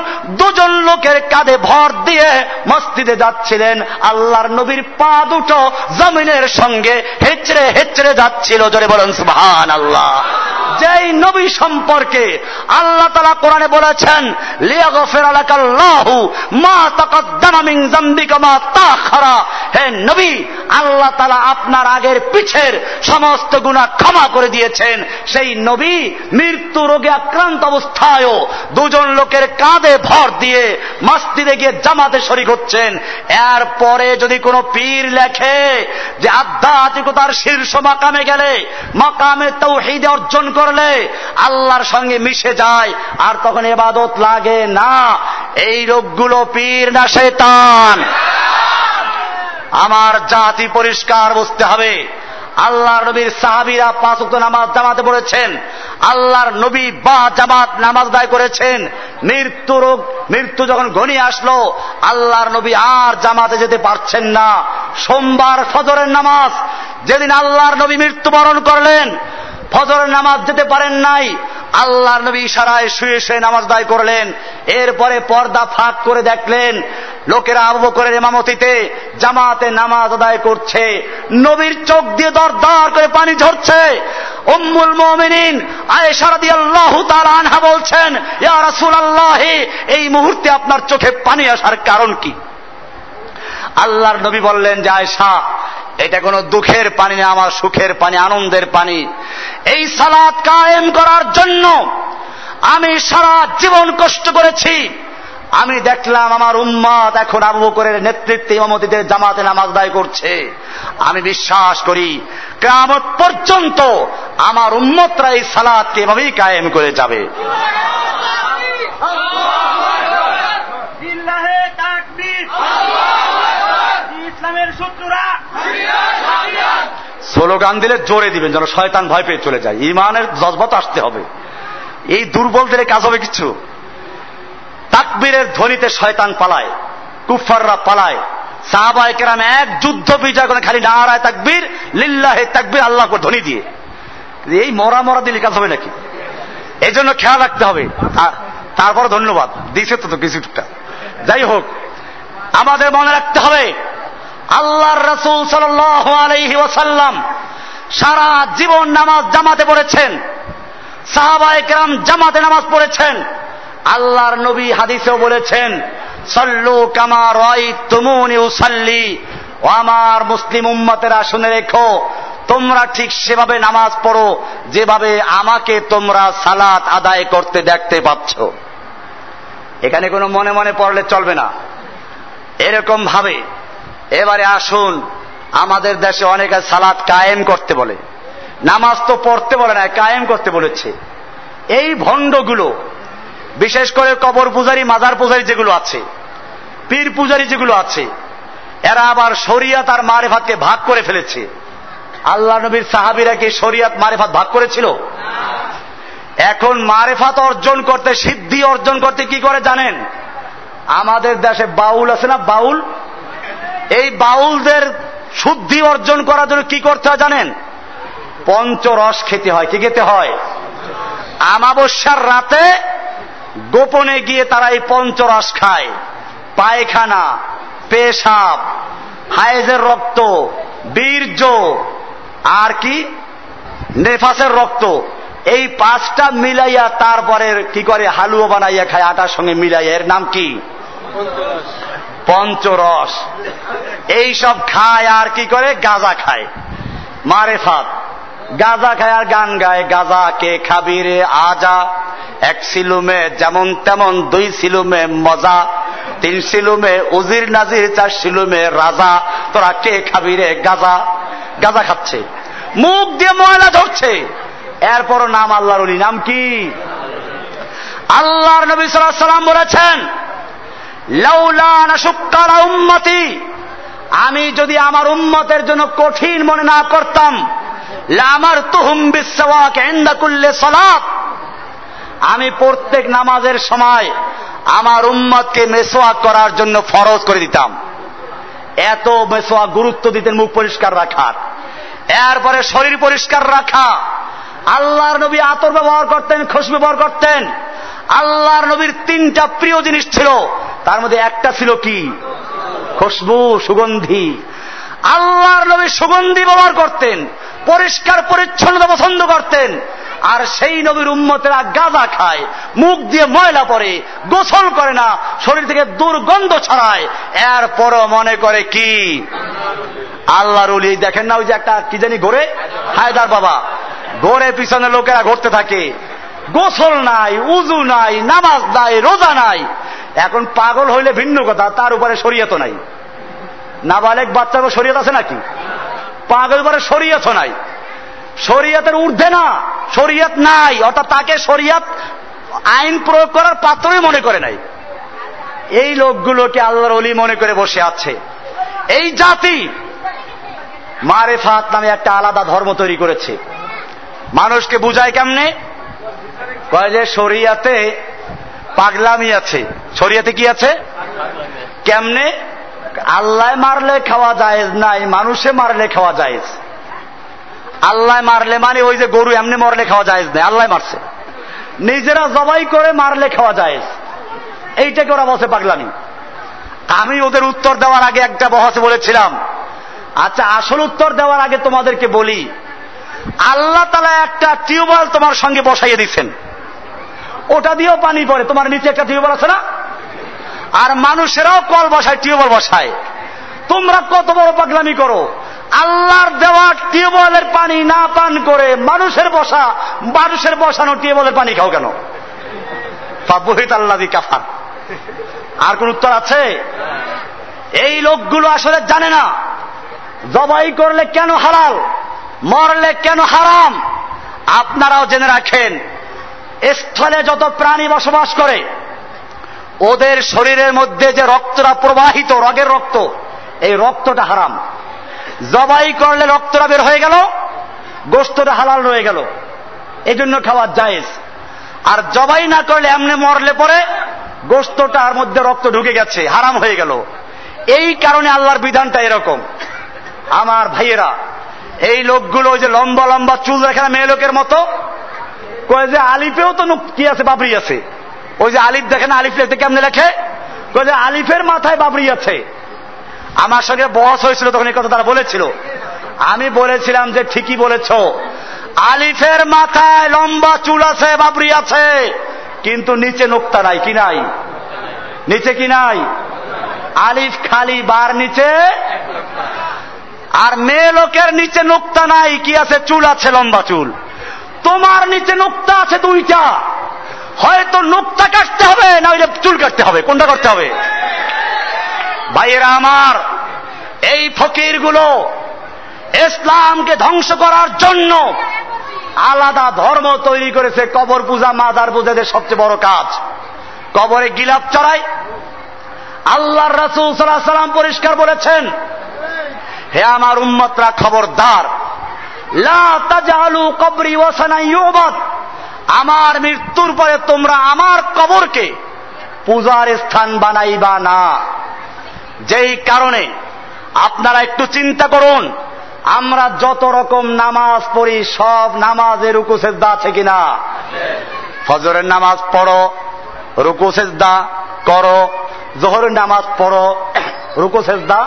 A: দুজন লোকের কাঁধে ভর দিয়ে মসজিদে যাচ্ছিলেন। আল্লাহর নবীর পা দুটো জমিনের সঙ্গে হেচড়ে হেচড়ে যাচ্ছিল। জোরে বলেন সুহান আল্লাহ যেই নবী সম্পর্কে আল্লাহ তালা কোরআনে বলেছেন হে নবী, আল্লাহ তালা আপনার আগের পিছের সমস্ত গুণা ক্ষমা করে দিয়েছেন। সেই নবী মৃত্যু রোগে আক্রান্ত অবস্থায়ও দুজন লোকের কাঁধে ভর দিয়ে মসজিদে গিয়ে জামাতে শরিক হচ্ছেন। এরপরে যদি কোনো পীর লেখে যে আধ্যাত্মিকতার শীর্ষ মাকামে গেলে, মাকামে তৌহিদে অর্জন করলে আল্লাহর সঙ্গে মিশে যায়, আর তখন এবাদত লাগে না। এই রোগগুলো পীর না শেতান আমার জাতি পরিষ্কার বুঝতে হবে। আল্লাহর নবীর সাহাবিরা পাঁচ উক্ত নামাজ জামাতে পড়েছেন। আল্লাহর নবী বা জামাত নামাজ দায় করেছেন। মৃত্যু রোগ, মৃত্যু যখন ঘনিয়ে আসলো, আল্লাহর নবী আর জামাতে যেতে পারছেন না। সোমবার ফজরের নামাজ। যেদিন আল্লাহর নবী মৃত্যুবরণ করলেন ফজরের নামাজ যেতে পারেন নাই। আল্লাহর নবী ইশারায় শুয়ে শুয়ে নামাজ দায় করলেন। এরপরে পর্দা ফাঁক করে দেখলেন, লোকেরা আবু বকরের ইমামতিতে জামাতে নামাজ আদায় করছে। নবীর চোখ দিয়ে দর দর করে পানি ঝরছে। উম্মুল মুমিনিন আয়েশা আল্লাহ তাআলা আনহা বলছেন এই মুহূর্তে আপনার চোখে পানি আসার কারণ কি? আল্লাহর নবী বললেন যে, আয়েশা এটা কোনো দুঃখের পানি না, আমার সুখের পানি, আনন্দের পানি। এই সালাদ কায়েম করার জন্য আমি সারা জীবন কষ্ট করেছি। আমি দেখলাম আমার উম্মাদ এখন আবু বকরের নেতৃত্বে ইমামতিতে জামাতে নামাজ দায় করছে। আমি বিশ্বাস করি কেমত পর্যন্ত আমার উম্মতরা এই সালাদকে এভাবেই কায়েম করে যাবে। স্লোগান দিলে জোরে দিবেন, যেন শয়তান ভয় পেয়ে চলে যায়। ইমানের জজবত আসতে হবে। এই দুর্বল দিলে কাজ হবে কিছু? তাকবীরের ধ্বনিতে শয়তান পালায় কুফাররা পালায়। সাহাবায় কেরাম এক যুদ্ধ বিজয় করে খালি নারায় তাকবীর, লিল্লাহে তাকবীর আল্লাহ করে ধ্বনি দিয়ে। এই মরা মরা দিলে কাজ হবে নাকি? এই জন্য খেয়াল রাখতে হবে। তারপর ধন্যবাদ। দিছে তো তো কিছুটা। যাই হোক, আমাদের মনে রাখতে হবে আল্লাহর রসুল সাল আলহি ওসাল্লাম সারা জীবন নামাজ জামাতে পড়েছেন। সাহাবা একরাম জামাতে নামাজ পড়েছেন। আল্লাহর নবী হাদিসেও বলেছেন, সল্লু কামা রয় তুমুনি উসাল্লি। ও আমার মুসলিম উম্মতেরা, শুনে রেখো, তোমরা ঠিক সেভাবে নামাজ পড়ো, যেভাবে আমাকে তোমরা সালাত আদায় করতে দেখতে পাচ্ছ। এখানে কোনো মনে মনে পড়লে চলবে না। এরকম ভাবে এবারে আসুন, আমাদের দেশে অনেকে সালাদ কায়েম করতে বলে। নামাজ তো পড়তে বলে না, কায়েম করতে বলেছে। এই ভণ্ডগুলো, বিশেষ করে কবর পূজারী, মাজার পূজারী যেগুলো আছে, পীর পূজারী যেগুলো আছে, এরা আবার শরিয়াত আর মারেফাতকে ভাগ করে ফেলেছে। আল্লাহ নবীর সাহাবিরা কি শরিয়াত, মারেফাত ভাগ করেছিল? এখন মারেফাত অর্জন করতে, সিদ্ধি অর্জন করতে কি করে জানেন? আমাদের দেশে বাউল আছে না, বাউল? এই বাউলদের শুদ্ধি অর্জন করার জন্য কি করতে হয় জানেন? পঞ্চরস খেতে হয়। কি খেতে হয়? আমাবস্যার রাতে গোপনে গিয়ে তারা এই পঞ্চরস খায়। পায়খানা, পেশাব, হায়েজের রক্ত, বীর্য, আর কি? নেফাসের রক্ত। এই পাঁচটা মিলাইয়া তারপরে কি করে? হালুয়া বানাইয়া খায়। আটার সঙ্গে মিলাইয়া। এর নাম কি? পঞ্চরস। এই সব খায় আর কি করে? গাজা খায়। মারে ফাত গাজা খায় আর গান গায়। গাজা কে খাবি রে আজা? এক সিলুমে যেমন তেমন দুই সিলুমে মজা। তিন সিলুমে উজির নাজির, চার সিলুমে রাজা। তোরা কে খাবি রে গাজা? গাজা খাচ্ছে। মুখ দিয়ে ময়লা ধরছে এরপরও নাম আল্লাহর নাম কি? আল্লাহর নবী সাল্লাম বলেছেন উম্মতি। আমি যদি আমার উম্মতের জন্য কঠিন মনে না করতাম আমার তুহুম বিশ্বাক সলাপ আমি প্রত্যেক নামাজের সময় আমার উম্মতকে মেসোয়াক করার জন্য ফরজ করে দিতাম। এত মেসোয়াক গুরুত্ব দিতেন মুখ পরিষ্কার রাখার এরপরে শরীর পরিষ্কার রাখা। আল্লাহর নবী আতর ব্যবহার করতেন খুশ ব্যবহার করতেন। আল্লাহর নবীর তিনটা প্রিয় জিনিস ছিল তার মধ্যে একটা ছিল কি? খুশবু, সুগন্ধি। আল্লাহর নবী সুগন্ধি ব্যবহার করতেন, পরিষ্কার, পরিচ্ছন্নতা পছন্দ করতেন, আর সেই নবীর উম্মতেরা গাঁজা খায়, মুখ দিয়ে ময়লা পরে, গোসল করে না, শরীর থেকে দুর্গন্ধ ছড়ায়। এরপরও মনে করে কি? আল্লাহর উলি দেখেন না ওই যে একটা কি জানি ঘোরে হায়দার বাবা। ঘোরে পিছনে লোকেরা ঘুরতে থাকে। গোসল নাই, উজু নাই, নামাজ নাই, রোজা নাই। এখন পাগল হইলে ভিন্ন কথা, তার উপরে শরীয়ত নাই। নাবালেক বাচ্চাকে শরীয়ত আছে নাকি? পাগল উপরে শরীয়ত নাই। শরীয়তের ঊর্ধ্বে না, শরীয়ত নাই। অর্থাৎ তাকে শরীয়ত আইন প্রয়োগ করার পাত্রই মনে করে নাই। এই লোকগুলোকে আল্লাহর অলি মনে করে বসে আছে। এই জাতি মারে মারেফাত নামে একটা আলাদা ধর্ম তৈরি করেছে। মানুষকে বুঝায় কেমনে? কয় যে শরিয়াতে পাগলামি আছে। শরিয়াতে কি আছে? কেমনে? আল্লাহ মারলে খাওয়া যায় নাই, মানুষে মারলে খাওয়া যায় আল্লাহ মারলে মানে ওই যে গরু এমনি মরলে খাওয়া যায় নাই, আল্লাহ মারছে। নিজেরা জবাই করে মারলে খাওয়া যায় এইটাকে ওরা বসে পাগলামি? আমি ওদের উত্তর দেওয়ার আগে একটা বহসে বলেছিলাম। আচ্ছা আসল উত্তর দেওয়ার আগে তোমাদেরকে বলি, আল্লাহ তালা একটা টিউবওয়েল তোমার সঙ্গে বসাইয়ে দিচ্ছেন ওটা দিয়েও পানি পড়ে। তোমার নিচে একটা টিউবওয়েল আছে না? আর মানুষেরাও কল বসায়, টিউবওয়েল বসায়। তোমরা কত বড় পাগলামি করো। আল্লাহর দেওয়া টিউবওয়েলের পানি না পান করে মানুষের বসা, মানুষের বসানো টিউবওয়েলের পানি খাও কেন? ফাবুহিত আল্লাহ কাফার। আর কোন উত্তর আছে? এই লোকগুলো আসলে জানে না। জবাই করলে কেন হালাল, মরলে কেন হারাম? আপনারাও জেনে রাখেন। স্থলে যত প্রাণী বসবাস করে, ওদের শরীরের মধ্যে যে রক্তটা প্রবাহিত, রগের রক্ত, এই রক্তটা হারাম। জবাই করলে রক্তটা বের হয়ে গেল গোস্তটা হালাল রয়ে গেল। এই জন্য খাওয়া জায়েজ। আর জবাই না করলে এমনি মরলে পরে গোস্তটার মধ্যে রক্ত ঢুকে গেছে, হারাম হয়ে গেল। এই কারণে আল্লাহর বিধানটা এরকম। আমার ভাইয়েরা, এই লোকগুলো যে লম্বা লম্বা চুল রেখে মেয়ে লোকের মতো কয়ে যে আলিফেও তো কি আছে, বাবরি আছে। ওই যে আলিফ দেখে না আলিফ লিখতে কেমনে লেখে? কয়ে যে আলিফের মাথায় বাবরি আছে। আমার সঙ্গে বস হয়েছিল তখন এই কথা তারা বলেছিল। আমি বলেছিলাম যে ঠিকই বলেছ। আলিফের মাথায় লম্বা চুল আছে, বাবরি আছে। কিন্তু নিচে নোক্তা নাই, কি নাই? নিচে কি নাই? আলিফ খালি বার নিচে। আর মেয়ে লোকের নিচে নোক্তা নাই, কি আছে? চুল আছে লম্বা চুল। তোমার নিচে নোক্তা আছে দুইটা। হয়তো নোক্তা কাটতে হবে না ওই চুল কাটতে হবে। কোনটা করতে হবে? ভাইয়েরা আমার, এই ফকিরগুলো ইসলামকে ধ্বংস করার জন্য আলাদা ধর্ম তৈরি করেছে। কবর পূজা, মাদার পূজাদের সবচেয়ে বড় কাজ। কবরে গিলাপ চড়ায় আল্লাহর রাসুল সাল্লাহ সাল্লাম পরিষ্কার বলেছেন, হে আমার উম্মতরা, খবরদার লা তাজালু কবরি ওয়াসানাইয়ুবাদ আমার মৃত্যুর পরে তোমরা আমার কবরকে পূজার স্থান বানাইবা না। যেই কারণে আপনারা একটু চিন্তা করুন, আমরা যত রকম নামাজ পড়ি, সব নামাজের রুকু, সেজদা আছে কিনা? ফজরের নামাজ পড়ো, রুকু, সেজদা করো, জোহরের নামাজ পড়ো, রুকু, সেজদা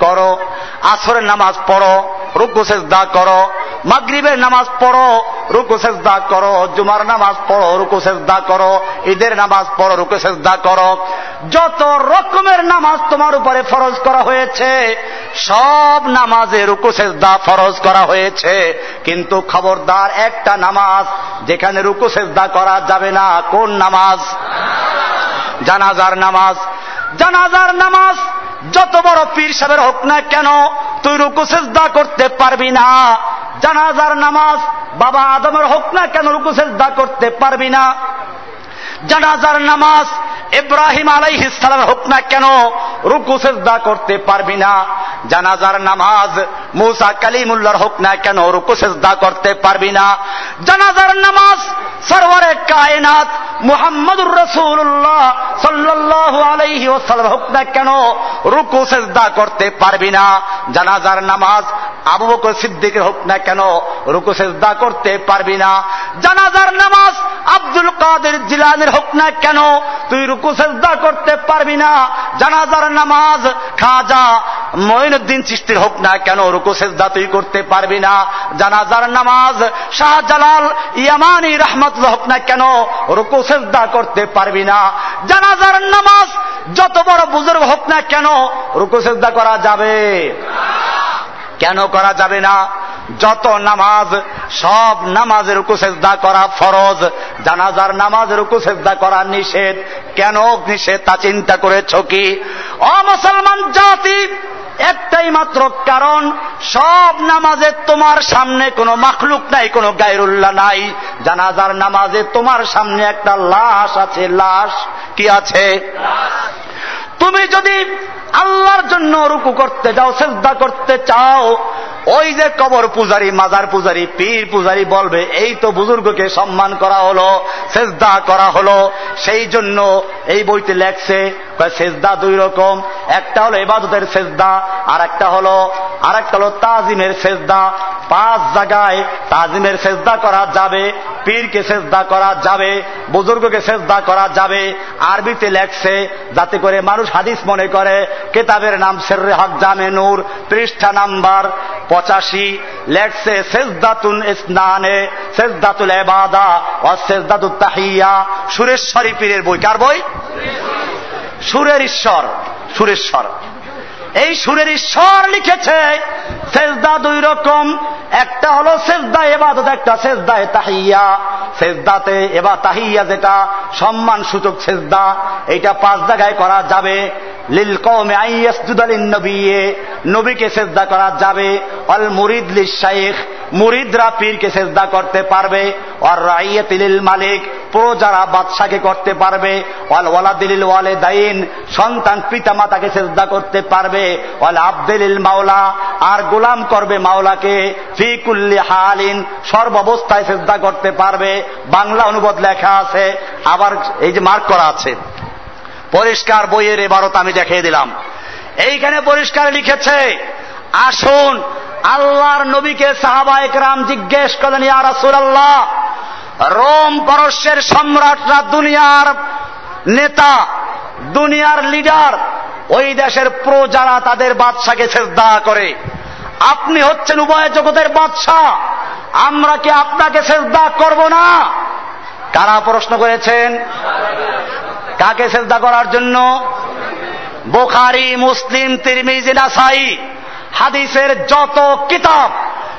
A: করো। আসরের নামাজ পড়ো, রুকু সেজদা করো। মাগরিবের নামাজ পড়ো, রুকু সেজদা করো। জুমার নামাজ পড়ো, রুকু সেজদা করো। ঈদের নামাজ পড়ো, রুকু সেজদা করো। যত রকমের নামাজ তোমার উপরে ফরজ করা হয়েছে, সব নামাজে রুকু সেজদা ফরজ করা হয়েছে। কিন্তু খবরদার একটা নামাজ, যেখানে রুকু সেজদা করা যাবে না, কোন নামাজ? জানাজার নামাজ। জানাজার নামাজ যত বড় পীর সাহেবের হোক না কেন, তুই রুকু, সেজদা করতে পারবি না। জানাজার নামাজ বাবা আদমের হোক না কেন, রুকু, সেজদা করতে পারবি না। জানাজার নামাজ ইব্রাহিম আলাই হিসালের হোক না কেন, রুকু, সেজদা করতে পারবি না। জানাজার নামাজ, মুসা কালিমুল্লার হোক না কেন? রুকু, সেজদা করতে পারবি না। জানাজার নামাজ, সরওয়ারে কায়নাত, মুহাম্মদুর রসুল্লাহ সাল্লাল্লাহু আলাইহি ওয়াসাল্লাম হোক না কেন? রুকু, সেজদা করতে পারবি না। জানাজার নামাজ, আবু বকর সিদ্দিকের হোক না কেন? রুকু, সেজদা করতে পারবি না। জানাজার নামাজ, আব্দুল কাদের জিলানের হোক না কেন? তুই রুকু, সেজদা করতে পারবি না। জানাজার নামাজ, খাজা মঈনুদ্দিন চিস্তির হোক না কেন, রুকু, সেজদা তুই করতে পারবি না। জানাজার নামাজ শাহজালাল ইয়ামানি রহমতুল্লাহ হোক না কেন, রুকু, সেজদা করতে পারবি না। জানাজার নামাজ যত বড় বুজুর্গ হোক না কেন, রুকু, সেজদা করা যাবে? কেন করা যাবে না? যত নামাজ, সব নামাজের সেজদা করা ফরজ। জানাজার নামাজের সেজদা করা নিষেধ। কেন নিষেধ তা চিন্তা করেছ কি? অমুসলমান জাতি, একটাই মাত্র কারণ, সব নামাজে তোমার সামনে কোনো মাখলুক নাই, কোনো গায়রুল্লাহ নাই। জানাজার নামাজে তোমার সামনে একটা লাশ আছে। লাশ কি আছে? তুমি যদি আল্লাহর জন্য রুকু করতে যাও শ্রদ্ধা করতে চাও, ওই যে কবর পূজারী, মাজার পূজারী, পীর পূজারী বলবে, এই তো বুজুর্গকে সম্মান করা হলো, সেজদা করা হলো। সেই জন্য এই বইতে লেখছে সেজদা দুই রকম, একটা হলো এবাদতের সেজদা, আর একটা হলো, আর একটা হলো তাজিমের সেজদা। পাঁচ জায়গায় তাজিমের সেজদা করা যাবে পীরকে সেজদা করা যাবে, বুজুর্গকে সেজদা করা যাবে। আরবিতে লেখছে, যাতে করে মানুষ হাদিস মনে করে, কেতাবের নাম সেররে হক জামে নূর, পৃষ্ঠা নাম্বার পঁচাশি। লেখছে, সেজদাতুন ইসনানে, সেজদাতুল এবাদা ও সেজদাতুল তাহিয়া। সুরেশ্বরী পীরের বই, কার বই? সুরের ঈশ্বর সুরেশ্বর। এই সুরের ঈশ্বর লিখেছে, সেজদা দুই রকম। একটা হলো সেজদা এবাদত, একটা সেজদায় তাহিয়া। সেজদাতে এবার তাহিয়া যেটা সম্মান সূচক সেজদা, এইটা পাঁচ জায়গায় করা যাবে। লিল কৌমে আইয়াসুদালিন নবিয়ে নবীকে সেজদা করা যাবে। অল মুরিদ লিল শাইখ, মুরিদরা পীরকে সেজদা করতে পারবে। আর রাইয়াতিল মালিক পুরো যারা বাদশাকে করতে পারবে। অল ওয়ালাদিল ওয়ালে দাইন সন্তান পিতা মাতাকে সেজদা করতে পারবে। মাওলা, আর গোলাম করবে মাওলাকে, ফি কুল্লি হালিন, সর্বাবস্থায় সেজদা করতে পারবে। বাংলা অনুবাদ লেখা আছে, আবার এই যে মার্ক করা আছে। পরিষ্কার বইয়ের এবারত আমি দেখিয়ে দিলাম। এইখানে পরিষ্কার লিখেছে, আসুন, আল্লাহর নবীকে সাহাবা একরাম জিজ্ঞেস করলেন ইয়া রাসূলুল্লাহ, রোম পারস্যের সম্রাটরা দুনিয়ার নেতা, দুনিয়ার লিডার ওই দেশের প্রজারা তাদের বাদশাকে সেজদা করে। আপনি হচ্ছেন উভয় জগতের বাদশাহ। আমরা কি আপনাকে সেজদা করব না? কারা প্রশ্ন করেছেন? কাকে সেজদা করার জন্য? বোখারি, মুসলিম, তিরমিজি, নাসাই। হাদিসের যত কিতাব,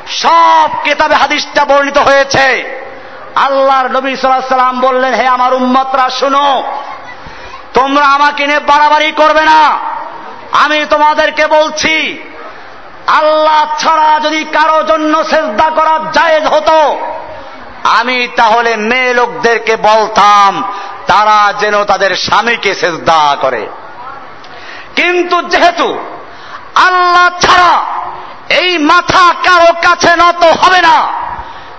A: সব কিতাবে হাদিসটা বর্ণিত হয়েছে। আল্লাহর নবী সাল্লাম বললেন, হে আমার উম্মতরা, শুনো। তোমরা আমাকে নিয়ে বাড়াবাড়ি করবে না। আমি তোমাদেরকে বলছি, আল্লাহ ছাড়া যদি কারও জন্য সেজদা করা জায়েজ হতো, আমি তাহলে মেয়ে লোকদেরকে বলতাম, তারা যেন তাদের স্বামীকে সেজদা করে। কিন্তু যেহেতু আল্লাহ ছাড়া এই মাথা কারও কাছে নত হবে না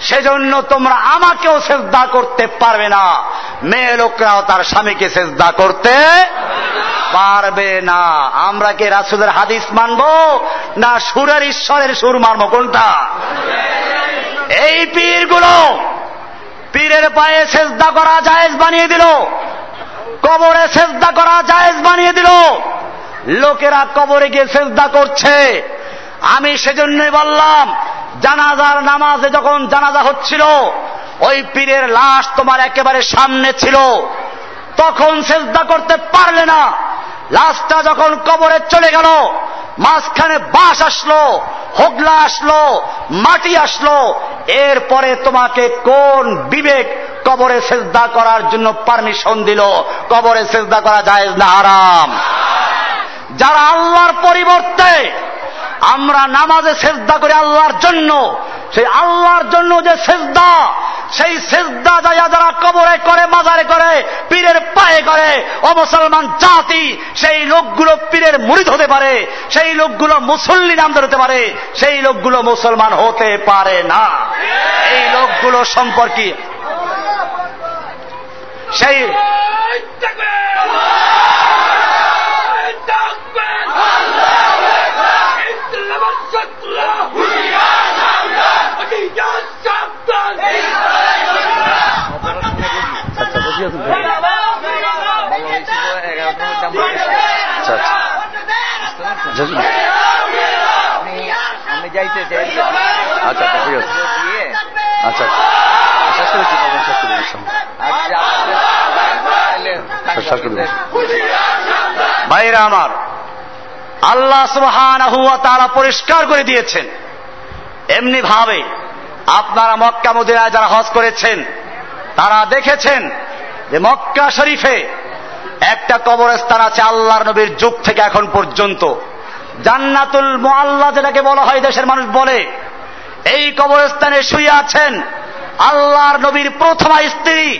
A: সেজন্য তোমরা আমাকেও সেজদা করতে পারবে না। মেয়ে লোকরাও তার স্বামীকে সেজদা করতে পারবে না। আমরা কি রাসুলের হাদিস মানব? না সুরের ঈশ্বরের সুর মানব কোনটা? এই পীরগুলো পীরের পায়ে সেজদা করা জায়েজ বানিয়ে দিল, কবরে সেজদা করা জায়েজ বানিয়ে দিল। লোকেরা কবরে গিয়ে সেজদা করছে। আমি সেজন্যই বললাম, জানাজার নামাজে যখন জানাজা হচ্ছিল, ওই পীরের লাশ তোমার একেবারে সামনে ছিল। তখন সেজদা করতে পারলে না। লাশটা যখন কবরে চলে গেল, মাঝখানে বাঁশ আসলো, হোগলা আসলো, মাটি আসলো। এরপরে তোমাকে কোন বিবেক কবরে সেজদা করার জন্য পারমিশন দিল? কবরে সেজদা করা যায় না আরাম যারা আল্লাহর পরিবর্তে আমরা নামাজে সেজদা করি আল্লাহর জন্য। সেই আল্লাহর জন্য যে সেজদা, সেই সেজদা যাইয়া যারা কবরে করে, মাজারে করে, পীরের পায়ে করে, অমুসলমান জাতি, সেই লোকগুলো পীরের মুরিদ হতে পারে, সেই লোকগুলো মুসল্লি নামদার হতে পারে, সেই লোকগুলো মুসলমান হতে পারে না। এই লোকগুলো সম্পর্কে সেই আচ্ছা আচ্ছা ঠিক আছে। আচ্ছা আচ্ছা। শেষ।
B: আচ্ছা
A: করে ভাইরা আমার, আল্লাহ ওয়া তাআলা পরিষ্কার করে দিয়েছেন। এমনি ভাবে আপনারা মক্কা মদিনায় যারা হজ করেছেন, তারা দেখেছেন যে মক্কা শরীফে একটা কবরস্থান আছে আল্লাহর নবীর যুগ থেকে এখন পর্যন্ত। জান্নাতুল মোয়াল্লা যেটাকে বলা হয়, দেশের মানুষ বলে এই কবরস্থানে শুয়ে আছেন আল্লাহর নবীর প্রথমা স্ত্রী,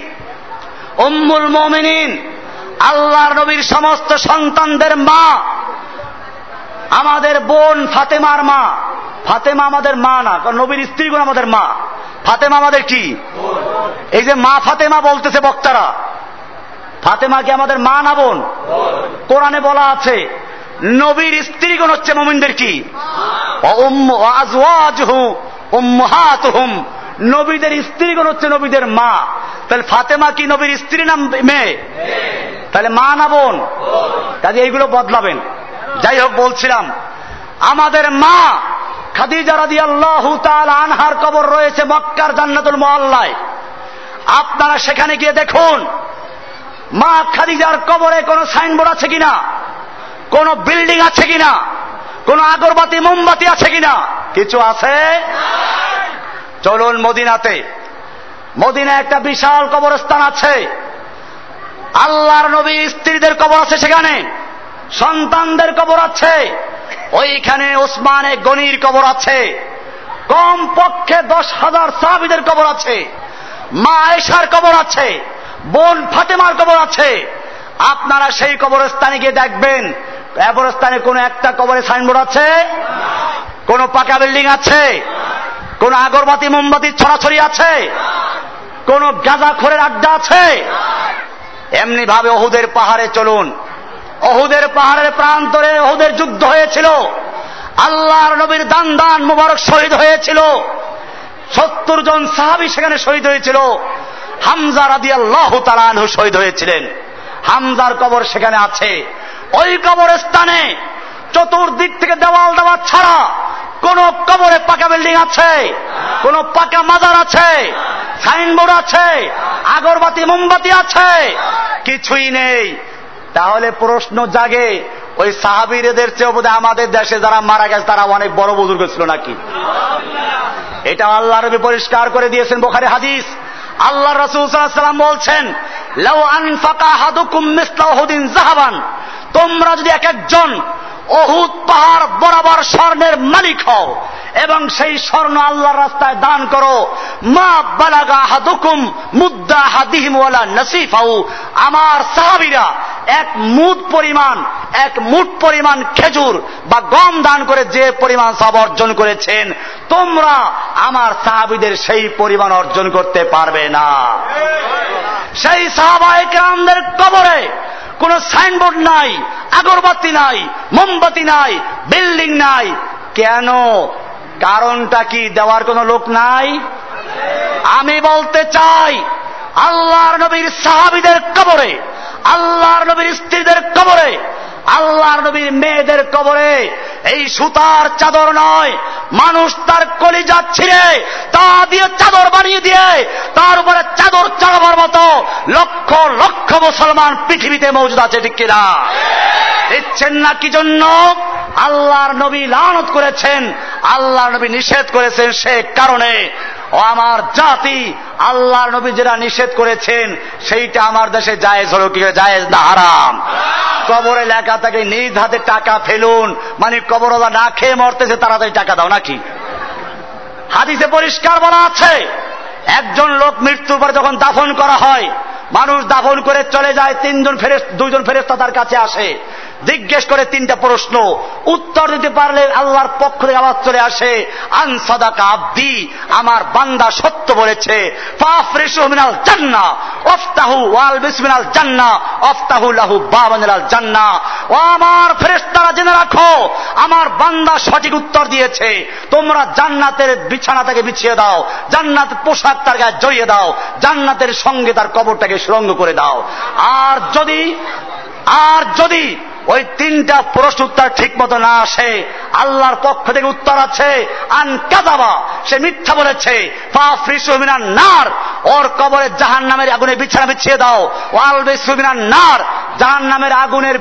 A: উম্মুল মোমিনিন, আল্লাহর নবীর সমস্ত সন্তানদের মা, আমাদের বোন ফাতেমার মা। ফাতেমা আমাদের মা না, কারণ নবীর স্ত্রীগুলো আমাদের মা। ফাতেমা আমাদের কি? এই যে মা ফাতেমা বলতেছে বক্তারা। ফাতেমা কি আমাদের মা না বোন? কোরআনে বলা আছে নবীর স্ত্রীগণ হচ্ছে মোমিনদের কি? নবীদের স্ত্রীগণ হচ্ছে নবীদের মা। তাহলে ফাতেমা কি নবীর স্ত্রী নাম মেয়ে? তাহলে মা না বোন? কাজে এইগুলো বদলাবেন। যাই হোক, বলছিলাম, আমাদের মা খাদিজা আল্লাহ আনহার কবর রয়েছে মক্কার জান্নাতুল মহল্লায় আপনারা সেখানে গিয়ে দেখুন, মা খাদিজার কবরে কোনো সাইনবোর্ড আছে কিনা? কোন বিল্ডিং আছে কিনা? কোন আগরবাতি, মোমবাতি আছে কিনা? কিছু আছে? চলুন মদিনাতে। মদিনা একটা বিশাল কবরস্থান আছে। আল্লাহর নবী স্ত্রীদের কবর আছে সেখানে। সন্তানদের কবর আছে। ওইখানে ওসমানে গনির কবর আছে। কম পক্ষে দশ হাজার সাহাবিদের কবর আছে। মা আয়েশার কবর আছে। বোন ফাতেমার কবর আছে। আপনারা সেই কবরস্থানে গিয়ে দেখবেন কবরস্থানে কোনো একটা কবরে সাইনবোর্ড আছে? কোন পাকা বিল্ডিং আছে? কোন আগরবাতি মোমবাতির ছড়াছড়ি আছে? কোন গাঁজাখোরের আড্ডা আছে? এমনি ভাবে অহুদের পাহাড়ে চলুন। অহুদের পাহাড়ের প্রান্তরে অহুদের যুদ্ধ হয়েছিল। আল্লাহর নবীর দান দান মুবারক শহীদ হয়েছিল। সত্তর জন সাহাবি সেখানে শহীদ হয়েছিল। হামজা রাদি আল্লাহ তালানহু শহীদ হয়েছিলেন। হামজার কবর সেখানে আছে। ওই কবরস্থানে চতুর্দিক থেকে দেওয়াল দেওয়া ছাড়া কোন কবরে পাকা বিল্ডিং আছে, কোন পাকা মাজার আছে, সাইনবোর্ড আছে, আগরবাতি, মোমবাতি আছে, কিছুই নেই। তাহলে প্রশ্ন জাগে, ওই সাহাবিরেদের চেয়ে বোধহয় আমাদের দেশে যারা মারা গেছে, তারা অনেক বড় বুজুর্গ ছিল নাকি? এটা আল্লাহ রবি পরিষ্কার করে দিয়েছেন বোখারে হাদিস। আল্লাহ রসুল বলছেন, লাউ আনফাকা হাদুকুম মিসলাহুদিন জাহাবান। তোমরা যদি এক একজন অহুদ পাহাড় বরাবর স্বর্ণের মালিক হও এবং সেই স্বর্ণ আল্লাহর রাস্তায় দান করো, মা বালাগা হাদুকুম মুদ্দা ওয়ালা নসিফাউ আমার সাহাবিরা এক মুদ পরিমাণ, এক মুঠ পরিমাণ খেজুর বা গম দান করে যে পরিমাণ সব অর্জন করেছেন, তোমরা আমার সাহাবিদের সেই পরিমাণ অর্জন করতে পারবে না। সেই সাহাবাহিক কবরে কোন সাইনবোর্ড নাই, আগরবাতি নাই, মোমবাতি নাই, বিল্ডিং নাই। কেন? কারণটা কি? দেওয়ার কোন লোক নাই? আমি বলতে চাই, আল্লাহর নবীর সাহাবিদের কবরে, আল্লাহর নবীর স্ত্রীদের কবরে আল্লাহর নবীর মেয়েদের কবরে এই সুতার চাদর নয়। মানুষ তার কলিজা ছিঁড়ে, তা দিয়ে চাদর বানিয়ে দিয়ে, তার উপরে চাদর চালাবার মতো লক্ষ লক্ষ মুসলমান পৃথিবীতে মৌজুদ আছে, ঠিক কিনা? দিচ্ছেন না কি জন্য? আল্লাহর নবী লানত করেছেন, আল্লাহর নবী নিষেধ করেছেন সে কারণে। ও আমার জাতি, আল্লাহর নবী যেটা নিষেধ করেছেন, সেইটা আমার দেশে জায়েজ হলো কি জায়েজ না হারাম। কবরে লেখা থাকে, নিজ হাতে টাকা ফেলুন। মানে কবরওয়ালা না খেয়ে মরতেছে, তাড়াতাড়ি টাকা দাও, নাকি? হাদিসে পরিষ্কার বলা আছে, একজন লোক মৃত্যুর পর যখন দাফন করা হয়, মানুষ দাফন করে চলে যায়, তিনজন ফেরেস দুইজন ফেরেস্তা তার কাছে আসে। জিজ্ঞেস করে তিনটা প্রশ্ন। উত্তর দিতে পারলে আল্লাহর পক্ষ থেকে আওয়াজ চলে আসে আনসাদাকা আব্দি, আমার বান্দা সত্য বলেছে মিনাল জান্না ওয়াল জান্না অফতাহু লাহু জান্না। ও আমার ফেরেশতারা, জেনে রাখো, আমার বান্দা সঠিক উত্তর দিয়েছে। তোমরা জান্নাতের বিছানা থেকে বিছিয়ে দাও, জান্নাত পোশাক তার গায়ে জড়িয়ে দাও, জান্নাতের সঙ্গে তার কবরটাকে সুরঙ্গ করে দাও। আর যদি আর যদি ওই তিনটা প্রশ্ন উত্তর ঠিক মতো না আসে। আল্লাহর পক্ষ থেকে উত্তর আছে, আন কাদাবা সে মিথ্যা বলেছে। নার, ওর কবরে জাহান নামের আগুনে বিছানা বিছিয়ে দাও। ওয়াল নার জাহান নামের আগুনের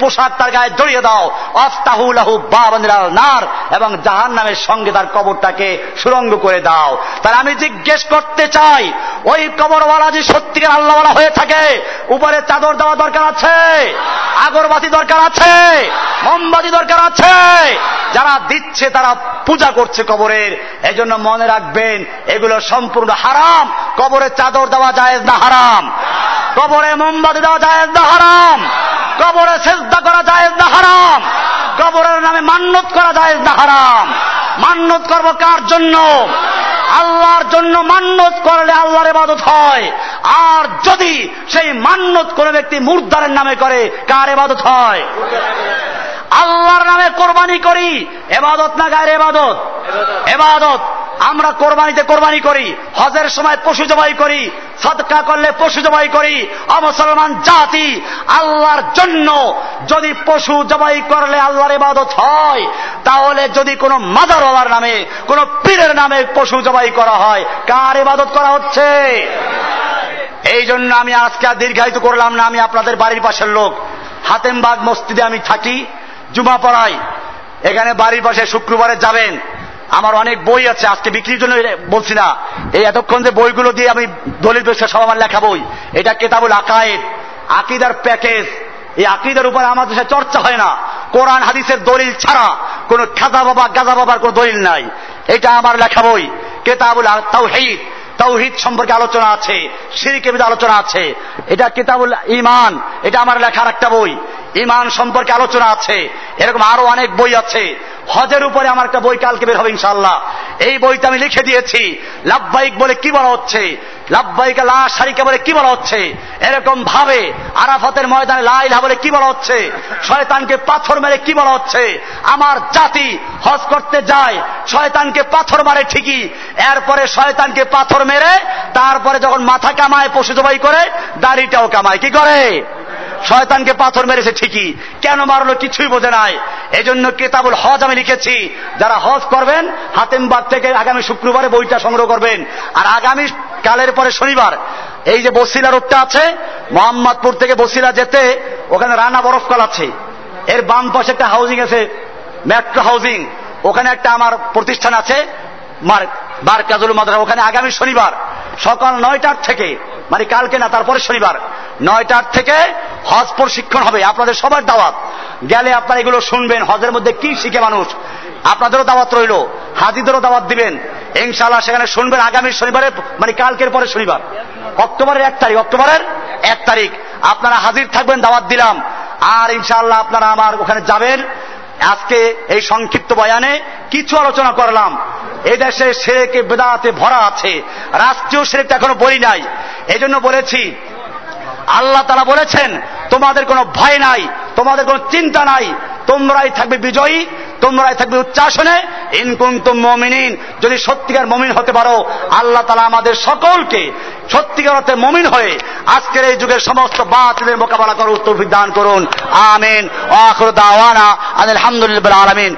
A: পোশাক তার গায়ে জড়িয়ে দাও। অফতাহুলাহু বাবানিরাল নার এবং জাহান নামের সঙ্গে তার কবরটাকে সুরঙ্গ করে দাও। তার আমি জিজ্ঞেস করতে চাই, ওই কবরওয়ালা যে সত্যিকার আল্লাহওয়ালা হয়ে থাকে, উপরে চাদর দেওয়া দরকার আছে? আগরবাতি দরকার আছে? মোমবাতি দরকার আছে। যারা দিচ্ছে তারা পূজা করছে কবরের। এজন্য মনে রাখবেন, এগুলো সম্পূর্ণ হারাম। কবরে চাদর দেওয়া যায় না হারাম। কবরে মোমবাতি দেওয়া যায় না হারাম। কবরে চেষ্টা করা যায় না হারাম। কবরের নামে মান্যত করা যায় না হারাম। মান্যত করব কার জন্য? আল্লাহর জন্য মান্যত করলে আল্লাহর এবাদত হয়। আর যদি সেই মান্যত কোন ব্যক্তি মুর্দারের নামে করে, কার এবাদত হয়? আল্লাহর নামে কোরবানি করি। এবাদত না গায়ের এবাদত? এবাদত। আমরা কোরবানিতে কোরবানি করি। হজের সময় পশু জবাই করি। সদকা করলে পশু জবাই করি। অমুসলমান জাতি আল্লাহর জন্য যদি পশু জবাই করলে আল্লাহর ইবাদত হয়, তাহলে যদি কোনো মাদারওয়ালার নামে, কোন পীরের নামে পশু জবাই করা হয়, কার ইবাদত করা হচ্ছে? এই জন্য আমি আজকে আর দীর্ঘায়িত করলাম না। আমি আপনাদের বাড়ির পাশের লোক। হাতেমবাগ মসজিদে আমি থাকি। জুমা পড়াই। এখানে বাড়ির পাশে শুক্রবারে যাবেন। আমার অনেক বই আছে, আজকে বিক্রির জন্য বলছি না। এই এতক্ষণ যে বইগুলো দিয়ে আমি পেশা সব আমার লেখা বই। এটা কেতাবুল আকায়েদ, আকিদার প্যাকেজ। এই আকিদার উপর আমাদের দেশে চর্চা হয় না। কোরআন, হাদিসের দলিল ছাড়া কোন খাজা বাবা, গাজা বাবার কোন দলিল নাই। এটা আমার লেখা বই। কেতাবুল তাওহীদ। তৌহিদ সম্পর্কে আলোচনা আছে সিরিকের আলোচনা আছে। এটা কিতাবুল ইমান এটা আমার লেখার একটা বই। ইমান সম্পর্কে আলোচনা আছে। এরকম আরও অনেক বই আছে। হজের উপরে আমার একটা বই কালকে বের হবে ইনশাল্লাহ এই বইটা আমি লিখে দিয়েছি, লাভবাহিক বলে কি বলা হচ্ছে? লাভবাহিকা লা সারিকা বলে কি বলা হচ্ছে? এরকম ভাবে আরাফাতের ময়দানে লাইলা বলে কি বলা হচ্ছে? শয়তানকে পাথর মেরে কি বলা হচ্ছে? আমার জাতি হজ করতে যায়, শয়তানকে পাথর মারে ঠিকই। এরপরে শয়তানকে পাথর মেরে, তারপরে যখন মাথা কামায়, পশু জবাই করে, দাড়িটাও কামায়। কি করে? শয়তানকে পাথর মেরেছে ঠিকই। কেন মারলো কিছুই বোঝে নাই। এই জন্য কেতাবুল হজ আমি লিখেছি, যারা হজ করবেন, হাতেমবাদ থেকে আগামী শুক্রবারে বইটা সংগ্রহ করবেন। আর আগামী কালের পরে শনিবার, এই যে বসিলা রোডটা আছে, মোহাম্মদপুর থেকে বসিলা যেতে, ওখানে রানা বরফকল আছে। এর বাম পাশে একটা হাউজিং আছে মেট্রো হাউজিং ওখানে একটা আমার প্রতিষ্ঠান আছে বার কাজুল মাদ্রাসা। ওখানে আগামী শনিবার, সকাল নয়টার থেকে মানে কালকে না, তারপরে শনিবার। নয়টার থেকে হজ প্রশিক্ষণ হবে, আপনাদের সবার দাওয়াত। গেলে আপনারা এগুলো শুনবেন, হজের মধ্যে কি শিখে মানুষ। আপনাদেরও দাওয়াত রইল, হাজিদেরও দাওয়াত দিবেন। ইনশাল্লাহ সেখানে শুনবেন আগামী শনিবারে মানে কালকের পরে শনিবার। অক্টোবরের এক তারিখ, অক্টোবরের এক তারিখ। আপনারা হাজির থাকবেন, দাওয়াত দিলাম। আর ইনশাআল্লাহ আপনারা আমার ওখানে যাবেন। আজকে এই সংক্ষিপ্ত বয়ানে কিছু আলোচনা করলাম। এই দেশে সেরেকে বেদাতে ভরা আছে। রাষ্ট্রীয় সেরেকটা এখনও বলি নাই। এই জন্য বলেছি আল্লাহ তারা বলেছেন, তোমাদের কোনো ভয় নাই, তোমাদের কোনো চিন্তা নাই, তোমরাই থাকবে বিজয়ী, তোমরাই থাকবে উচ্চাসনে। ইনকুম তুম মমিনিন, যদি সত্যিকার মমিন হতে পারো, আল্লাহ তালা আমাদের সকলকে সত্যিকার অর্থে মমিন হয়ে আজকের এই যুগের সমস্ত বাতিলের মোকাবেলা করার উত্তর দান করুন। আমিন। দাওয়ানা আলহামদুলিল্লাহ আলমিন।